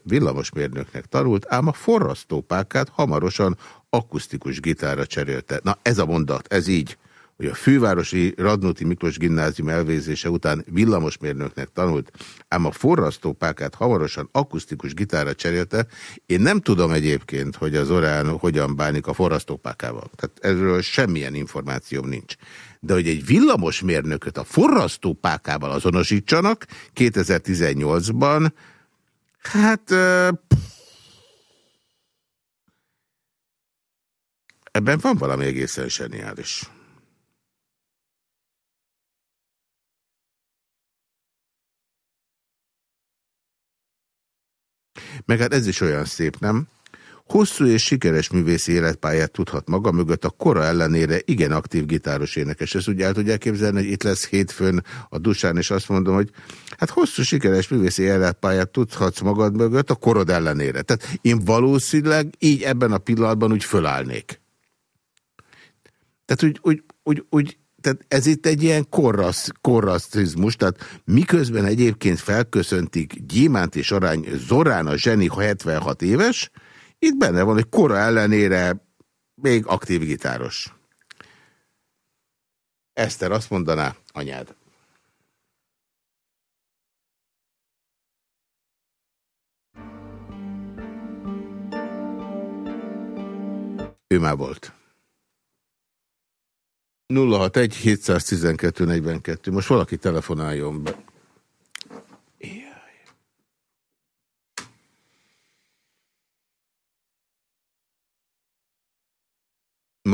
villamosmérnöknek tanult, ám a forrasztópákát hamarosan akusztikus gitárra cserélte. Na ez a mondat, ez így, hogy a fővárosi Radnóti Miklós gimnázium elvézése után villamosmérnöknek tanult, ám a forrasztópákát hamarosan akusztikus gitárra cserélte. Én nem tudom egyébként, hogy az Orán hogyan bánik a forrasztópákával. Tehát erről semmilyen információm nincs de hogy egy villamosmérnököt a forrasztópákával azonosítsanak 2018-ban, hát Ebben van valami egészen zseniális. Meg hát ez is olyan szép, nem? Hosszú és sikeres művészi életpályát tudhat maga mögött, a kora ellenére igen aktív gitáros énekes. Ezt úgy el tudják képzelni, hogy itt lesz hétfőn a dusán, és azt mondom, hogy hát hosszú sikeres művészi életpályát tudhatsz magad mögött a korod ellenére. Tehát én valószínűleg így ebben a pillanatban úgy fölállnék. Tehát úgy, úgy, úgy, úgy tehát ez itt egy ilyen korrasz, korrasztizmus, tehát miközben egyébként felköszöntik Gyémánt és Arány Zorán a zseni 76 éves, itt benne van, hogy kora ellenére még aktív gitáros. Eszter azt mondaná, anyád. Ő már volt. 061 712 42. Most valaki telefonáljon be.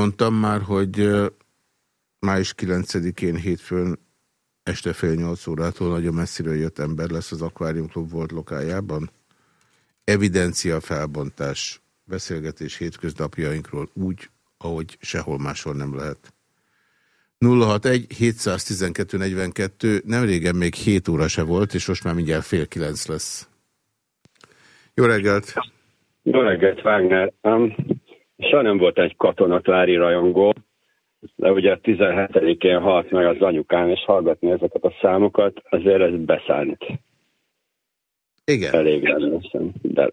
Mondtam már, hogy május 9-én hétfőn este fél nyolc órától nagyon messziről jött ember lesz az Aquarium Club volt lokájában. Evidencia felbontás, beszélgetés hétköznapjainkról úgy, ahogy sehol máshol nem lehet. 061 712 42, nem régen még 7 óra se volt, és most már mindjárt fél kilenc lesz. Jó reggelt! Jó reggelt, Wagner. Um, soha nem volt egy katonatvári rajongó, de ugye 17-én halt meg az anyukám, és hallgatni ezeket a számokat, azért ez beszállít. Igen. Elég rendesen, de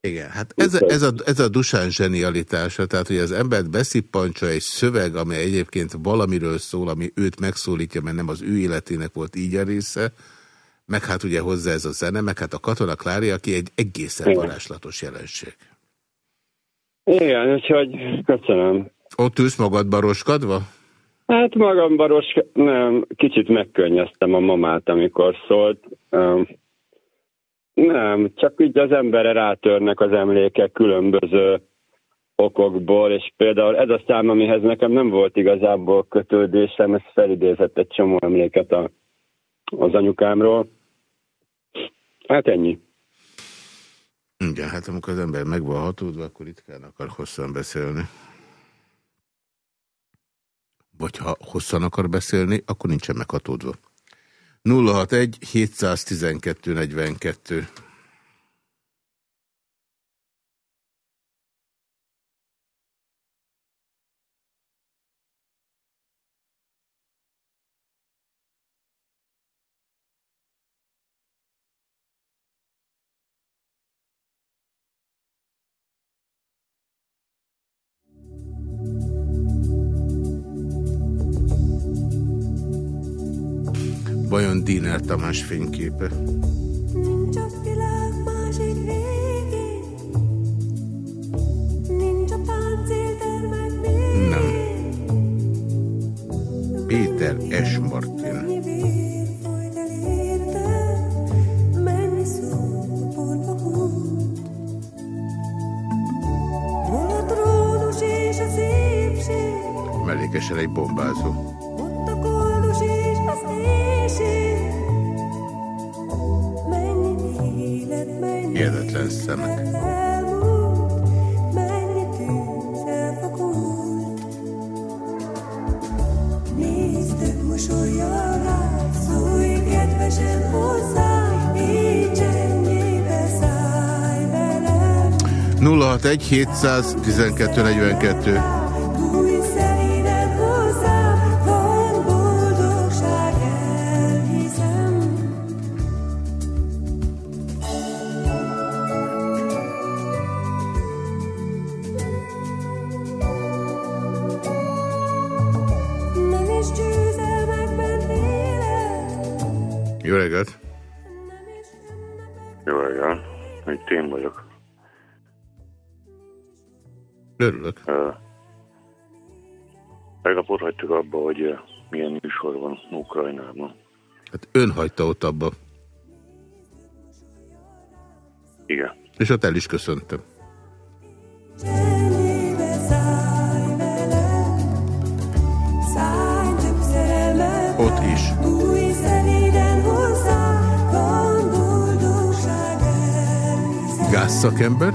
Igen, hát ez a, ez, a, ez a Dusán zsenialitása, tehát hogy az embert beszippancsa egy szöveg, ami egyébként valamiről szól, ami őt megszólítja, mert nem az ő életének volt így a része, meg hát ugye hozzá ez a zene, meg hát a Katona Klári, aki egy egészen varázslatos jelenség. Igen, úgyhogy köszönöm. Ott ülsz magadba roskadva? Hát magamban ros, nem, kicsit megkönnyeztem a mamát, amikor szólt. Nem, csak így az emberre rátörnek az emlékek különböző okokból, és például ez a szám, amihez nekem nem volt igazából kötődésem, ez felidézett egy csomó emléket a, az anyukámról. Hát ennyi. Igen, hát amikor az ember meg van hatódva, akkor ritkán akar hosszan beszélni. Vagy ha hosszan akar beszélni, akkor nincsen meghatódva. 061 712 42 húlt. Hol a trónus és a szépség, Mellékesen egy bombázó. ott a koldus és az éjség. Így csendjébe szállj velem. 061 712 42 Örülök. Tegnap ott hagytuk abba, hogy milyen műsor van Ukrajnában. Hát ön hagyta ott abba. Igen. És ott el is köszöntem. Ott is. Gázszakember?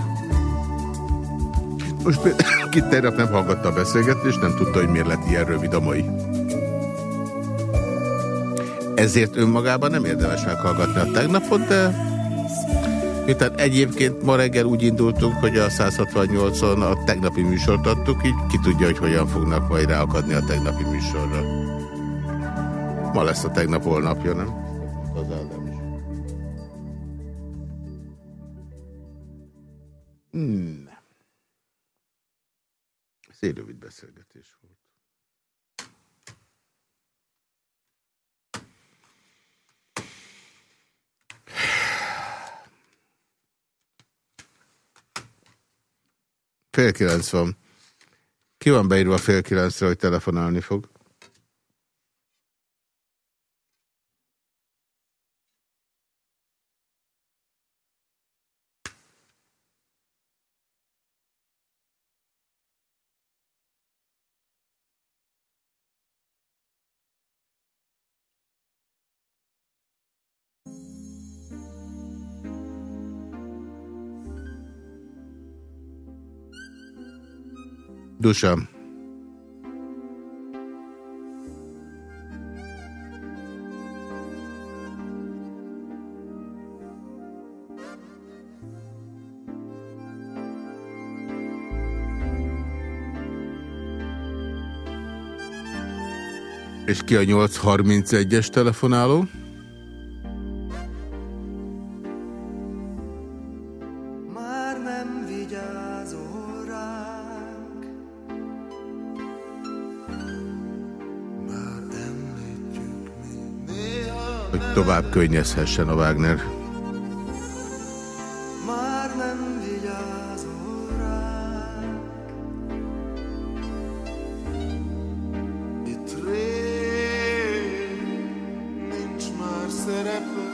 Most ki tegnap nem hallgatta a beszélgetést, nem tudta, hogy miért lett ilyen rövid a mai. Ezért önmagában nem érdemes meghallgatni a tegnapot, de miután egyébként ma reggel úgy indultunk, hogy a 168-on a tegnapi műsort adtuk, így ki tudja, hogy hogyan fognak majd ráakadni a tegnapi műsorra. Ma lesz a tegnap holnapja, nem? Az Ádám is. Hmm. Ez egy rövid beszélgetés volt. Fél kilenc van. Ki van beírva fél kilencre, hogy telefonálni fog? Dusan. És ki a 831-es telefonáló? 061 tovább könnyezhessen a Wagner. Már nem vigyázol ránk. Itt rég nincs már szerepe.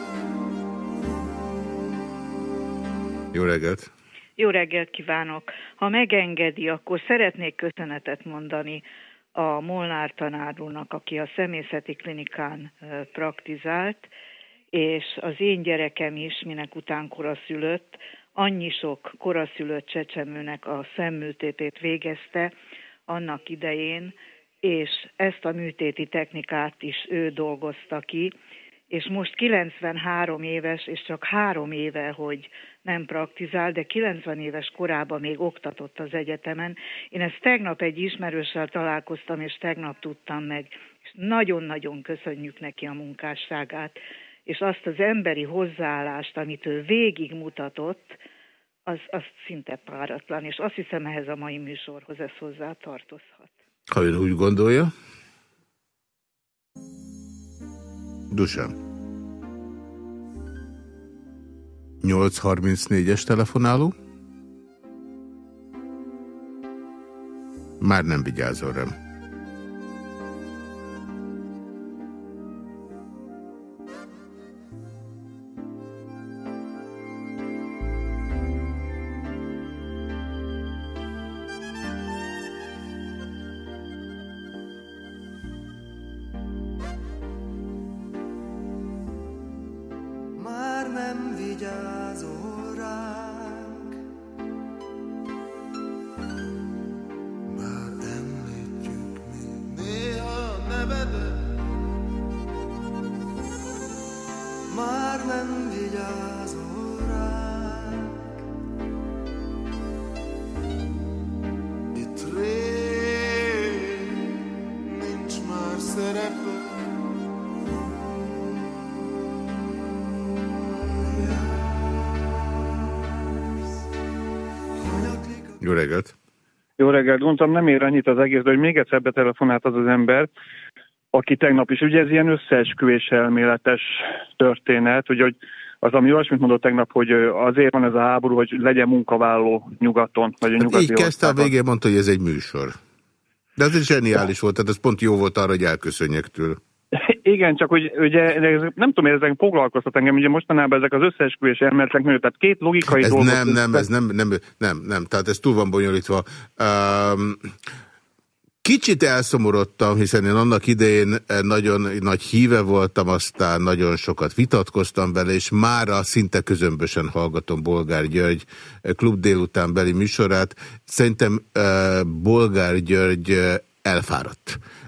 Jó reggelt! Jó reggelt kívánok! Ha megengedi, akkor szeretnék köszönetet mondani a Molnár tanár úrnak, aki a személyzeti klinikán praktizált, és az én gyerekem is, minek után koraszülött, annyi sok koraszülött csecsemőnek a szemműtétét végezte annak idején, és ezt a műtéti technikát is ő dolgozta ki, és most 93 éves, és csak három éve, hogy nem praktizál, de 90 éves korában még oktatott az egyetemen. Én ezt tegnap egy ismerőssel találkoztam, és tegnap tudtam meg. És nagyon-nagyon köszönjük neki a munkásságát, és azt az emberi hozzáállást, amit ő végigmutatott, az, az szinte páratlan, és azt hiszem ehhez a mai műsorhoz ez hozzá tartozhat. Ha ön úgy gondolja. Dusám. 834-es telefonáló. Már nem vigyázol rám. Reggelt, gondoltam nem ér annyit az egész, de hogy még egyszer betelefonált az az ember, aki tegnap is, ugye ez ilyen összeesküvés elméletes történet, ugye, hogy az, ami olyasmit mondott tegnap, hogy azért van ez a háború, hogy legyen munkavállaló nyugaton, vagy a Hát nyugati így kezdte, a végén mondta, hogy ez egy műsor. De ez egy zseniális volt, tehát ez pont jó volt arra, hogy elköszönjek tőle. Igen, csak hogy ugye, ez, nem tudom, ezek foglalkoztat engem, ugye mostanában ezek az összeesküvés elméletek nőtt, tehát két logikai Ez dolgot... nem, nem, ez nem, nem, nem, nem, tehát ez túl van bonyolítva. Um, Kicsit elszomorodtam, hiszen én annak idején eh, nagyon nagy híve voltam, aztán nagyon sokat vitatkoztam vele, és mára szinte közömbösen hallgatom Bolgár György eh, klub délután beli műsorát. Szerintem eh, Bolgár György elfáradt. Uh,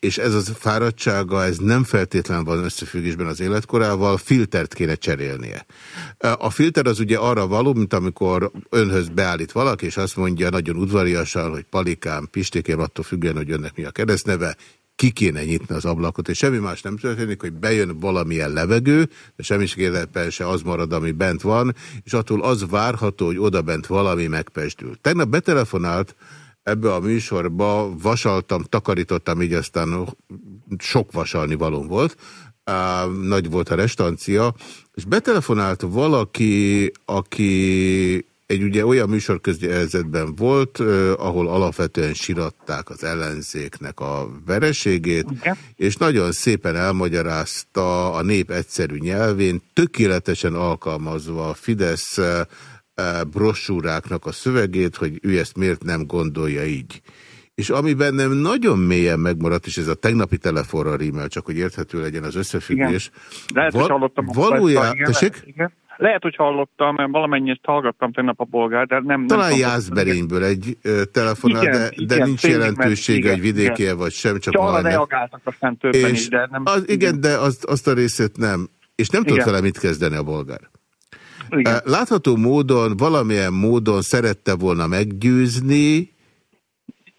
és ez a fáradtsága, ez nem feltétlen van összefüggésben az életkorával, filtert kéne cserélnie. A filter az ugye arra való, mint amikor önhöz beállít valaki, és azt mondja nagyon udvariasan, hogy palikám, pistékém, attól függően, hogy önnek mi a keresztneve, ki kéne nyitni az ablakot, és semmi más nem történik, hogy bejön valamilyen levegő, de semmiképpen se az marad, ami bent van, és attól az várható, hogy oda bent valami megpesdül. Tegnap betelefonált ebbe a műsorba vasaltam, takarítottam, így aztán sok vasalni való volt. Á, nagy volt a restancia, és betelefonált valaki, aki egy ugye olyan műsorközgyelzetben volt, eh, ahol alapvetően siratták az ellenzéknek a vereségét, Igen. és nagyon szépen elmagyarázta a nép egyszerű nyelvén, tökéletesen alkalmazva a Fidesz brosúráknak a szövegét, hogy ő ezt miért nem gondolja így. És ami bennem nagyon mélyen megmaradt, és ez a tegnapi telefonra rímel, csak hogy érthető legyen az összefüggés. Igen. Lehet, Val hogy hallottam. Valójában, igen, lehet, igen. Lehet, hogy hallottam, mert valamennyit hallgattam tegnap a bolgár, de nem... Talán nem Jászberényből egy telefonál, igen, de, igen, de nincs jelentősége, hogy vidéki vagy sem, csak arra reagáltak aztán többen és is, de nem... Az, igen, igen, de azt, azt a részét nem. És nem tudott vele mit kezdeni a bolgár. Igen. Látható módon, valamilyen módon szerette volna meggyőzni,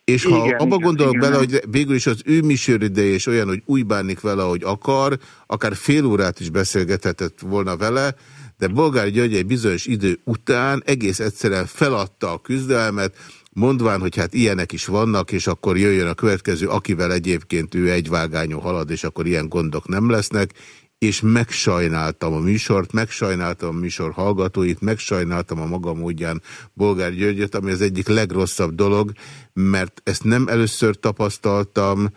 és ha igen, abba gondolok igen, bele, hogy végül is az ő műsorideje és olyan, hogy úgy bánik vele, ahogy akar, akár fél órát is beszélgethetett volna vele, de Bolgár György egy bizonyos idő után egész egyszerűen feladta a küzdelmet, mondván, hogy hát ilyenek is vannak, és akkor jöjjön a következő, akivel egyébként ő egy vágányon halad, és akkor ilyen gondok nem lesznek, és megsajnáltam a műsort, megsajnáltam a műsor hallgatóit, megsajnáltam a maga módján Bolgár Györgyöt, ami az egyik legrosszabb dolog, mert ezt nem először tapasztaltam,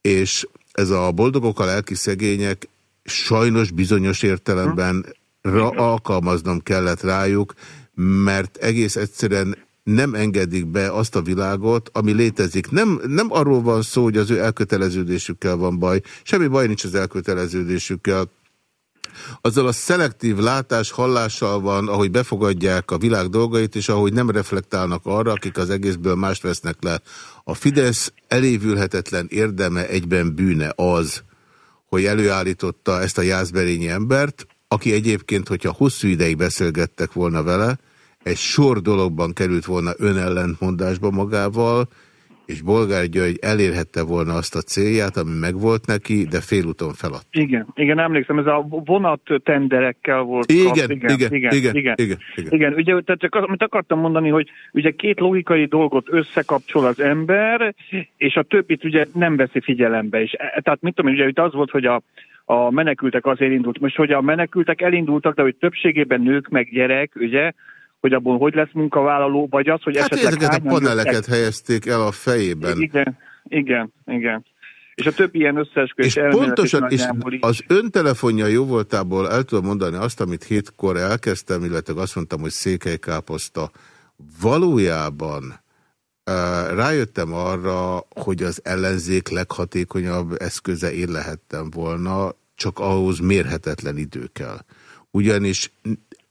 és ez a boldogok a lelki szegények sajnos bizonyos értelemben ra alkalmaznom kellett rájuk, mert egész egyszerűen nem engedik be azt a világot, ami létezik. Nem, nem arról van szó, hogy az ő elköteleződésükkel van baj. Semmi baj nincs az elköteleződésükkel. Azzal a szelektív látás, hallással van, ahogy befogadják a világ dolgait, és ahogy nem reflektálnak arra, akik az egészből mást vesznek le. A Fidesz elévülhetetlen érdeme egyben bűne az, hogy előállította ezt a jászberényi embert, aki egyébként, hogyha hosszú ideig beszélgettek volna vele, egy sor dologban került volna önellentmondásba magával, és Bolgár György elérhette volna azt a célját, ami megvolt neki, de félúton feladt. Igen, igen, emlékszem, ez a vonat tenderekkel volt. Igen, kap, igen, igen, igen, igen, igen, igen, igen. igen ugye, tehát csak amit akartam mondani, hogy ugye két logikai dolgot összekapcsol az ember, és a többit ugye nem veszi figyelembe. És, e, tehát mit tudom, ugye itt az volt, hogy a, a menekültek azért indult. Most, hogy a menekültek elindultak, de hogy többségében nők meg gyerek, ugye, hogy abból hogy lesz munkavállaló, vagy az, hogy hát esetleg... ezeket a paneleket helyezték el a fejében. Igen, igen, igen. És a többi ilyen összeesküvés És pontosan, és az ön telefonja jó voltából el tudom mondani azt, amit hétkor elkezdtem, illetve azt mondtam, hogy székelykáposzta. Valójában rájöttem arra, hogy az ellenzék leghatékonyabb eszköze én lehettem volna, csak ahhoz mérhetetlen idő kell. Ugyanis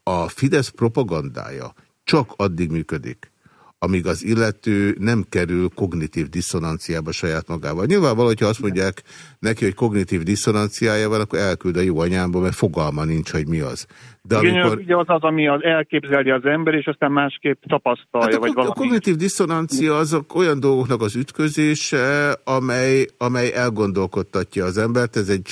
a Fidesz propagandája csak addig működik, amíg az illető nem kerül kognitív diszonanciába saját magával. Nyilvánvaló, hogyha azt mondják neki, hogy kognitív diszonanciája van, akkor elküld a jó anyámba, mert fogalma nincs, hogy mi az. De Igen, amikor... ugye az az, ami az elképzelni az ember, és aztán másképp tapasztalja, hát a, vagy valami. A kognitív diszonancia azok olyan dolgoknak az ütközése, amely, amely elgondolkodtatja az embert. Ez egy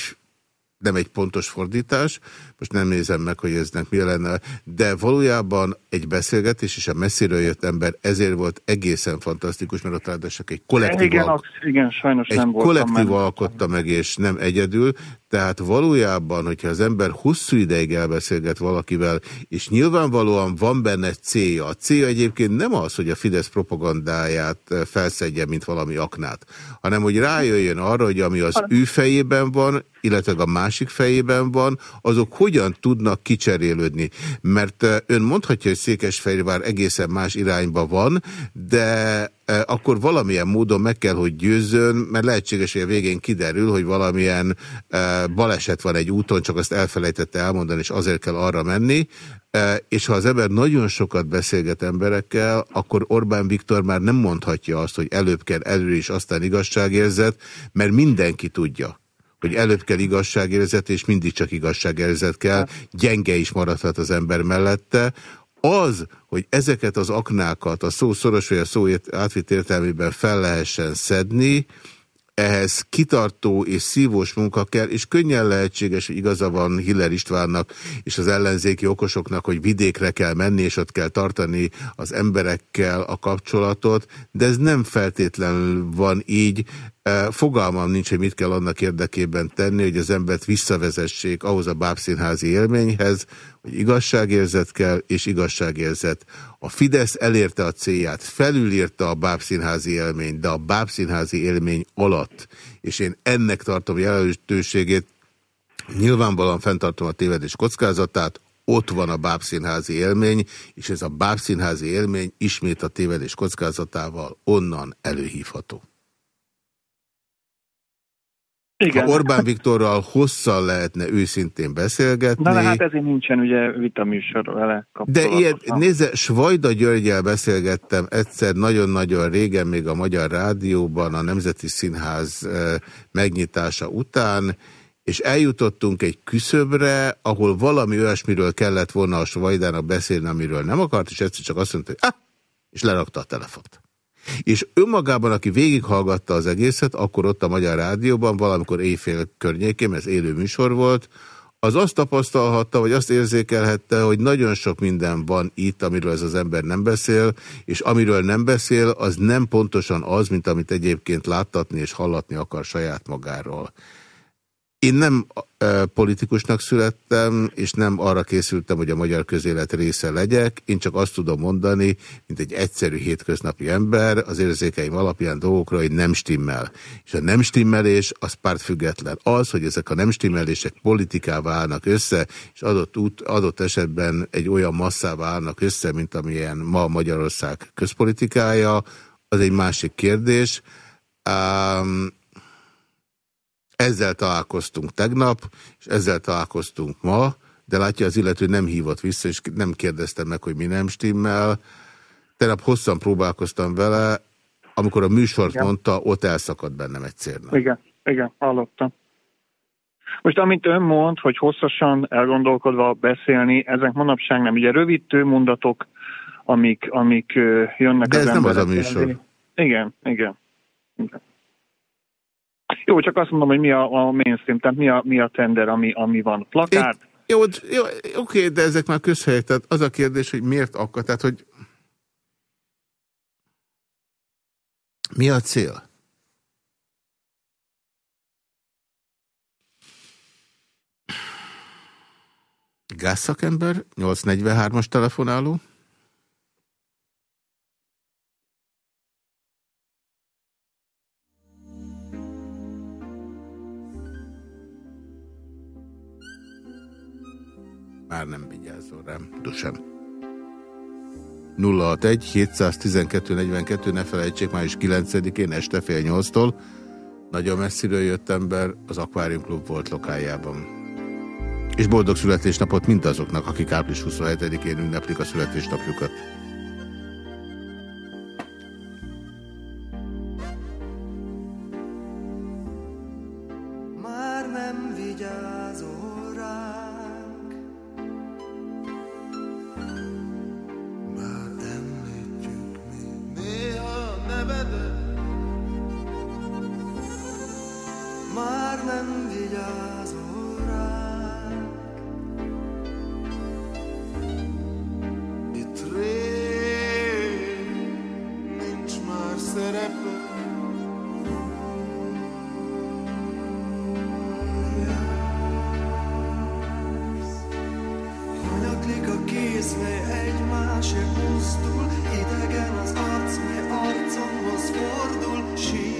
nem egy pontos fordítás, most nem nézem meg, hogy eznek mi lenne, de valójában egy beszélgetés, és a messziről jött ember ezért volt egészen fantasztikus, mert ott ráadásul egy kollektív, igen, az, igen, sajnos egy nem kollektív alkotta meg, és nem egyedül, tehát valójában, hogyha az ember hosszú ideig elbeszélget valakivel, és nyilvánvalóan van benne célja. A célja egyébként nem az, hogy a Fidesz propagandáját felszedje, mint valami aknát, hanem hogy rájöjjön arra, hogy ami az ő fejében van, illetve a másik fejében van, azok hogyan tudnak kicserélődni. Mert ön mondhatja, hogy Székesfehérvár egészen más irányba van, de akkor valamilyen módon meg kell, hogy győzzön, mert lehetséges, hogy a végén kiderül, hogy valamilyen baleset van egy úton, csak azt elfelejtette elmondani, és azért kell arra menni. És ha az ember nagyon sokat beszélget emberekkel, akkor Orbán Viktor már nem mondhatja azt, hogy előbb kell elő és aztán igazságérzet, mert mindenki tudja hogy előbb kell igazságérzet, és mindig csak igazságérzet kell, gyenge is maradhat az ember mellette. Az, hogy ezeket az aknákat a szó szoros vagy a szó átvitt értelmében fel lehessen szedni, ehhez kitartó és szívós munka kell, és könnyen lehetséges, hogy igaza van Hiller Istvánnak és az ellenzéki okosoknak, hogy vidékre kell menni, és ott kell tartani az emberekkel a kapcsolatot, de ez nem feltétlenül van így. Fogalmam nincs, hogy mit kell annak érdekében tenni, hogy az embert visszavezessék ahhoz a bábszínházi élményhez, hogy igazságérzet kell, és igazságérzet. A Fidesz elérte a célját, felülírta a bábszínházi élményt, de a bábszínházi élmény alatt, és én ennek tartom jelentőségét, nyilvánvalóan fenntartom a tévedés kockázatát, ott van a bábszínházi élmény, és ez a bábszínházi élmény ismét a tévedés kockázatával onnan előhívható. Igen. Ha Orbán Viktorral hosszan lehetne őszintén beszélgetni. Na, de hát ezért nincsen ugye vitaműsor vele De kapcsolatosan. ilyen, nézze, Svajda Györgyel beszélgettem egyszer nagyon-nagyon régen, még a Magyar Rádióban, a Nemzeti Színház megnyitása után, és eljutottunk egy küszöbre, ahol valami olyasmiről kellett volna a Svajdának beszélni, amiről nem akart, és egyszer csak azt mondta, hogy ah, és lerakta a telefont. És önmagában, aki végighallgatta az egészet, akkor ott a Magyar Rádióban, valamikor éjfél környékén, ez élő műsor volt, az azt tapasztalhatta, vagy azt érzékelhette, hogy nagyon sok minden van itt, amiről ez az ember nem beszél, és amiről nem beszél, az nem pontosan az, mint amit egyébként láttatni és hallatni akar saját magáról. Én nem e, politikusnak születtem, és nem arra készültem, hogy a magyar közélet része legyek. Én csak azt tudom mondani, mint egy egyszerű hétköznapi ember, az érzékeim alapján dolgokra, hogy nem stimmel. És a nem stimmelés az pártfüggetlen. Az, hogy ezek a nem stimmelések politikává állnak össze, és adott, út, adott esetben egy olyan masszává állnak össze, mint amilyen ma Magyarország közpolitikája, az egy másik kérdés. Um, ezzel találkoztunk tegnap, és ezzel találkoztunk ma, de látja, az illető nem hívott vissza, és nem kérdeztem meg, hogy mi nem stimmel. Tegnap hosszan próbálkoztam vele, amikor a műsort Igen. mondta, ott elszakadt bennem egy cérna. Igen, igen, hallottam. Most amit ön mond, hogy hosszasan elgondolkodva beszélni, ezek manapság nem. Ugye rövid tőmondatok, amik, amik jönnek De az ez nem az a műsor. Igen, igen. igen. Jó, csak azt mondom, hogy mi a, a mainstream, tehát mi a, mi a tender, ami, ami van. Plakát, Jó, jó oké, de ezek már közhelyek. Tehát az a kérdés, hogy miért akad, tehát hogy mi a cél? Gázszakember, 843-as telefonáló. Már nem vigyázzon rám, Dusem. 061 712 42, ne felejtsék, május 9-én este fél nyolctól. Nagyon messziről jött ember, az Aquarium Club volt lokájában. És boldog születésnapot mindazoknak, akik április 27-én ünneplik a születésnapjukat. Kéz, mely egymásért mozdul Idegen az arc, mely arcomhoz fordul Sírnál,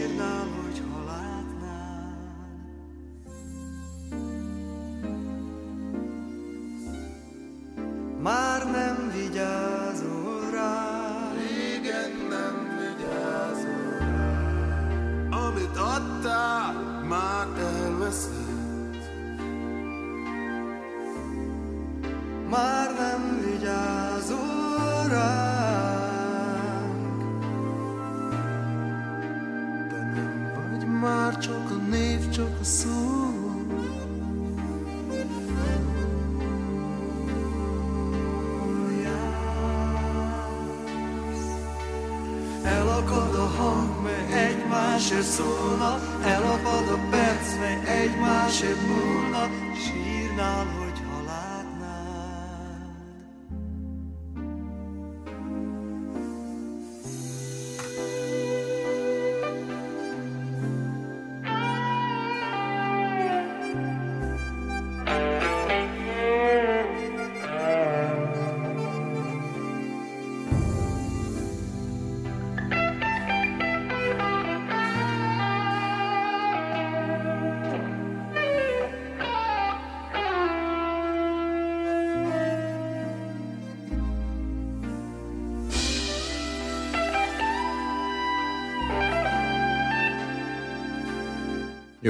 szólna, elapad a perc, mely egymásért múlna,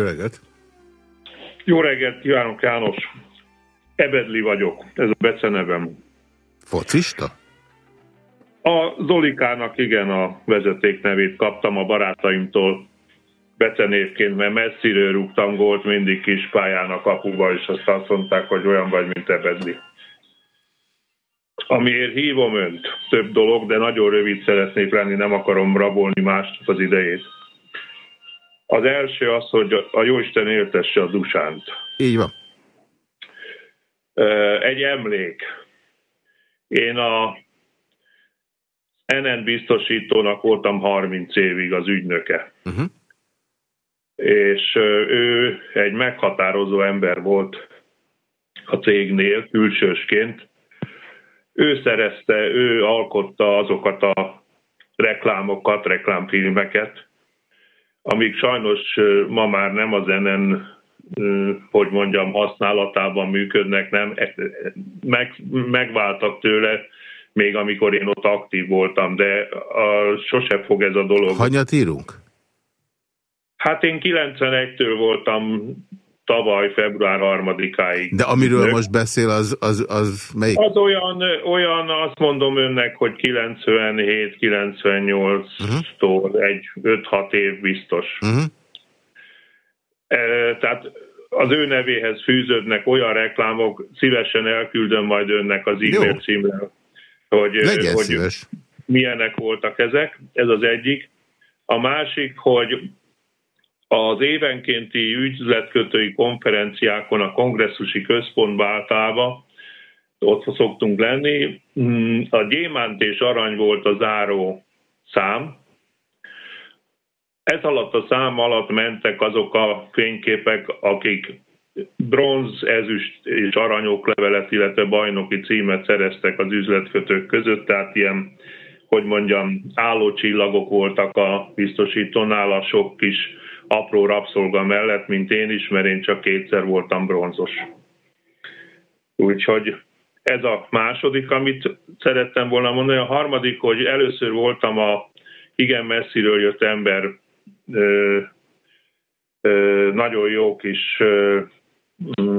Jó reggelt! Jó reggelt kívánok, János! Ebedli vagyok, ez a becenevem. Focista? A Zolikának igen a vezeték nevét kaptam a barátaimtól becenévként, mert messziről rúgtam gólt mindig kis pályán a kapuba, és azt azt mondták, hogy olyan vagy, mint Ebedli. Amiért hívom önt, több dolog, de nagyon rövid szeretnék lenni, nem akarom rabolni másnak az idejét. Az első az, hogy a Jóisten éltesse a Dusánt. Így van. Egy emlék. Én a NN biztosítónak voltam 30 évig az ügynöke. Uh-huh. És ő egy meghatározó ember volt a cégnél, külsősként. Ő szerezte, ő alkotta azokat a reklámokat, reklámfilmeket, amik sajnos ma már nem az NN, hogy mondjam, használatában működnek, nem, E- e- meg, megváltak tőle, még amikor én ott aktív voltam, de a, sose fog ez a dolog. Hanyat írunk? Hát én 91-től voltam tavaly február 3-áig. De amiről most beszél, az, az, az melyik? Az olyan, olyan, azt mondom önnek, hogy 97-98-tól egy 5-6 év biztos. Uh-huh. E, tehát az ő nevéhez fűződnek olyan reklámok, szívesen elküldöm majd önnek az e-mail címre, hogy, Legyen hogy szíves. milyenek voltak ezek. Ez az egyik. A másik, hogy az évenkénti üzletkötői konferenciákon a kongresszusi központba általában ott szoktunk lenni. Mm, A gyémánt és arany volt a záró szám. Ez alatt a szám alatt mentek azok a fényképek, akik bronz, ezüst és aranyoklevelet, illetve bajnoki címet szereztek az üzletkötők között, tehát ilyen, hogy mondjam, állócsillagok voltak a biztosítónál, a sok kis apró rabszolga mellett, mint én is, mert én csak kétszer voltam bronzos. Úgyhogy ez a második, amit szerettem volna mondani. A harmadik, hogy először voltam a igen messziről jött ember ö, ö, nagyon jó kis ö,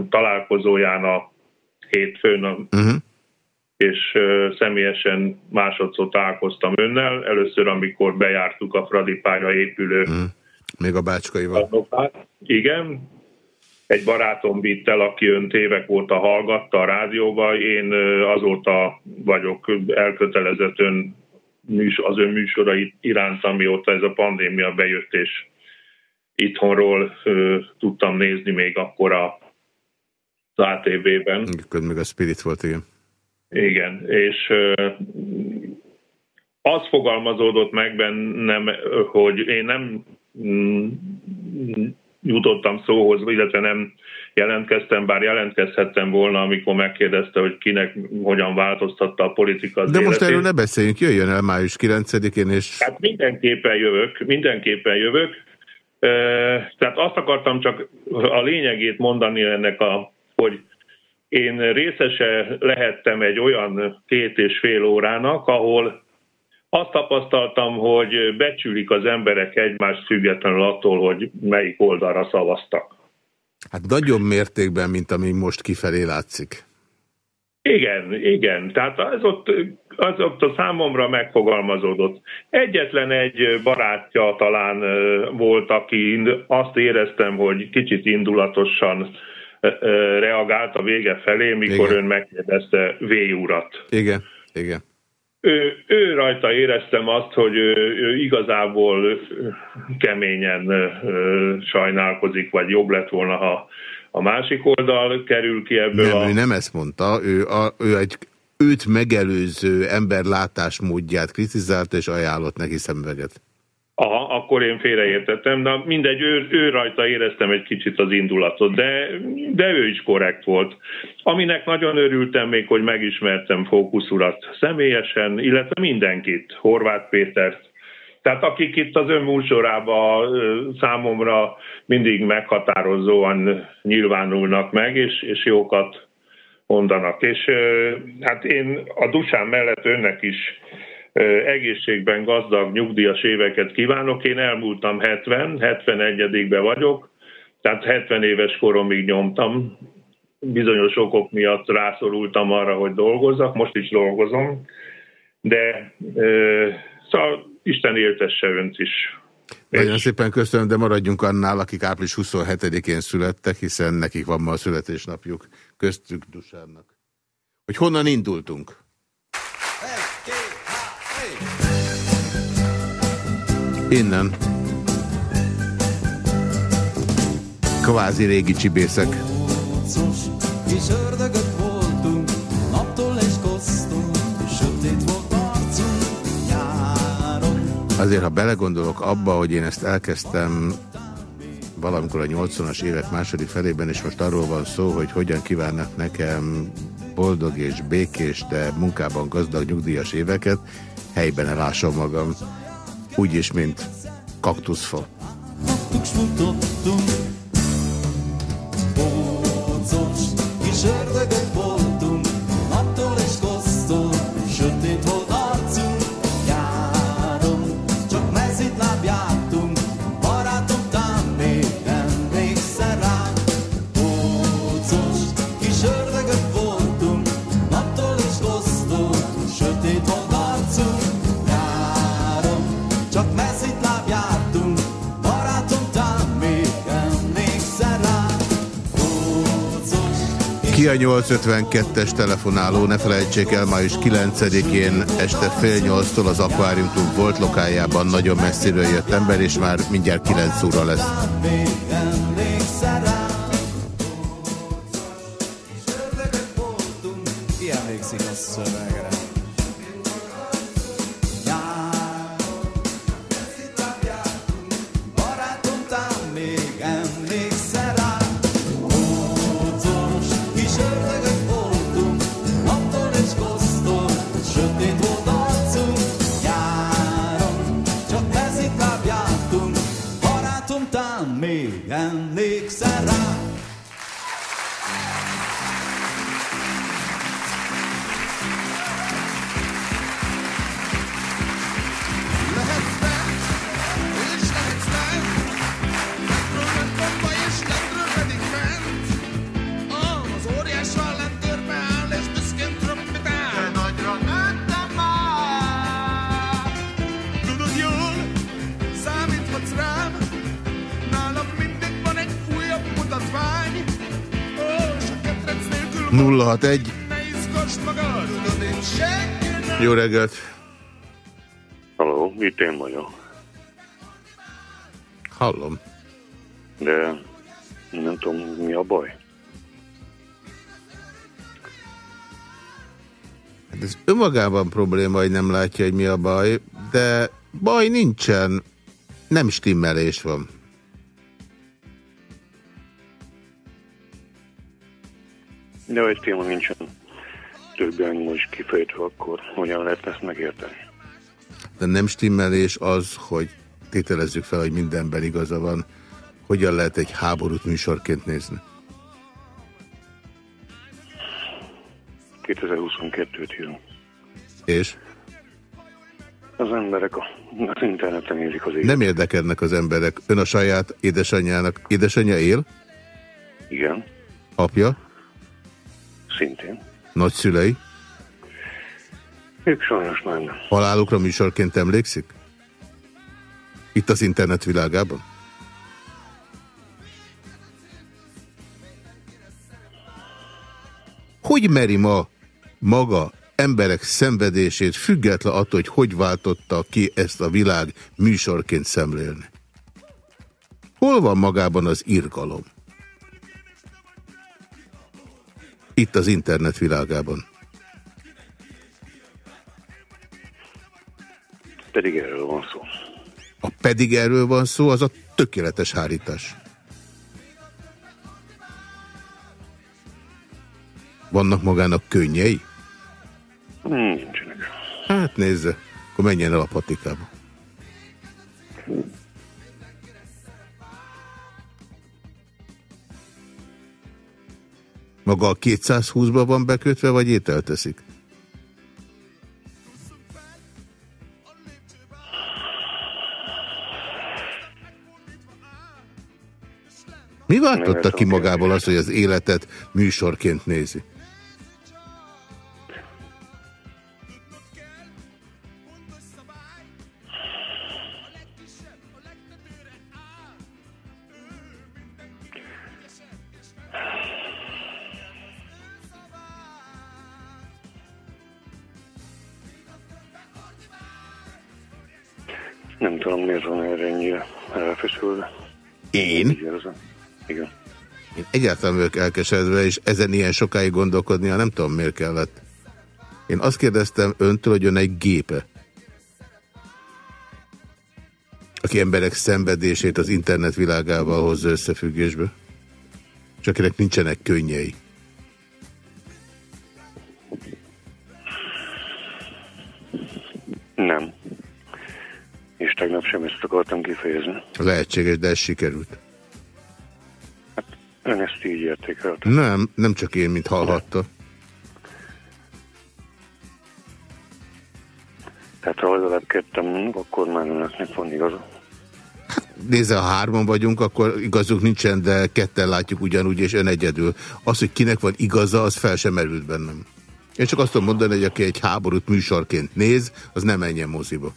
találkozóján a hétfőn, uh-huh. és ö, személyesen másodszor találkoztam önnel. Először, amikor bejártuk a Fradi pálya épülő uh-huh. Még a bácskaival. igen, egy barátom vitt el, aki önt évek óta hallgatta a rádióba, én azóta vagyok elkötelezett ön, az ön műsorai iránt, amióta ez a pandémia bejött, és itthonról ö, tudtam nézni még akkor a az ATV-ben. Még a Spirit volt, igen. Igen, és ö, az fogalmazódott meg bennem, hogy én nem jutottam szóhoz, illetve nem jelentkeztem, bár jelentkezhettem volna, amikor megkérdezte, hogy kinek hogyan változtatta a politika az De most életét. erről ne beszéljünk, jöjjön el május 9-én, és Hát mindenképpen jövök, mindenképpen jövök. Tehát azt akartam csak a lényegét mondani ennek, a, hogy én részese lehettem egy olyan két és fél órának, ahol azt tapasztaltam, hogy becsülik az emberek egymást függetlenül attól, hogy melyik oldalra szavaztak. hát nagyon mértékben, mint ami most kifelé látszik. Igen, igen. Tehát az ott, az ott a számomra megfogalmazódott. Egyetlen egy barátja talán volt, aki azt éreztem, hogy kicsit indulatosan reagált a vége felé, mikor Igen. ön megkérdezte V urat. Igen, igen. Ő, ő rajta éreztem azt, hogy ő, ő igazából keményen sajnálkozik, vagy jobb lett volna, ha a másik oldal kerül ki ebből Nem, a... ő nem ezt mondta, ő, a, ő egy őt megelőző ember látásmódját kritizálta, és ajánlott neki szemüveget. Aha, akkor én félreértettem, de mindegy, ő, ő rajta éreztem egy kicsit az indulatot, de, de ő is korrekt volt. Aminek nagyon örültem még, hogy megismertem Fókusz urat személyesen, illetve mindenkit, Horváth Pétert. Tehát akik itt az ön műsorában számomra mindig meghatározóan nyilvánulnak meg, és, és jókat mondanak. És hát én a dusám mellett önnek is egészségben gazdag, nyugdíjas éveket kívánok. Én elmúltam 70, 71-be vagyok, tehát 70 éves koromig nyomtam. Bizonyos okok miatt rászorultam arra, hogy dolgozzak, most is dolgozom, de szóval Isten éltesse önt is. Nagyon szépen köszönöm, de maradjunk annál, akik április 27-én születtek, hiszen nekik van ma a születésnapjuk, köztük Dusánnak. Hogy honnan indultunk? Innen. Kvázi régi csibészek. Harcos kis ördögök voltunk, naptól és kosztunk, sötét volt arcunk nyáron. Azért, ha belegondolok abba, hogy én ezt elkezdtem valamikor a 80-as évek második felében, és most arról van szó, hogy hogyan kívánnak nekem boldog és békés, de munkában gazdag nyugdíjas éveket, helyben elásom magam. Úgyis, mint kaktuszfa. Futottunk, Ki a 852-es telefonáló, ne felejtsék el, május 9-én este fél nyolctól az Aquarium Club volt lokájában nagyon messziről jött ember, és már mindjárt 9 óra lesz. 061 ne izgasd magad, tudod, én senki nem Jó reggelt! Halló, itt én vagyok. Hallom. De nem tudom, mi a baj. Hát ez önmagában probléma, hogy nem látja, hogy mi a baj, de baj nincsen. Nem stimmelés van. De egy téma nincsen több is kifejtve, akkor hogyan lehet ezt megérteni? De nem stimmelés az, hogy tételezzük fel, hogy mindenben igaza van, hogyan lehet egy háborút műsorként nézni. 2022-t jön. És? Az emberek a, az interneten nézik az élet. Nem érdekelnek az emberek. Ön a saját édesanyjának. Édesanyja él? Igen, Apja? Szintén. Nagyszülei? Ők sajnos nem. Halálukra műsorként emlékszik? Itt az internet világában? Hogy meri ma maga emberek szenvedését független attól, hogy hogy váltotta ki ezt a világ műsorként szemlélni? Hol van magában az irgalom? Itt az internet világában. Pedig erről van szó. A pedig erről van szó, az a tökéletes hárítás. Vannak magának könnyei? Nincsenek. Hát nézze, akkor menjen el a patikába. Maga a 220-ba van bekötve, vagy ételt teszik? Mi váltotta ki magából azt, hogy az életet műsorként nézi? Nem tudom, miért van erre ennyire elfeszülve. Én? Igen. Igen. Én egyáltalán vagyok elkeseredve, és ezen ilyen sokáig gondolkodnia nem tudom miért kellett. Én azt kérdeztem öntől, hogy ön egy gépe. Aki emberek szenvedését az internet világával hozza összefüggésbe. És akinek nincsenek könnyei. Nem. És tegnap sem ezt akartam kifejezni. Lehetséges, de ez sikerült. Ön ezt így értékelt. Nem, nem csak én, mint hallhatta. Tehát ha legalább ketten, akkor már önöknek van igaza. Nézze, ha hárman vagyunk, akkor igazuk nincsen, de ketten látjuk ugyanúgy, és ön egyedül. Az, hogy kinek van igaza, az fel sem merült bennem. Én csak azt tudom mondani, hogy aki egy háborút műsorként néz, az nem menjen moziba.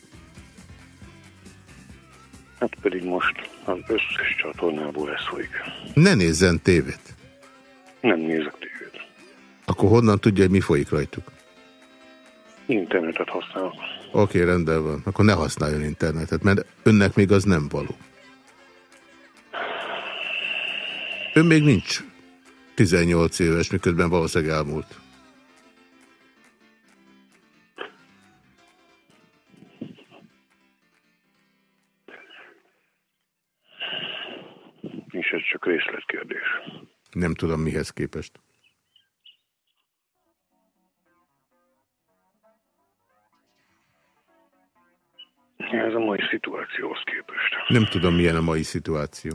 Hát pedig most az összes csatornából ez folyik. Ne nézzen tévét. Nem nézek tévét. Akkor honnan tudja, hogy mi folyik rajtuk? Internetet használok. Oké, okay, rendben van. Akkor ne használjon internetet, mert önnek még az nem való. Ön még nincs 18 éves, miközben valószínűleg elmúlt. És ez csak részletkérdés. Nem tudom mihez képest. Ez a mai szituációhoz képest. Nem tudom, milyen a mai szituáció.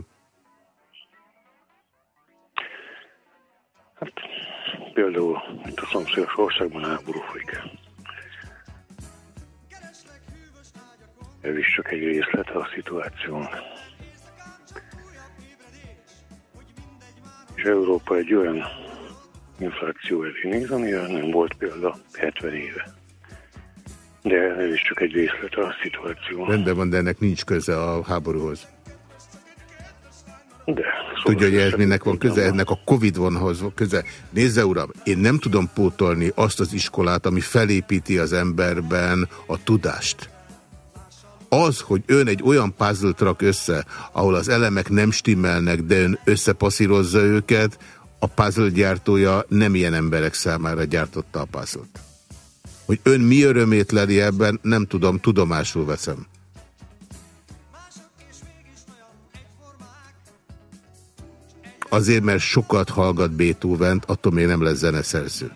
Például, mint a szomszédos országban háború folyik. Ez is csak egy részlete a szituációnak. És Európa egy olyan infláció elé néz, amire nem volt példa 70 éve. De ez is csak egy részlete a szituációnak. Rendben van, de ennek nincs köze a háborúhoz. De. Tudja, hogy ez minek van köze? Ennek a Covid vonhoz köze. Nézze, uram, én nem tudom pótolni azt az iskolát, ami felépíti az emberben a tudást. Az, hogy ön egy olyan puzzle rak össze, ahol az elemek nem stimmelnek, de ön összepasszírozza őket, a puzzle gyártója nem ilyen emberek számára gyártotta a puzzle -t. Hogy ön mi örömét leli ebben, nem tudom, tudomásul veszem. Azért, mert sokat hallgat Beethoven-t, attól még nem lesz zeneszerző.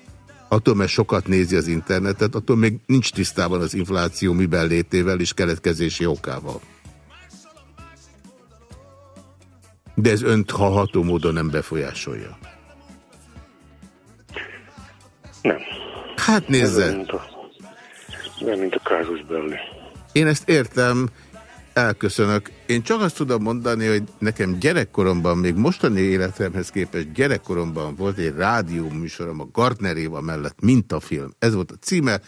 Attól, mert sokat nézi az internetet, attól még nincs tisztában az infláció miben létével és keletkezési okával. De ez önt hallható módon nem befolyásolja. Nem. Hát nézze. Olyan, mint a, olyan, mint a kázus belli. Én ezt értem, elköszönök. Én csak azt tudom mondani, hogy nekem gyerekkoromban, még mostani életemhez képest gyerekkoromban volt egy rádió műsorom a Gardner Éva mellett, mintafilm. Ez volt a címe.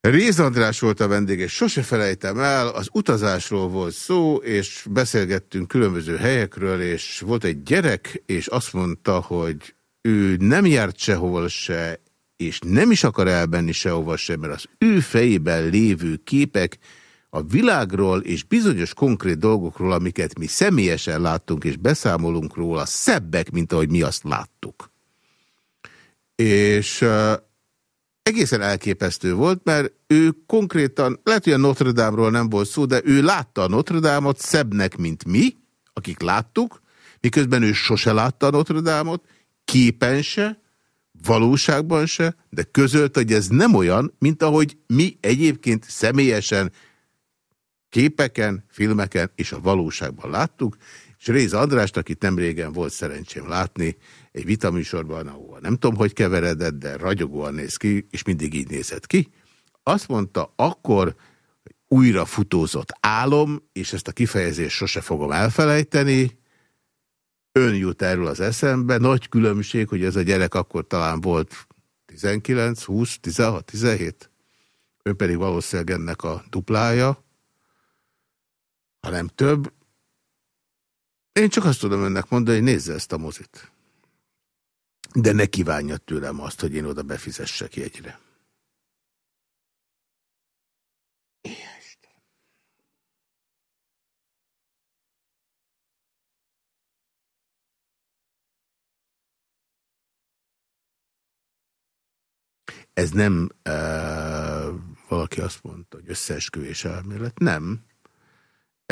Réz András volt a vendég, és sose felejtem el, az utazásról volt szó, és beszélgettünk különböző helyekről, és volt egy gyerek, és azt mondta, hogy ő nem járt sehol se, és nem is akar elbenni sehova se, mert az ő fejében lévő képek a világról és bizonyos konkrét dolgokról, amiket mi személyesen láttunk és beszámolunk róla, szebbek, mint ahogy mi azt láttuk. És uh, egészen elképesztő volt, mert ő konkrétan, lehet, hogy a Notre Dame-ról nem volt szó, de ő látta a Notre Dame-ot szebbnek, mint mi, akik láttuk, miközben ő sose látta a Notre Dame-ot, képen se, valóságban se, de közölt, hogy ez nem olyan, mint ahogy mi egyébként személyesen képeken, filmeken és a valóságban láttuk, és Réz Andrást, akit nem régen volt szerencsém látni, egy vitaműsorban, ahol nem tudom, hogy keveredett, de ragyogóan néz ki, és mindig így nézett ki. Azt mondta, akkor újra futózott álom, és ezt a kifejezést sose fogom elfelejteni, ön jut erről az eszembe, nagy különbség, hogy ez a gyerek akkor talán volt 19, 20, 16, 17, ön pedig valószínűleg ennek a duplája, ha nem több. Én csak azt tudom önnek mondani, hogy nézze ezt a mozit. De ne kívánja tőlem azt, hogy én oda befizessek jegyre. Ez nem uh, valaki azt mondta, hogy összeesküvés elmélet. Nem.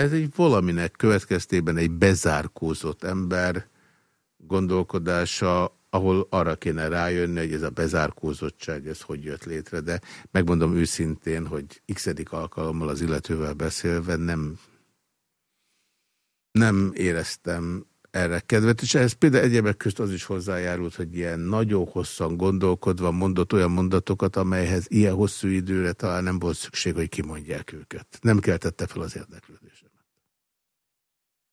Ez egy valaminek következtében egy bezárkózott ember gondolkodása, ahol arra kéne rájönni, hogy ez a bezárkózottság, ez hogy jött létre, de megmondom őszintén, hogy x alkalommal az illetővel beszélve nem, nem éreztem erre kedvet, és ehhez például egyébek közt az is hozzájárult, hogy ilyen nagyon hosszan gondolkodva mondott olyan mondatokat, amelyhez ilyen hosszú időre talán nem volt szükség, hogy kimondják őket. Nem keltette fel az érdeklődésemet.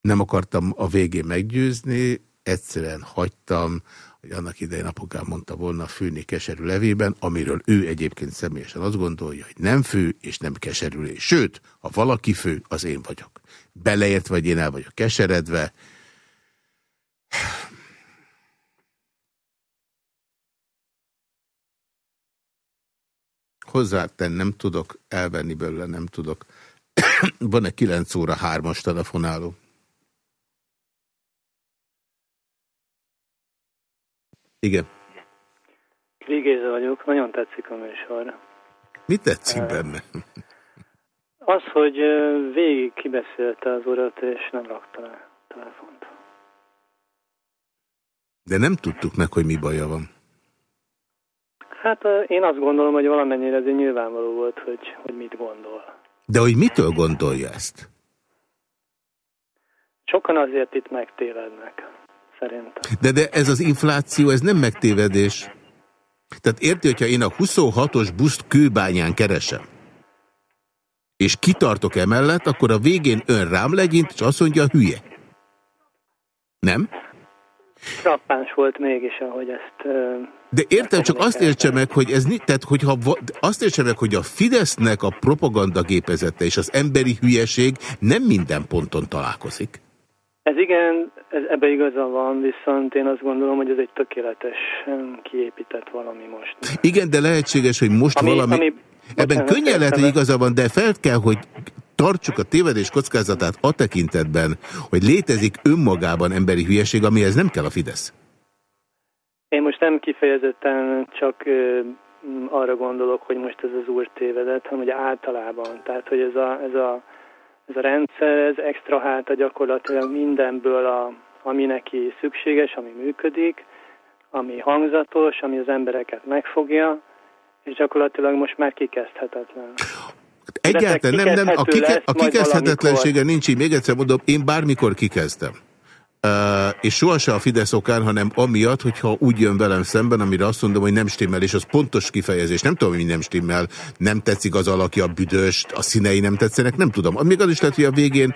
Nem akartam a végén meggyőzni, egyszerűen hagytam, hogy annak idején apukám mondta volna a fűni keserű levében, amiről ő egyébként személyesen azt gondolja, hogy nem fő és nem keserülés. Sőt, ha valaki fő, az én vagyok. Beleért vagy én el vagyok keseredve, Hozzátenni nem tudok, elvenni belőle nem tudok. Van-e 9 óra 3-as telefonáló? Igen. Vigéze vagyok, nagyon tetszik a műsor. Mi tetszik benne? Az, hogy végig kibeszélte az urat, és nem rakta le a telefont. De nem tudtuk meg, hogy mi baja van. Hát én azt gondolom, hogy valamennyire azért nyilvánvaló volt, hogy, hogy mit gondol. De hogy mitől gondolja ezt? Sokan azért itt megtévednek, szerintem. De, de ez az infláció, ez nem megtévedés. Tehát érti, hogyha én a 26-os buszt kőbányán keresem, és kitartok emellett, akkor a végén ön rám legyint, és azt mondja, hülye. Nem? Frappáns volt mégis, ahogy ezt... De értem, csak azt értse meg, hogy ez tehát, hogyha azt értse meg, hogy a Fidesznek a propagandagépezete és az emberi hülyeség nem minden ponton találkozik. Ez igen, ez, ebbe igaza van, viszont én azt gondolom, hogy ez egy tökéletesen kiépített valami most. Igen, de lehetséges, hogy most Ami- valami... ami- Ebben könnyen lehet, hogy igaza van, de fel kell, hogy tartsuk a tévedés kockázatát a tekintetben, hogy létezik önmagában emberi hülyeség, amihez nem kell a Fidesz. Én most nem kifejezetten csak arra gondolok, hogy most ez az úr tévedett, hanem hogy általában. Tehát, hogy ez a, ez a, ez a rendszer, ez extra háta gyakorlatilag mindenből, a, ami neki szükséges, ami működik, ami hangzatos, ami az embereket megfogja, és gyakorlatilag most már kikezdhetetlen. Egyáltalán nem, nem, a, kike, a kikezdhetetlensége nincs így. Még egyszer mondom, én bármikor kikezdem. És sohasem a Fidesz okán, hanem amiatt, hogyha úgy jön velem szemben, amire azt mondom, hogy nem stimmel, és az pontos kifejezés. Nem tudom, hogy nem stimmel, nem tetszik az alakja, büdöst, a színei nem tetszenek, nem tudom. Még az is lehet, hogy a végén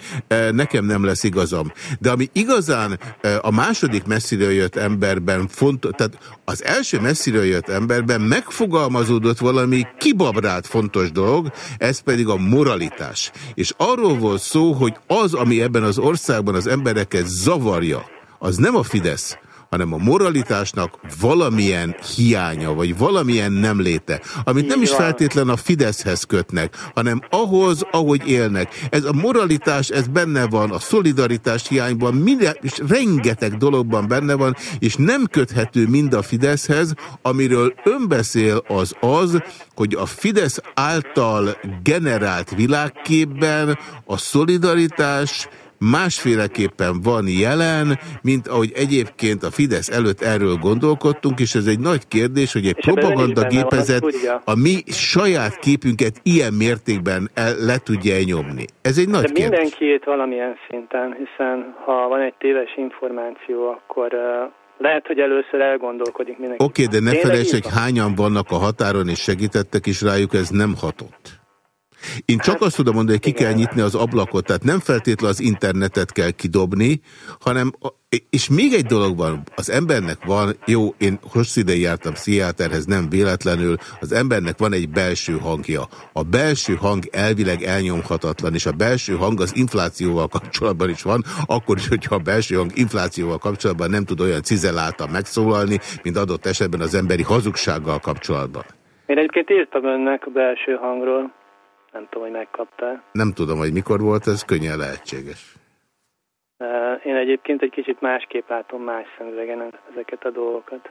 nekem nem lesz igazam. De ami igazán a második messziről jött emberben fontos, tehát az első messziről jött emberben megfogalmazódott valami kibabrált fontos dolog, ez pedig a moralitás. És arról volt szó, hogy az, ami ebben az országban az embereket zavarja, az nem a Fidesz, hanem a moralitásnak valamilyen hiánya, vagy valamilyen nem léte, amit nem is feltétlen a Fideszhez kötnek, hanem ahhoz, ahogy élnek. Ez a moralitás, ez benne van, a szolidaritás hiányban, minden, és rengeteg dologban benne van, és nem köthető mind a Fideszhez, amiről ön beszél az az, hogy a Fidesz által generált világképben a szolidaritás másféleképpen van jelen, mint ahogy egyébként a Fidesz előtt erről gondolkodtunk, és ez egy nagy kérdés, hogy egy propagandagépezet a mi saját képünket ilyen mértékben el, le tudja -e nyomni. Ez egy nagy De kérdés. mindenkiét valamilyen szinten, hiszen ha van egy téves információ, akkor lehet, hogy először elgondolkodik mindenki. Oké, de ne felejtsd, hogy hányan vannak a határon, és segítettek is rájuk, ez nem hatott. Én csak azt tudom mondani, hogy ki kell nyitni az ablakot, tehát nem feltétlenül az internetet kell kidobni, hanem, és még egy dolog van, az embernek van, jó, én hosszú ideig jártam pszichiáterhez, nem véletlenül, az embernek van egy belső hangja. A belső hang elvileg elnyomhatatlan, és a belső hang az inflációval kapcsolatban is van, akkor is, hogyha a belső hang inflációval kapcsolatban nem tud olyan cizeláltan megszólalni, mint adott esetben az emberi hazugsággal kapcsolatban. Én egyébként írtam önnek a belső hangról. Nem tudom, hogy megkapta. Nem tudom, hogy mikor volt, ez könnyen lehetséges. Én egyébként egy kicsit másképp látom más szemüvegen ezeket a dolgokat.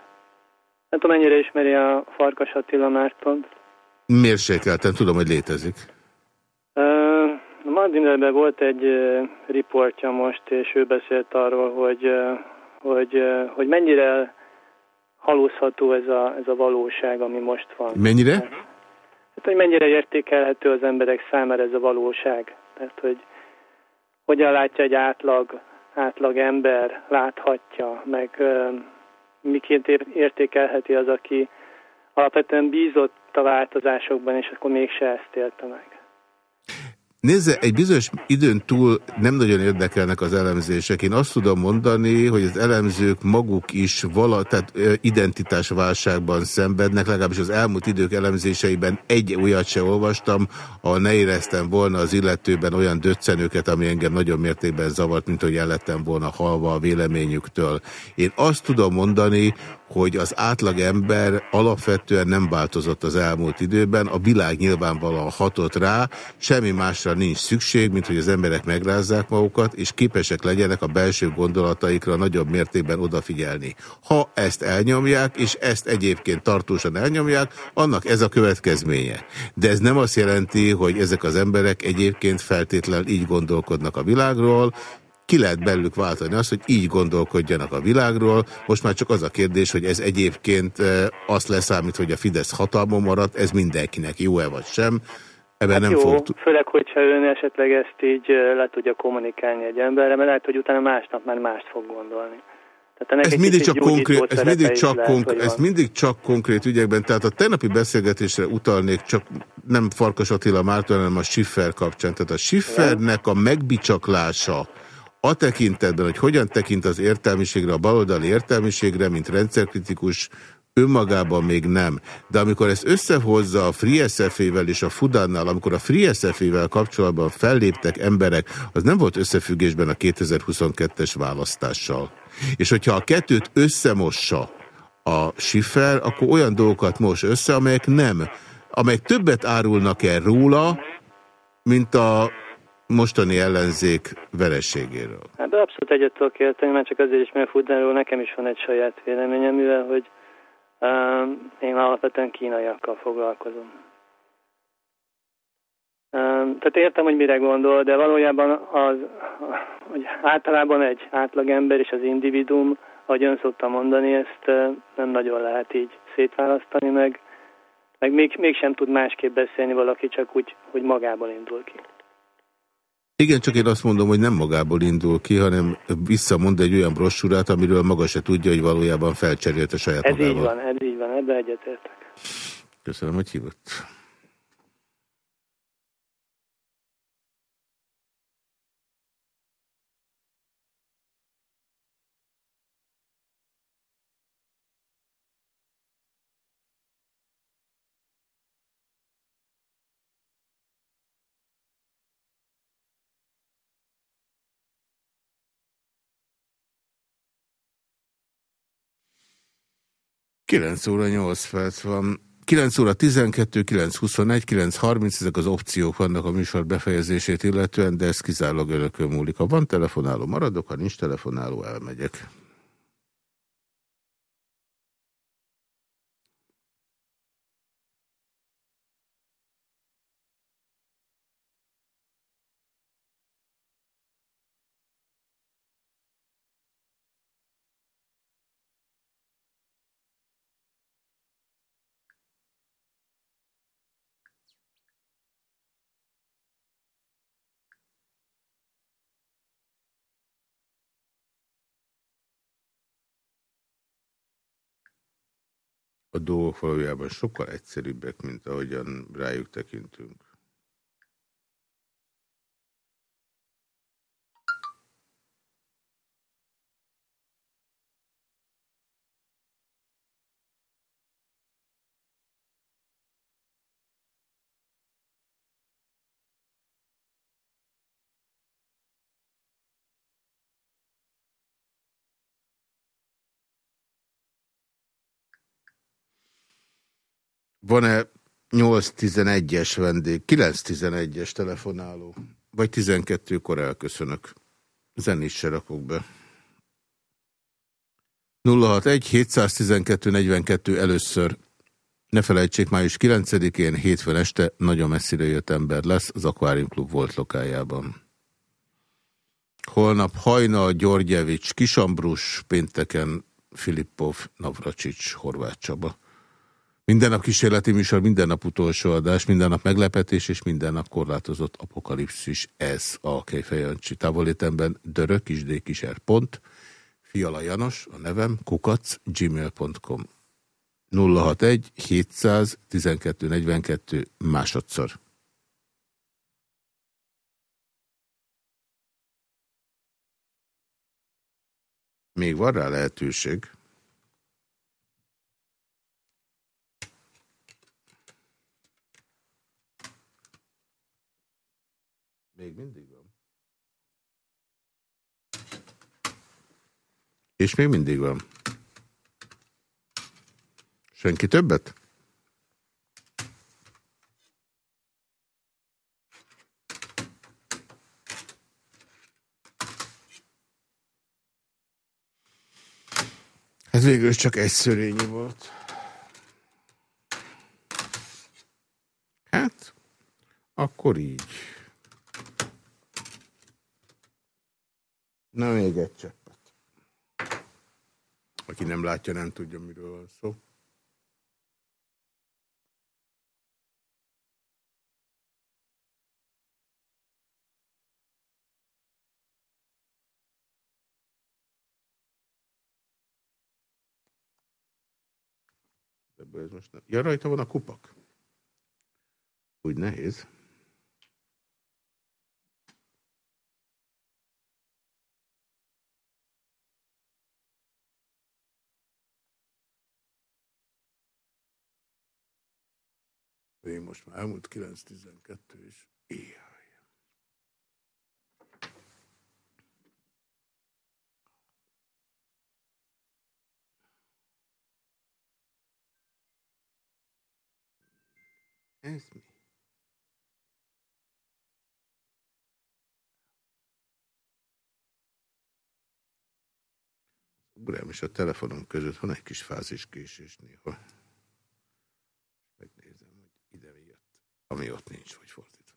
Nem tudom, mennyire ismeri a Farkas Attila Mártont. Mérsékelten tudom, hogy létezik. A Mardinerben volt egy riportja most, és ő beszélt arról, hogy, hogy, hogy mennyire halózható ez a, ez a valóság, ami most van. Mennyire? Hát, hogy mennyire értékelhető az emberek számára ez a valóság. Tehát, hogy hogyan látja egy átlag, átlag ember, láthatja, meg ö, miként ér- értékelheti az, aki alapvetően bízott a változásokban, és akkor mégse ezt élte meg. Nézze, egy bizonyos időn túl nem nagyon érdekelnek az elemzések. Én azt tudom mondani, hogy az elemzők maguk is vala, tehát identitásválságban szenvednek, legalábbis az elmúlt idők elemzéseiben egy olyat se olvastam, ahol ne éreztem volna az illetőben olyan döccenőket, ami engem nagyon mértékben zavart, mint hogy el lettem volna halva a véleményüktől. Én azt tudom mondani, hogy az átlag ember alapvetően nem változott az elmúlt időben, a világ nyilvánvalóan hatott rá, semmi másra nincs szükség, mint hogy az emberek megrázzák magukat, és képesek legyenek a belső gondolataikra nagyobb mértékben odafigyelni. Ha ezt elnyomják, és ezt egyébként tartósan elnyomják, annak ez a következménye. De ez nem azt jelenti, hogy ezek az emberek egyébként feltétlenül így gondolkodnak a világról, ki lehet belőlük váltani azt, hogy így gondolkodjanak a világról. Most már csak az a kérdés, hogy ez egyébként azt leszámít, hogy a Fidesz hatalmon maradt, ez mindenkinek jó-e vagy sem. Ebben nem Hát jó, fog... főleg, hogyha ön esetleg ezt így le tudja kommunikálni egy emberre, mert lehet, hogy utána másnap már mást fog gondolni. Tehát Ez mindig, csak konkrét, ez, mindig csak lehet, konkrét, ez mindig csak konkrét ügyekben, tehát a tegnapi beszélgetésre utalnék, csak nem Farkas Attila Márton, hanem a Schiffer kapcsán. Tehát a Schiffernek a megbicsaklása a tekintetben, hogy hogyan tekint az értelmiségre, a baloldali értelmiségre, mint rendszerkritikus, önmagában még nem. De amikor ezt összehozza a Free és a Fudánnal, amikor a Free kapcsolatban felléptek emberek, az nem volt összefüggésben a 2022-es választással. És hogyha a kettőt összemossa a Schiffer, akkor olyan dolgokat mos össze, amelyek nem, amelyek többet árulnak el róla, mint a mostani ellenzék vereségéről. Hát abszolút egyet tudok érteni, már csak azért is, mert Fudnáról nekem is van egy saját véleményem, mivel hogy um, én alapvetően kínaiakkal foglalkozom. Um, tehát értem, hogy mire gondol, de valójában az, hogy általában egy átlagember és az individuum, ahogy ön szokta mondani, ezt uh, nem nagyon lehet így szétválasztani, meg, meg még, mégsem tud másképp beszélni valaki, csak úgy, hogy magából indul ki. Igen, csak én azt mondom, hogy nem magából indul ki, hanem visszamond egy olyan brossúrát, amiről maga se tudja, hogy valójában felcserélte saját Ez magával. így van, ez így van, ebbe egyetértek. Köszönöm, hogy hívott. Kilenc óra 8 perc van. 9 óra 12, 9, 21, 9, 30, ezek az opciók vannak a műsor befejezését illetően, de ez kizárólag örökön múlik. Ha van telefonáló, maradok, ha nincs telefonáló, elmegyek. Dolgok valójában sokkal egyszerűbbek, mint ahogyan rájuk tekintünk. Van-e 8-11-es vendég, 9-11-es telefonáló? Vagy 12-kor elköszönök. Zenét se rakok be. 061 712 42 először. Ne felejtsék, május 9-én, hétfőn este nagyon messzire jött ember lesz az Aquarium Klub volt lokájában. Holnap Hajna, Györgyevics, Kisambrus, pénteken Filippov, Navracsics, Horváth Csaba. Minden nap kísérleti műsor, minden nap utolsó adás, minden nap meglepetés és minden nap korlátozott apokalipszis. Ez a Kejfejancsi távolétemben dörök, kisdékiser, pont. Fiala Janos, a nevem, kukac, gmail.com. 061 712 42 másodszor. Még van rá lehetőség. Még mindig van. És még mindig van. Senki többet? Ez végül is csak egy szörényi volt. Hát, akkor így. Na, még egy cseppet. Aki nem látja, nem tudja, miről van szó. Ebből ez most nem. Ja, rajta van a kupak. Úgy nehéz. Én most már elmúlt 9.12 és Éjjaj. Ez mi? Ugrám, és a telefonom között van egy kis fáziskésés néha. Megnézem, hogy ide mi jött. Ami ott nincs, vagy fordítva.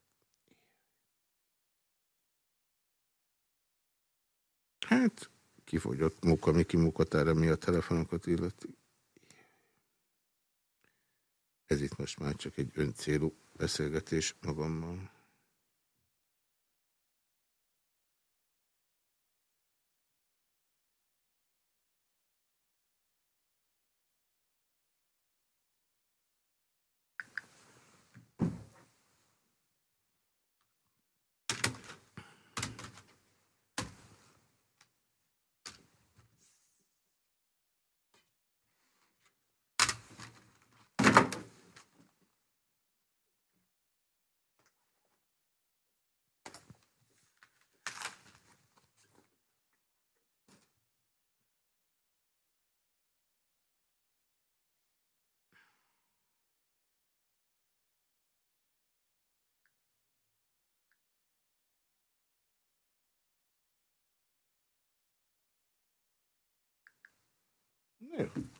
Hát, kifogyott munka, Miki munkatára mi a telefonokat illeti. Ez itt most már csak egy öncélú beszélgetés magammal.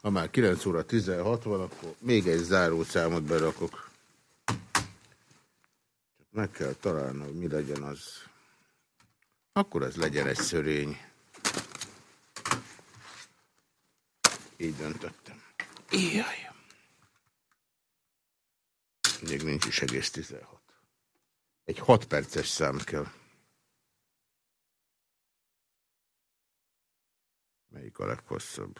Ha már 9 óra 16 van, akkor még egy záró számot berakok. Csak meg kell találnom, hogy mi legyen az. Akkor ez legyen egy szörény. Így döntöttem. Jaj. Még nincs is egész 16. Egy 6 perces szám kell. Melyik a leghosszabb?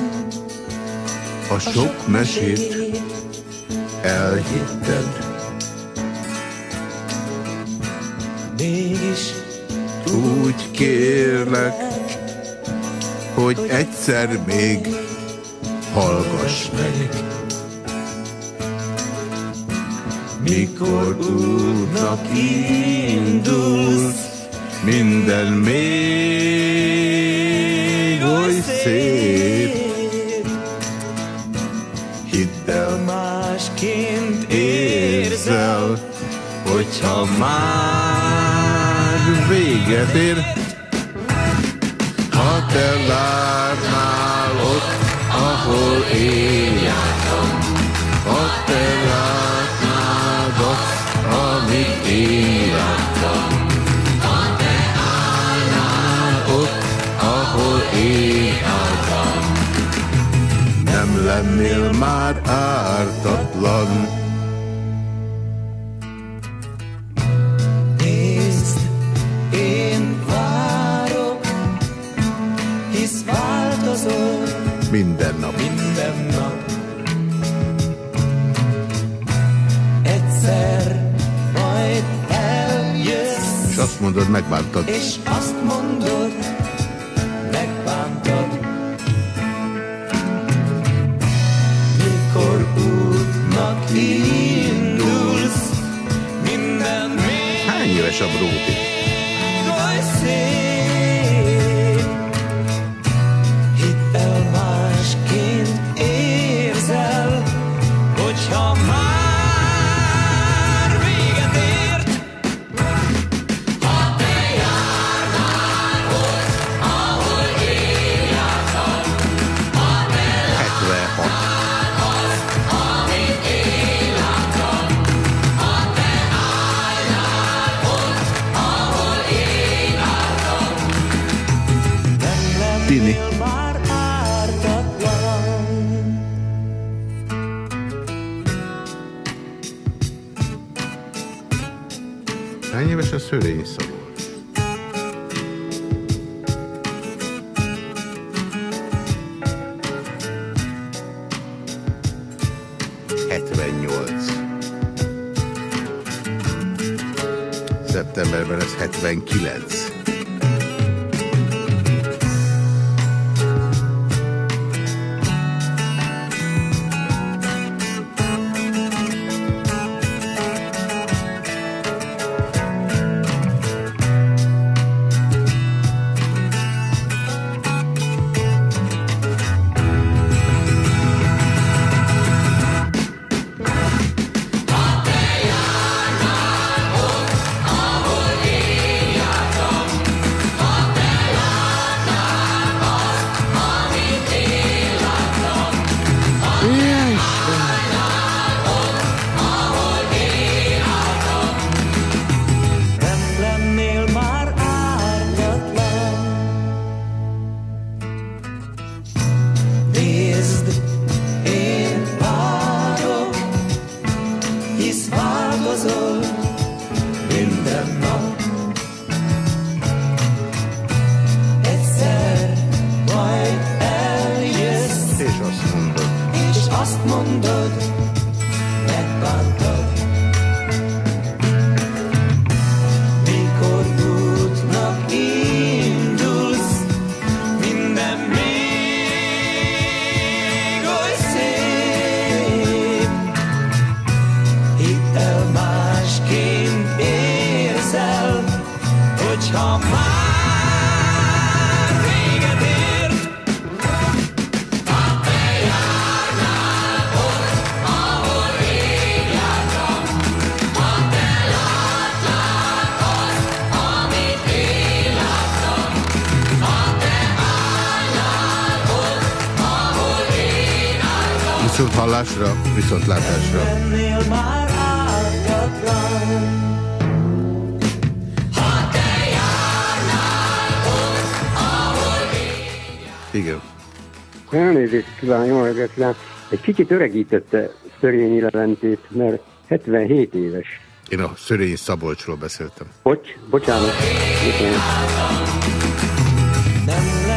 a sok mesét elhitted. Mégis Úgy kérlek, hogy egyszer még hallgass meg. Mikor útnak indulsz, minden még oly szép. Hogyha már véget ér. Ha te látnál ott, ahol én jártam, ha te látnád azt, amit én láttam, ha te állnál ott, ahol én álltam, nem lennél már ártatlan. Mondod, megbántad. és azt mondod, megbántad. Mikor útnak indulsz, minden még Hány éves a Bródi? Hány hallásra, viszont látásra. lennél már ártatlan. Igen. Elnézést kíván, jó reggelt kíván. Egy kicsit öregítette Szörényi Leventét, mert 77 éves. Én a Szörényi Szabolcsról beszéltem. Bocs, bocsánat. bocsánat. nem